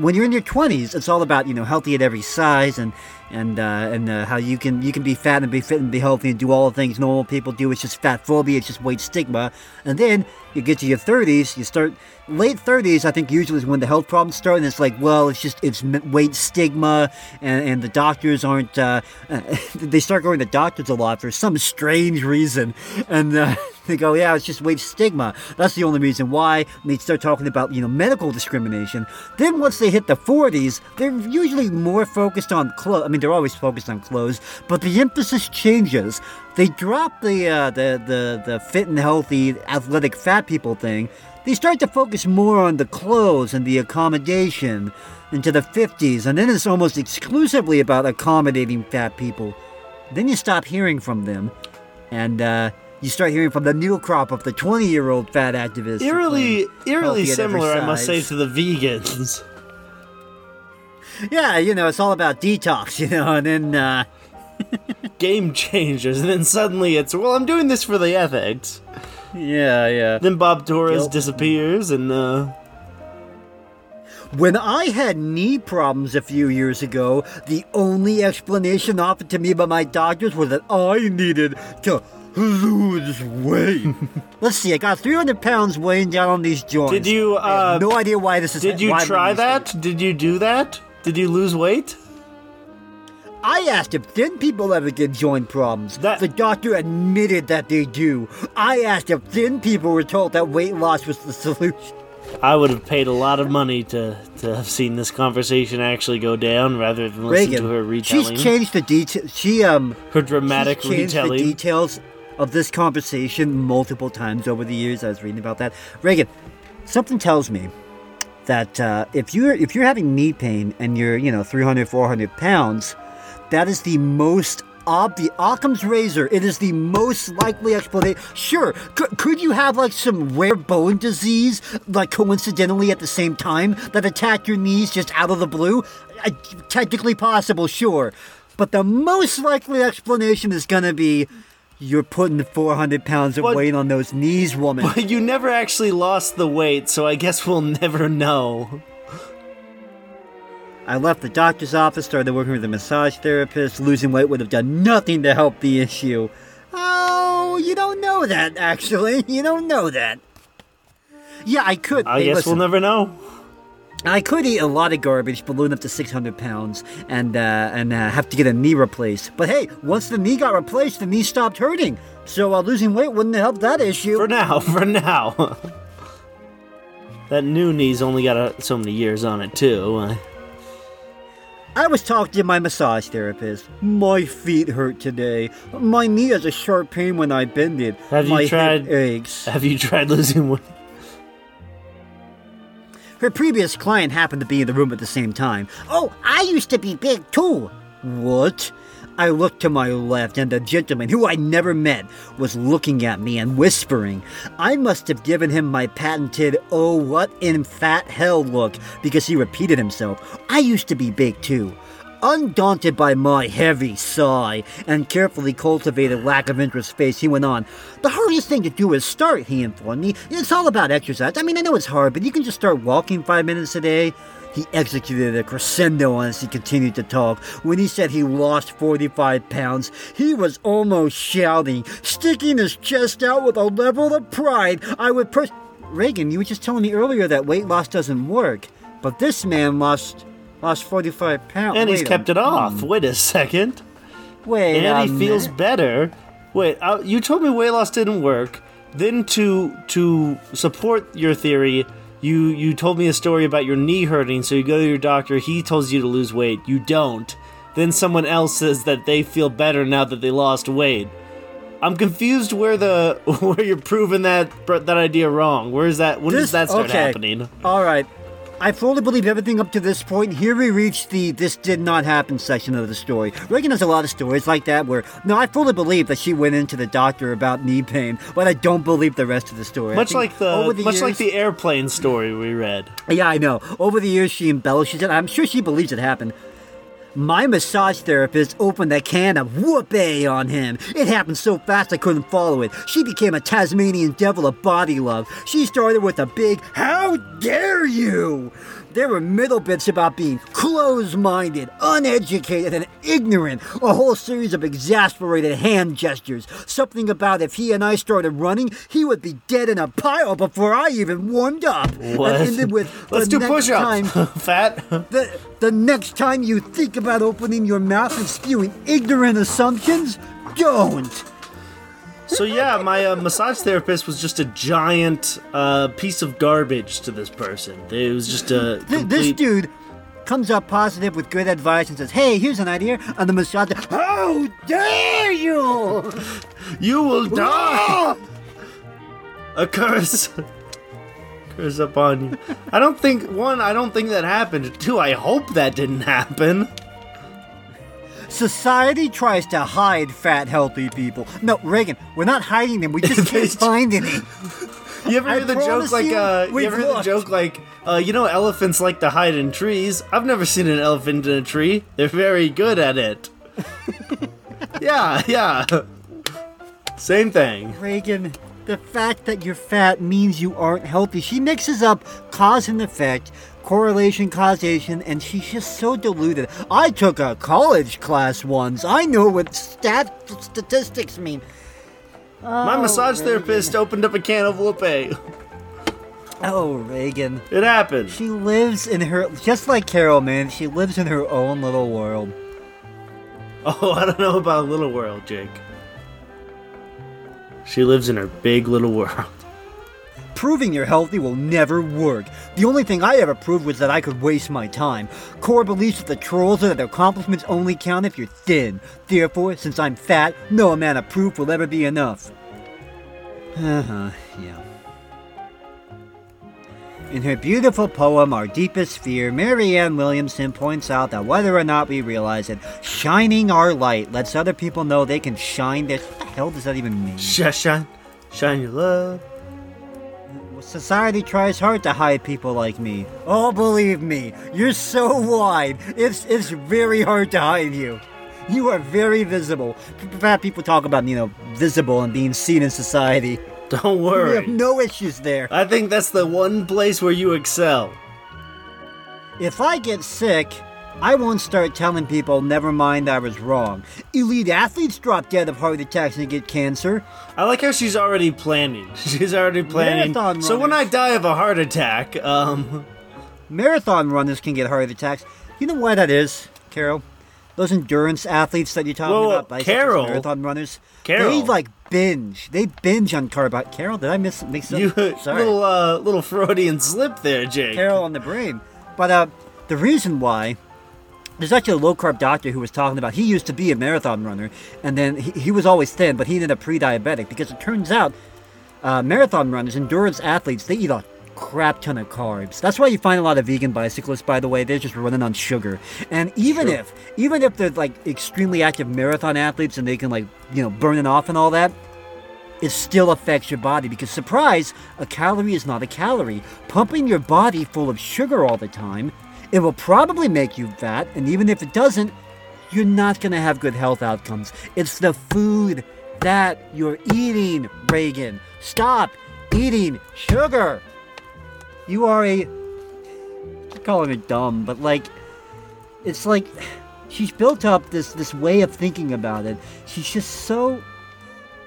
[SPEAKER 10] when you're in your 20s, it's all about you know healthy at every size and and uh, and uh, how you can you can be fat and be fit and be healthy and do all the things normal people do. It's just fat phobia. It's just weight stigma. And then you get to your 30s, you start late 30s. I think usually is when the health problems start, and it's like, well, it's just it's weight stigma, and, and the doctors aren't. Uh, they start going to doctors a lot for some strange reason, and. Uh, they go, yeah, it's just weight stigma. That's the only reason why. They start talking about, you know, medical discrimination. Then once they hit the 40s, they're usually more focused on clothes. I mean, they're always focused on clothes, but the emphasis changes. They drop the uh, the the the fit and healthy, athletic fat people thing. They start to focus more on the clothes and the accommodation into the 50s, and then it's almost exclusively about accommodating fat people. Then you stop hearing from them, and uh, you start hearing from the new crop of the 20 year old fat activists.
[SPEAKER 5] eerily, eerily
[SPEAKER 10] healthy at every
[SPEAKER 5] similar, I must say, to the vegans.
[SPEAKER 10] Yeah, you know, it's all about detox, you know, and then, uh,
[SPEAKER 5] Game changers, and then suddenly it's well, I'm doing this for the ethics.
[SPEAKER 10] Yeah, yeah.
[SPEAKER 5] Then Bob Torres
[SPEAKER 10] Guilt.
[SPEAKER 5] disappears, and uh,
[SPEAKER 10] When I had knee problems a few years ago, the only explanation offered to me by my doctors was that I needed to lose weight. Let's see, I got 300 pounds weighing down on these joints.
[SPEAKER 5] did you?
[SPEAKER 10] I have
[SPEAKER 5] Uh,
[SPEAKER 10] no idea why this is.
[SPEAKER 5] did you try
[SPEAKER 10] in this state.
[SPEAKER 5] that? Did you do that? Did you lose weight?
[SPEAKER 10] I asked if thin people ever get joint problems.
[SPEAKER 5] That-
[SPEAKER 10] the doctor admitted that they do. I asked if thin people were told that weight loss was the solution.
[SPEAKER 5] I would have paid a lot of money to, to have seen this conversation actually go down rather than listen
[SPEAKER 10] Ragen,
[SPEAKER 5] to her retelling.
[SPEAKER 10] she's changed the details. She um,
[SPEAKER 5] her dramatic
[SPEAKER 10] she's changed
[SPEAKER 5] retelling.
[SPEAKER 10] the details of this conversation multiple times over the years. I was reading about that. Ragen, something tells me that uh, if you're if you're having knee pain and you're you know 300 400 pounds, that is the most ob the Occam's razor. It is the most likely explanation. Sure, could, could you have like some rare bone disease, like coincidentally at the same time, that attacked your knees just out of the blue? Uh, technically possible, sure. but the most likely explanation is gonna be you're putting 400 pounds of
[SPEAKER 5] What?
[SPEAKER 10] weight on those knees, woman.
[SPEAKER 5] But you never actually lost the weight, so I guess we'll never know.
[SPEAKER 10] I left the doctor's office, started working with a massage therapist. Losing weight would have done nothing to help the issue. Oh, you don't know that, actually. You don't know that. Yeah, I could.
[SPEAKER 5] I
[SPEAKER 10] hey,
[SPEAKER 5] guess
[SPEAKER 10] listen,
[SPEAKER 5] we'll never know.
[SPEAKER 10] I could eat a lot of garbage, balloon up to 600 pounds, and uh, and uh, have to get a knee replaced. But hey, once the knee got replaced, the knee stopped hurting. So uh, losing weight wouldn't help that issue.
[SPEAKER 5] For now, for now. that new knee's only got uh so many years on it, too.
[SPEAKER 10] I was talking to my massage therapist. My feet hurt today. My knee has a sharp pain when I bend it.
[SPEAKER 5] Have you
[SPEAKER 10] my hip
[SPEAKER 5] tried-
[SPEAKER 10] aches.
[SPEAKER 5] Have you tried losing weight?
[SPEAKER 10] Her previous client happened to be in the room at the same time. Oh, I used to be big too. What? I looked to my left, and the gentleman, who I never met, was looking at me and whispering. I must have given him my patented, oh, what in fat hell look, because he repeated himself. I used to be big too. Undaunted by my heavy sigh and carefully cultivated lack of interest face, he went on. The hardest thing to do is start, he informed me. It's all about exercise. I mean, I know it's hard, but you can just start walking five minutes a day. He executed a crescendo as he continued to talk. When he said he lost 45 pounds, he was almost shouting, sticking his chest out with a level of pride I would pers- Ragen, you were just telling me earlier that weight loss doesn't work, but this man lost lost 45 pounds.
[SPEAKER 5] And he's
[SPEAKER 10] Wait a-
[SPEAKER 5] kept it off. Wait a second.
[SPEAKER 10] Wait,
[SPEAKER 5] and he feels
[SPEAKER 10] minute.
[SPEAKER 5] better. Wait, uh, you told me weight loss didn't work. Then to to support your theory, you you told me a story about your knee hurting. So you go to your doctor. He tells you to lose weight. You don't. Then someone else says that they feel better now that they lost weight. I'm confused where the where you're proving that that idea wrong. Where is that? When does that start
[SPEAKER 10] okay.
[SPEAKER 5] happening?
[SPEAKER 10] All right. I fully believe everything up to this point. Here we reach the this did not happen section of the story. Ragen has a lot of stories like that where, no, I fully believe that she went into the doctor about knee pain, but I don't believe the rest of the story.
[SPEAKER 5] Much like the,
[SPEAKER 10] over
[SPEAKER 5] much like the airplane story we read.
[SPEAKER 10] Yeah, I know. Over the years, she embellishes it. I'm sure she believes it happened. My massage therapist opened a can of whoopee on him. It happened so fast I couldn't follow it. She became a Tasmanian devil of body love. She started with a big, How dare you! There were middle bits about being close minded, uneducated, and ignorant. A whole series of exasperated hand gestures. Something about if he and I started running, he would be dead in a pile before I even warmed up.
[SPEAKER 5] What?
[SPEAKER 10] And ended with
[SPEAKER 5] Let's do push-ups,
[SPEAKER 10] time-
[SPEAKER 5] fat.
[SPEAKER 10] the, the next time you think about opening your mouth and spewing ignorant assumptions, don't.
[SPEAKER 5] So yeah, my uh, massage therapist was just a giant uh, piece of garbage to this person. It was just a
[SPEAKER 10] Th- this dude comes up positive with good advice and says, "Hey, here's an idea." And the massage, how dare you!
[SPEAKER 5] You will die. a curse. curse upon you. I don't think one. I don't think that happened. Two. I hope that didn't happen.
[SPEAKER 10] Society tries to hide fat, healthy people. No, Ragen, we're not hiding them. We just can't find any.
[SPEAKER 5] You ever hear the joke like
[SPEAKER 10] you,
[SPEAKER 5] uh? You ever hear the joke like uh? You know, elephants like to hide in trees. I've never seen an elephant in a tree. They're very good at it. yeah, yeah. Same thing.
[SPEAKER 10] Ragen, the fact that you're fat means you aren't healthy. She mixes up cause and effect, correlation, causation, and she's just so deluded. I took a college class once. I know what stat statistics mean.
[SPEAKER 5] My
[SPEAKER 10] Oh,
[SPEAKER 5] massage
[SPEAKER 10] Ragen.
[SPEAKER 5] therapist opened up a can of whoopee.
[SPEAKER 10] Oh, Ragen.
[SPEAKER 5] It happened.
[SPEAKER 10] She lives in her, just like Carol, man. She lives in her own little world.
[SPEAKER 5] Oh, I don't know about Little World, Jake. She lives in her big little world.
[SPEAKER 10] Proving you're healthy will never work. The only thing I ever proved was that I could waste my time. Core believes that the trolls are that their accomplishments only count if you're thin. Therefore, since I'm fat, no amount of proof will ever be enough. Uh huh, yeah. In her beautiful poem, Our Deepest Fear, Marianne Williamson points out that whether or not we realize it, shining our light lets other people know they can shine their. What the hell does that even mean?
[SPEAKER 5] Shine, shine, shine your love.
[SPEAKER 10] Society tries hard to hide people like me. Oh, believe me, you're so wide. It's it's very hard to hide you. You are very visible. Fat people talk about, you know, visible and being seen in society.
[SPEAKER 5] Don't worry.
[SPEAKER 10] We have no issues there.
[SPEAKER 5] I think that's the one place where you excel.
[SPEAKER 10] If I get sick, I won't start telling people, never mind, I was wrong. Elite athletes drop dead of heart attacks and get cancer.
[SPEAKER 5] I like how she's already planning. She's already planning.
[SPEAKER 10] Marathon
[SPEAKER 5] So when I die of a heart attack, um,
[SPEAKER 10] Marathon runners can get heart attacks. You know why that is, Carol? Those endurance athletes that you're talking
[SPEAKER 5] Whoa,
[SPEAKER 10] about, bicycles,
[SPEAKER 5] Carol.
[SPEAKER 10] marathon runners,
[SPEAKER 5] Carol.
[SPEAKER 10] they like binge. They binge on carbohydrates. Carol, did I miss mix up?
[SPEAKER 5] you
[SPEAKER 10] Sorry,
[SPEAKER 5] little uh, little Freudian slip there, Jake.
[SPEAKER 10] Carol on the brain. But uh, the reason why there's actually a low carb doctor who was talking about he used to be a marathon runner and then he, he was always thin, but he ended up pre-diabetic because it turns out uh, marathon runners, endurance athletes, they eat a crap ton of carbs. That's why you find a lot of vegan bicyclists, by the way, they're just running on sugar. And even if even if they're like extremely active marathon athletes and they can like you know burn it off and all that, it still affects your body because surprise a calorie is not a calorie pumping your body full of sugar all the time it will probably make you fat and even if it doesn't you're not going to have good health outcomes it's the food that you're eating ragen stop eating sugar you are a I'm calling her dumb but like it's like she's built up this this way of thinking about it she's just so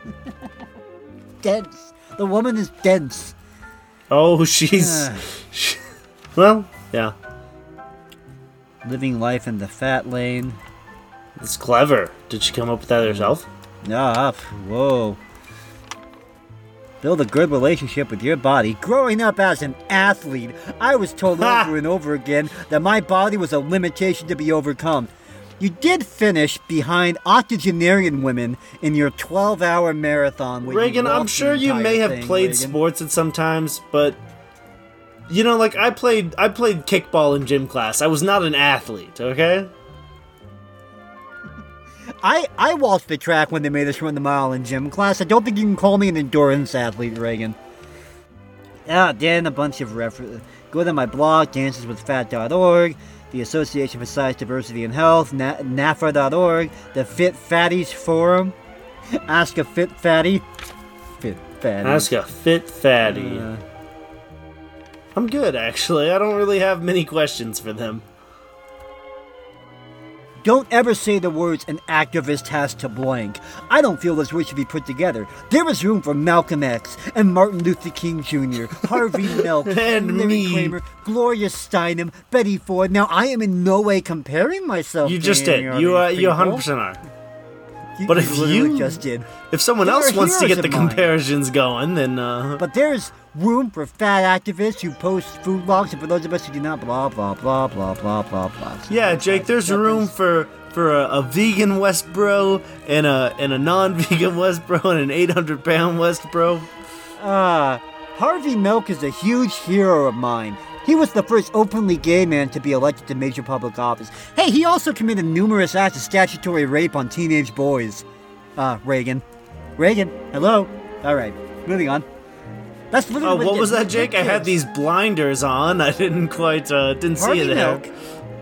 [SPEAKER 10] dense. The woman is dense.
[SPEAKER 5] Oh, she's. Uh. she- well, yeah,
[SPEAKER 10] Living life in the fat lane.
[SPEAKER 5] it's clever. Did she come up with that herself?
[SPEAKER 10] Ah, whoa. Build a good relationship with your body. Growing up as an athlete, I was told over and over again that my body was a limitation to be overcome. You did finish behind octogenarian women in your 12 hour marathon.
[SPEAKER 5] Ragen, I'm sure you may have
[SPEAKER 10] thing,
[SPEAKER 5] played
[SPEAKER 10] Ragen.
[SPEAKER 5] sports at some times, but you know, like I played, I played kickball in gym class. I was not an athlete. Okay.
[SPEAKER 10] I, I walked the track when they made us run the mile in gym class. I don't think you can call me an endurance athlete, Ragen. Ah, then a bunch of refer. Go to my blog, danceswithfat.org, the Association for Size Diversity and Health, Na- NAAFA.org, the Fit Fatties Forum. Ask a Fit Fatty. Fit Fatty.
[SPEAKER 5] Ask a fit fatty.
[SPEAKER 10] Uh,
[SPEAKER 5] I'm good, actually. I don't really have many questions for them.
[SPEAKER 10] Don't ever say the words an activist has to blank. I don't feel this word should be put together. There is room for Malcolm X and Martin Luther King Jr., Harvey Milk,
[SPEAKER 5] And
[SPEAKER 10] Larry
[SPEAKER 5] me.
[SPEAKER 10] Kramer, Gloria Steinem, Betty Ford. Now, I am in no way comparing myself
[SPEAKER 5] You just did. You
[SPEAKER 10] these
[SPEAKER 5] uh, you
[SPEAKER 10] people.
[SPEAKER 5] 100 percent are.
[SPEAKER 10] You-
[SPEAKER 5] but
[SPEAKER 10] you
[SPEAKER 5] if you-
[SPEAKER 10] just did.
[SPEAKER 5] If someone
[SPEAKER 10] They
[SPEAKER 5] else wants to get the
[SPEAKER 10] mine.
[SPEAKER 5] comparisons going, then uh,
[SPEAKER 10] But there's room for fat activists who post food logs, and for those of us who do not, blah, blah, blah, blah, blah, blah, blah.
[SPEAKER 5] yeah, Jake, there's room for for a, a vegan Westbro and a and a non-vegan Westbro and an 800 pound Westbro.
[SPEAKER 10] Ah, Harvey Milk is a huge hero of mine. He was the first openly gay man to be elected to major public office. Hey, he also committed numerous acts of statutory rape on teenage boys. Ah, Ragen. Ragen, hello? Alright, moving on. That's
[SPEAKER 5] Oh, what was that, Jake? I had these blinders on. I didn't quite uh, didn't see it.
[SPEAKER 10] Milk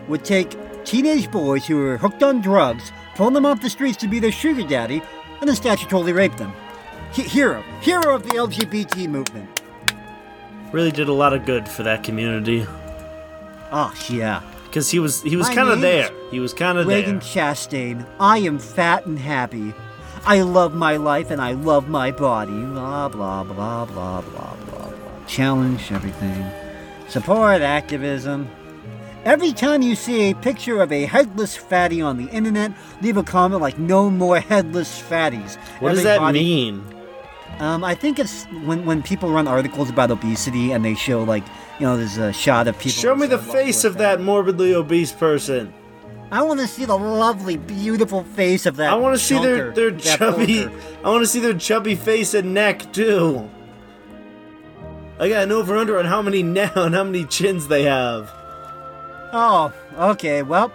[SPEAKER 10] would take teenage boys who were hooked on drugs, pull them off the streets to be their sugar daddy, and then statutorily rape them. He- hero. Hero of the LGBT movement.
[SPEAKER 5] Really did a lot of good for that community
[SPEAKER 10] Oh, yeah.
[SPEAKER 5] because he was he was kind of there. He was kind of
[SPEAKER 10] Ragen
[SPEAKER 5] there.
[SPEAKER 10] Chastain. I am fat and happy. I love my life and I love my body. Blah, blah, blah, blah, blah, blah, blah. Challenge everything. Support activism. Every time you see a picture of a headless fatty on the internet, leave a comment like "No more headless fatties."
[SPEAKER 5] What does that
[SPEAKER 10] Everybody-
[SPEAKER 5] mean?
[SPEAKER 10] Um, I think it's when when people run articles about obesity and they show like you know there's a shot of people.
[SPEAKER 5] Show me the face of that morbidly obese person.
[SPEAKER 10] I want to see the lovely, beautiful face of that.
[SPEAKER 5] I want to see their their chubby.
[SPEAKER 10] bunker.
[SPEAKER 5] I want to see their chubby face and neck too. I got an over under on how many now and how many chins they have.
[SPEAKER 10] Oh, okay. Well,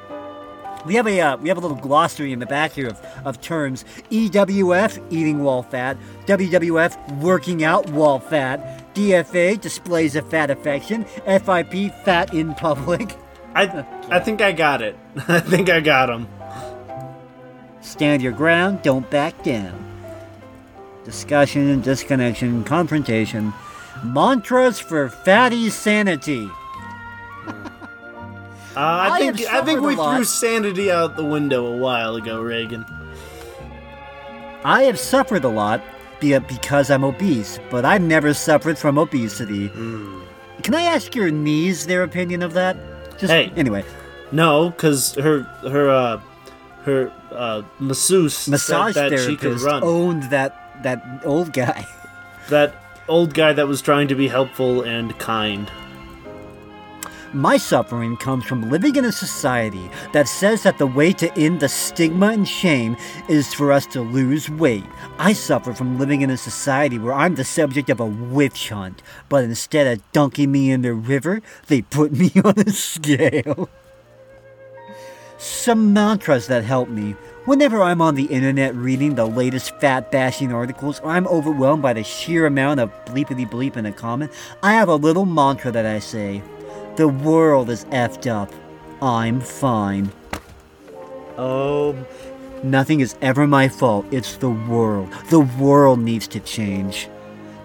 [SPEAKER 10] we have a uh, we have a little glossary in the back here of, of terms. EWF eating wall fat, WWF working out wall fat, DFA displays of fat affection, FIP fat in public.
[SPEAKER 5] I I think I got it. I think I got him.
[SPEAKER 10] Stand your ground, don't back down. Discussion, disconnection, confrontation. Mantras for fatty sanity.
[SPEAKER 5] Uh, I,
[SPEAKER 10] I
[SPEAKER 5] think I think we threw sanity out the window a while ago, Ragen.
[SPEAKER 10] I have suffered a lot be- because I'm obese, but I've never suffered from obesity. Can I ask your knees their opinion of that? Just
[SPEAKER 5] Hey.
[SPEAKER 10] anyway.
[SPEAKER 5] No, because her her uh her uh masseuse
[SPEAKER 10] Massage
[SPEAKER 5] said that she could
[SPEAKER 10] therapist
[SPEAKER 5] run.
[SPEAKER 10] owned that that old guy.
[SPEAKER 5] That old guy that was trying to be helpful and kind.
[SPEAKER 10] My suffering comes from living in a society that says that the way to end the stigma and shame is for us to lose weight. I suffer from living in a society where I'm the subject of a witch hunt, but instead of dunking me in the river, they put me on a scale. Some mantras that help me. Whenever I'm on the internet reading the latest fat bashing articles or I'm overwhelmed by the sheer amount of bleepity bleep in a comment, I have a little mantra that I say. The world is effed up. I'm fine. Oh, nothing is ever my fault. It's the world. The world needs to change.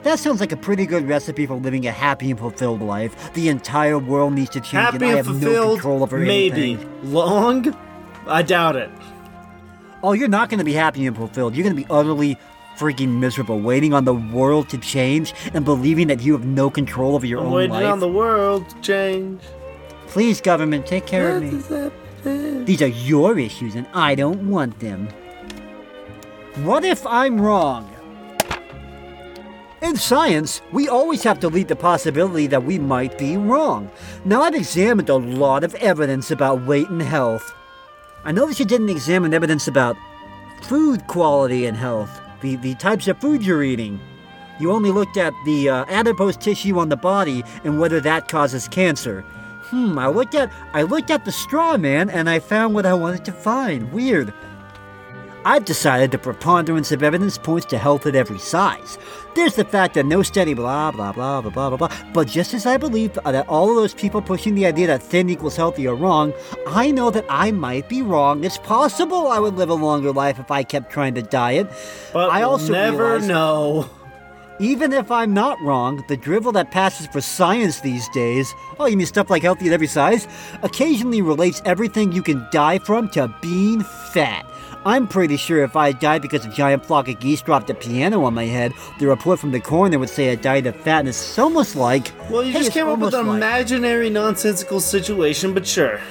[SPEAKER 10] That sounds like a pretty good recipe for living a happy and fulfilled life. The entire world needs to change,
[SPEAKER 5] Happy
[SPEAKER 10] and I have no control over
[SPEAKER 5] maybe.
[SPEAKER 10] anything.
[SPEAKER 5] Long? I doubt it.
[SPEAKER 10] Oh, you're not going to be happy and fulfilled. You're going to be utterly freaking miserable, waiting on the world to change and believing that you have no control over your
[SPEAKER 5] I'm
[SPEAKER 10] own
[SPEAKER 5] waiting
[SPEAKER 10] life.
[SPEAKER 5] on the world to change.
[SPEAKER 10] Please, government, take care of me. These are your issues, and I don't want them. What if I'm wrong? In science, we always have to leave the possibility that we might be wrong. Now, I've examined a lot of evidence about weight and health. I noticed you didn't examine evidence about food quality and health, the, the types of food you're eating. You only looked at the uh, adipose tissue on the body and whether that causes cancer. Hmm, I looked at I looked at the straw man and I found what I wanted to find. Weird. I've decided the preponderance of evidence points to health at every size. There's the fact that no study blah blah blah blah blah blah blah. But just as I believe that all of those people pushing the idea that thin equals healthy are wrong, I know that I might be wrong. It's possible I would live a longer life if I kept trying to diet.
[SPEAKER 5] But
[SPEAKER 10] I also
[SPEAKER 5] never know.
[SPEAKER 10] Even if I'm not wrong, the drivel that passes for science these days, oh, you mean stuff like healthy at every size, occasionally relates everything you can die from to being fat. I'm pretty sure if I died because a giant flock of geese dropped a piano on my head, the report from the coroner would say I died of fatness. It's almost like.
[SPEAKER 5] Well, you
[SPEAKER 10] hey,
[SPEAKER 5] just came up with an
[SPEAKER 10] like-
[SPEAKER 5] imaginary nonsensical situation, but sure.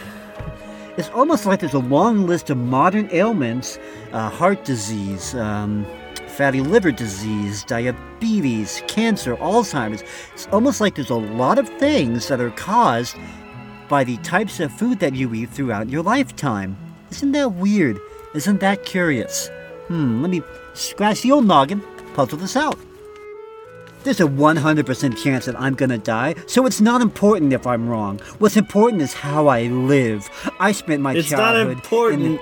[SPEAKER 10] It's almost like there's a long list of modern ailments uh, heart disease, um, fatty liver disease, diabetes, cancer, Alzheimer's. It's almost like there's a lot of things that are caused by the types of food that you eat throughout your lifetime. Isn't that weird? Isn't that curious? Hmm, let me scratch the old noggin, puzzle this out. There's a 100% chance that I'm gonna die, so it's not important if I'm wrong. What's important is how I live. I spent my time.
[SPEAKER 5] It's not important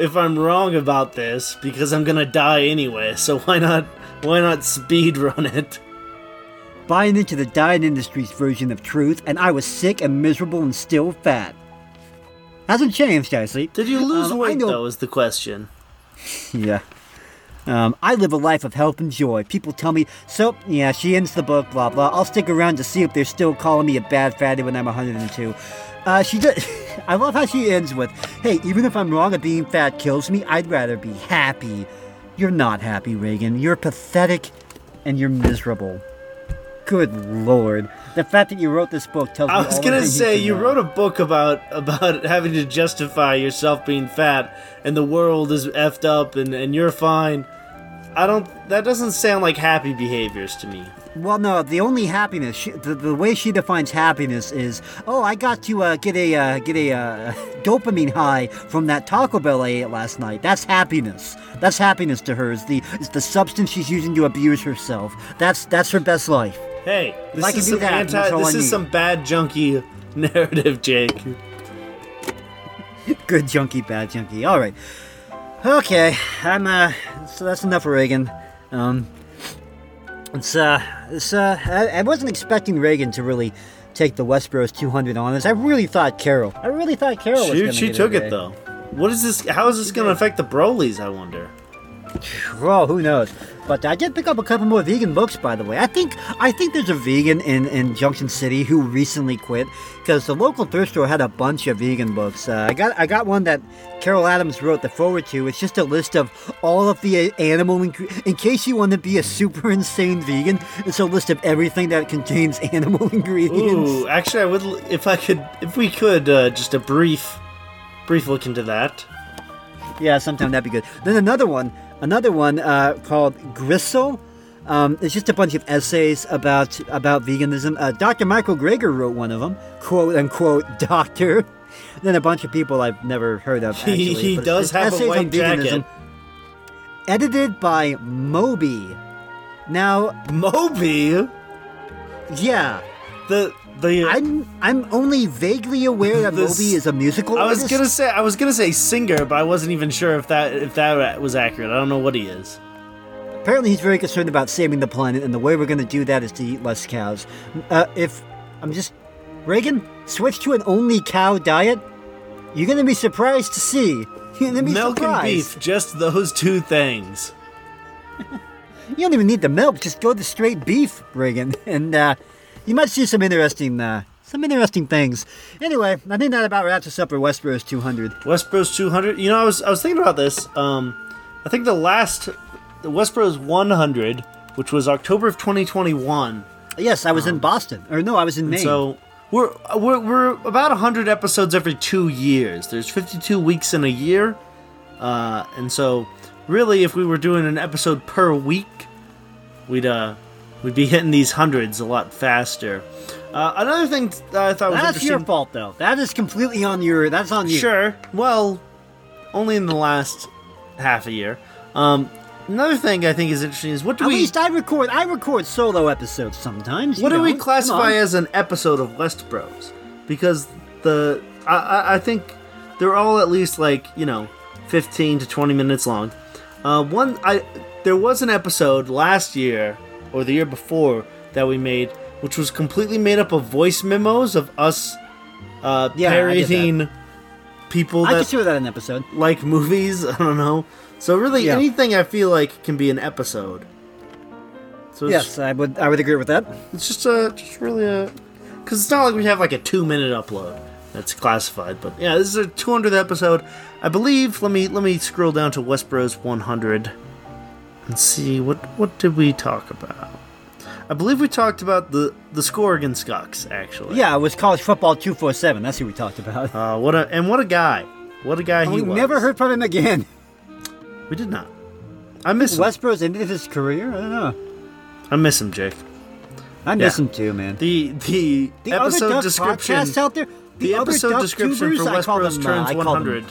[SPEAKER 5] if I'm wrong about this because I'm gonna die anyway. So why not? Why not speed run it?
[SPEAKER 10] buying into the diet industry's version of truth, and I was sick and miserable and still fat. Hasn't changed, actually.
[SPEAKER 5] Did you lose
[SPEAKER 10] Um,
[SPEAKER 5] weight though? Is the question.
[SPEAKER 10] Yeah. Um, I live a life of health and joy. People tell me, so, yeah, she ends the book, blah, blah. I'll stick around to see if they're still calling me a bad fatty when I'm 102. Uh, she does. I love how she ends with, hey, even if I'm wrong and being fat kills me, I'd rather be happy. You're not happy, Ragen. You're pathetic and you're miserable. Good lord. The fact that you wrote this book tells me
[SPEAKER 5] I was
[SPEAKER 10] all
[SPEAKER 5] gonna say
[SPEAKER 10] should
[SPEAKER 5] you wrote a book about about having to justify yourself being fat and the world is effed up and and you're fine. I don't. That doesn't sound like happy behaviors to me.
[SPEAKER 10] Well, no, the only happiness, she, the, the way she defines happiness is, oh, I got to uh, get a uh, get a uh, dopamine high from that Taco Bell I ate last night. That's happiness. That's happiness to her. Is the is the substance she's using to abuse herself. That's that's her best life.
[SPEAKER 5] Hey, this
[SPEAKER 10] I
[SPEAKER 5] is some
[SPEAKER 10] that,
[SPEAKER 5] anti. This is some bad junkie narrative, Jake.
[SPEAKER 10] Good junkie, bad junkie. All right. Okay, I'm uh. So that's enough for Ragen. Um. It's uh. It's uh. I, I wasn't expecting Ragen to really take the Westbro's 200 honors. I really thought Carol. I really thought Carol was
[SPEAKER 5] She she took
[SPEAKER 10] okay.
[SPEAKER 5] it though. what is this? How is this going to affect the Brolys? I wonder.
[SPEAKER 10] Well, who knows? But I did pick up a couple more vegan books, by the way. I think I think there's a vegan in, in Junction City who recently quit because the local thrift store had a bunch of vegan books. Uh, I got I got one that Carol Adams wrote the forward to. It's just a list of all of the uh, animal ingre- in case you want to be a super insane vegan. It's a list of everything that contains animal ingredients.
[SPEAKER 5] Ooh, actually, I would if I could, if we could, uh, just a brief, brief look into that.
[SPEAKER 10] Yeah, sometime that'd be good. Then another one, another one uh, called Gristle. Um, it's just a bunch of essays about about veganism. Uh, Dr. Michael Greger wrote one of them, quote unquote doctor. Then a bunch of people I've never heard of.
[SPEAKER 5] He-
[SPEAKER 10] Actually,
[SPEAKER 5] he
[SPEAKER 10] it's
[SPEAKER 5] does have a white
[SPEAKER 10] on veganism. Edited by Moby. Now,
[SPEAKER 5] Moby,
[SPEAKER 10] yeah,
[SPEAKER 5] the the.
[SPEAKER 10] I'm I'm only vaguely aware that
[SPEAKER 5] This-
[SPEAKER 10] Moby is a musical.
[SPEAKER 5] I was
[SPEAKER 10] artist.
[SPEAKER 5] gonna say I was gonna say singer, but I wasn't even sure if that if that was accurate. I don't know what he is.
[SPEAKER 10] Apparently, he's very concerned about saving the planet, and the way we're going to do that is to eat less cows. Uh, if I'm just Ragen, switch to an only cow diet. You're going to be surprised to see. You're to be
[SPEAKER 5] Milk and beef, just those two things.
[SPEAKER 10] You don't even need the milk. Just go the straight beef, Ragen, and uh, you might see some interesting, uh, some interesting things. Anyway, I think that about wraps us up for Westbros 200.
[SPEAKER 5] Westbros 200. You know, I was I was thinking about this. Um, I think the last the Westbros 100, which was October of 2021.
[SPEAKER 10] Yes, I was in Boston, or no, I was in Maine.
[SPEAKER 5] So we're we're we're about 100 episodes every two years. There's 52 weeks in a year, uh, and so really, if we were doing an episode per week, we'd uh we'd be hitting these hundreds a lot faster. Uh, another thing that I thought was
[SPEAKER 10] that's your fault, though. That is completely on your. That's on you.
[SPEAKER 5] Sure. Well, only in the last half a year. Um, another thing I think is interesting is what do
[SPEAKER 10] At
[SPEAKER 5] we At
[SPEAKER 10] least I record. I record solo episodes sometimes.
[SPEAKER 5] what do we classify as an episode of West Bros? Because the I, I, I think they're all at least like you know, fifteen to twenty minutes long. Uh, one I there was an episode last year or the year before that we made, which was completely made up of voice memos of us uh,
[SPEAKER 10] Yeah, that.
[SPEAKER 5] parodying people
[SPEAKER 10] I
[SPEAKER 5] that
[SPEAKER 10] consider that an episode.
[SPEAKER 5] like movies. I don't know. So really,
[SPEAKER 10] Yeah.
[SPEAKER 5] anything I feel like can be an episode. So
[SPEAKER 10] Yes, I would. I would agree with that.
[SPEAKER 5] it's just a, just really a, because it's not like we have like a two minute upload that's classified. But yeah, this is a 200th episode, I believe. Let me let me scroll down to Westbros 100 and see what what did we talk about. I believe we talked about the the Scorrigan Scucks actually.
[SPEAKER 10] Yeah, it was college football two four seven. That's who we talked about.
[SPEAKER 5] Uh, what a and what a guy. What a guy he
[SPEAKER 10] we
[SPEAKER 5] was.
[SPEAKER 10] never heard from him again.
[SPEAKER 5] We did not. I miss him.
[SPEAKER 10] Westbro's ended his career. I don't know.
[SPEAKER 5] I miss him, Jake.
[SPEAKER 10] I miss
[SPEAKER 5] Yeah.
[SPEAKER 10] him too, man.
[SPEAKER 5] The the,
[SPEAKER 10] The
[SPEAKER 5] episode
[SPEAKER 10] other duck
[SPEAKER 5] description.
[SPEAKER 10] podcasts out there. The,
[SPEAKER 5] The episode description
[SPEAKER 10] tubers,
[SPEAKER 5] for
[SPEAKER 10] I call
[SPEAKER 5] Westbros
[SPEAKER 10] them, uh,
[SPEAKER 5] turns
[SPEAKER 10] them-
[SPEAKER 5] 100.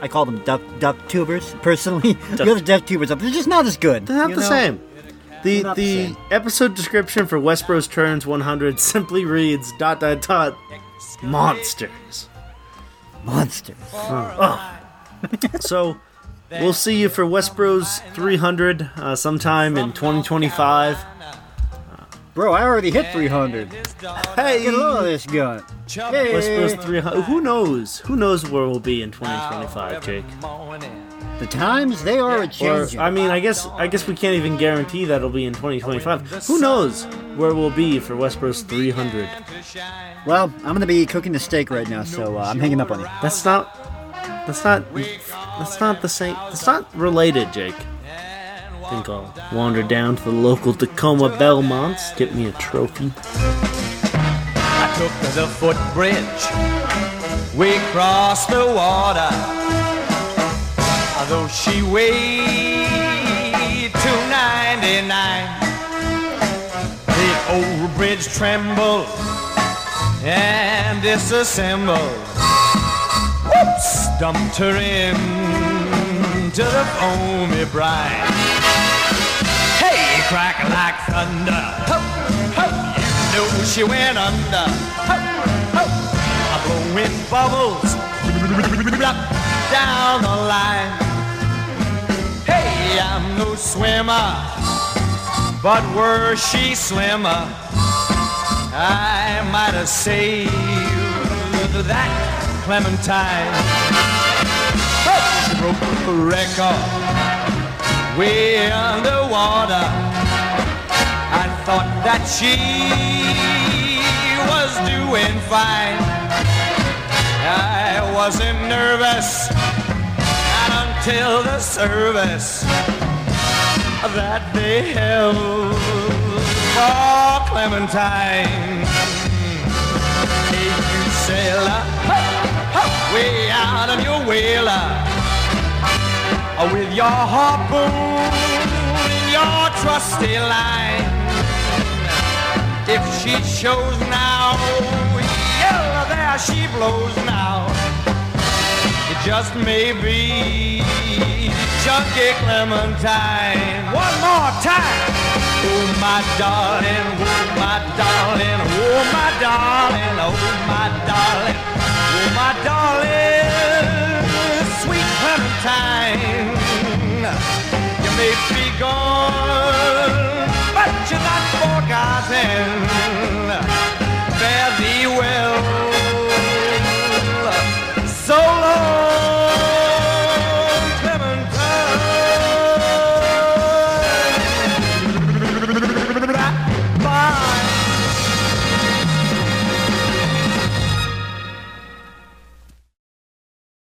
[SPEAKER 10] I call them duck duck tubers personally. the other duck tubers, they're just not as good.
[SPEAKER 5] They're not the
[SPEAKER 10] know?
[SPEAKER 5] same. The
[SPEAKER 10] the
[SPEAKER 5] episode description for Westbros turns 100 simply reads dot dot dot monsters.
[SPEAKER 10] Monsters.
[SPEAKER 5] Oh, So we'll see you for Westbros 300 uh, sometime in 2025.
[SPEAKER 10] Bro, I already hit 300.
[SPEAKER 5] Hey,
[SPEAKER 10] Get a load of this gun. Hey.
[SPEAKER 5] Westbros 300. Who knows? Who knows where we'll be in 2025, Jake?
[SPEAKER 10] The times they are a
[SPEAKER 5] Or
[SPEAKER 10] changing.
[SPEAKER 5] I mean, I guess I guess we can't even guarantee that it'll be in 2025. Who knows where we'll be for Westbros 300?
[SPEAKER 10] Well, I'm gonna be cooking the steak right now, so uh, I'm hanging up on you.
[SPEAKER 5] That's not. That's not. That's not the same. That's not related, Jake. I think I'll wander down to the local Tacoma Belmonts, get me a trophy.
[SPEAKER 7] I took the footbridge. We crossed the water. Although she weighed 299, the old bridge trembled and disassembled. Whoops! Dumped her into the foamy brine. Hey, crack like thunder. Ho, ho, you know she went under. Ho, ho, a blowing bubbles down the line. Hey, I'm no swimmer, but were she slimmer, I might have saved that Clementine.
[SPEAKER 9] Broke record way underwater. I thought that she was doing fine. I wasn't nervous not until the service that they held for Clementine. Hey, you sailor, way out on your whaler with your harpoon in your trusty line. If she shows now, yeah, there she blows now. It just may be Chunky Clementine. One more time. Oh my darling, oh my darling, oh my darling, oh my darling, oh my darling, sweet Clementine may be gone, but you're not forgotten.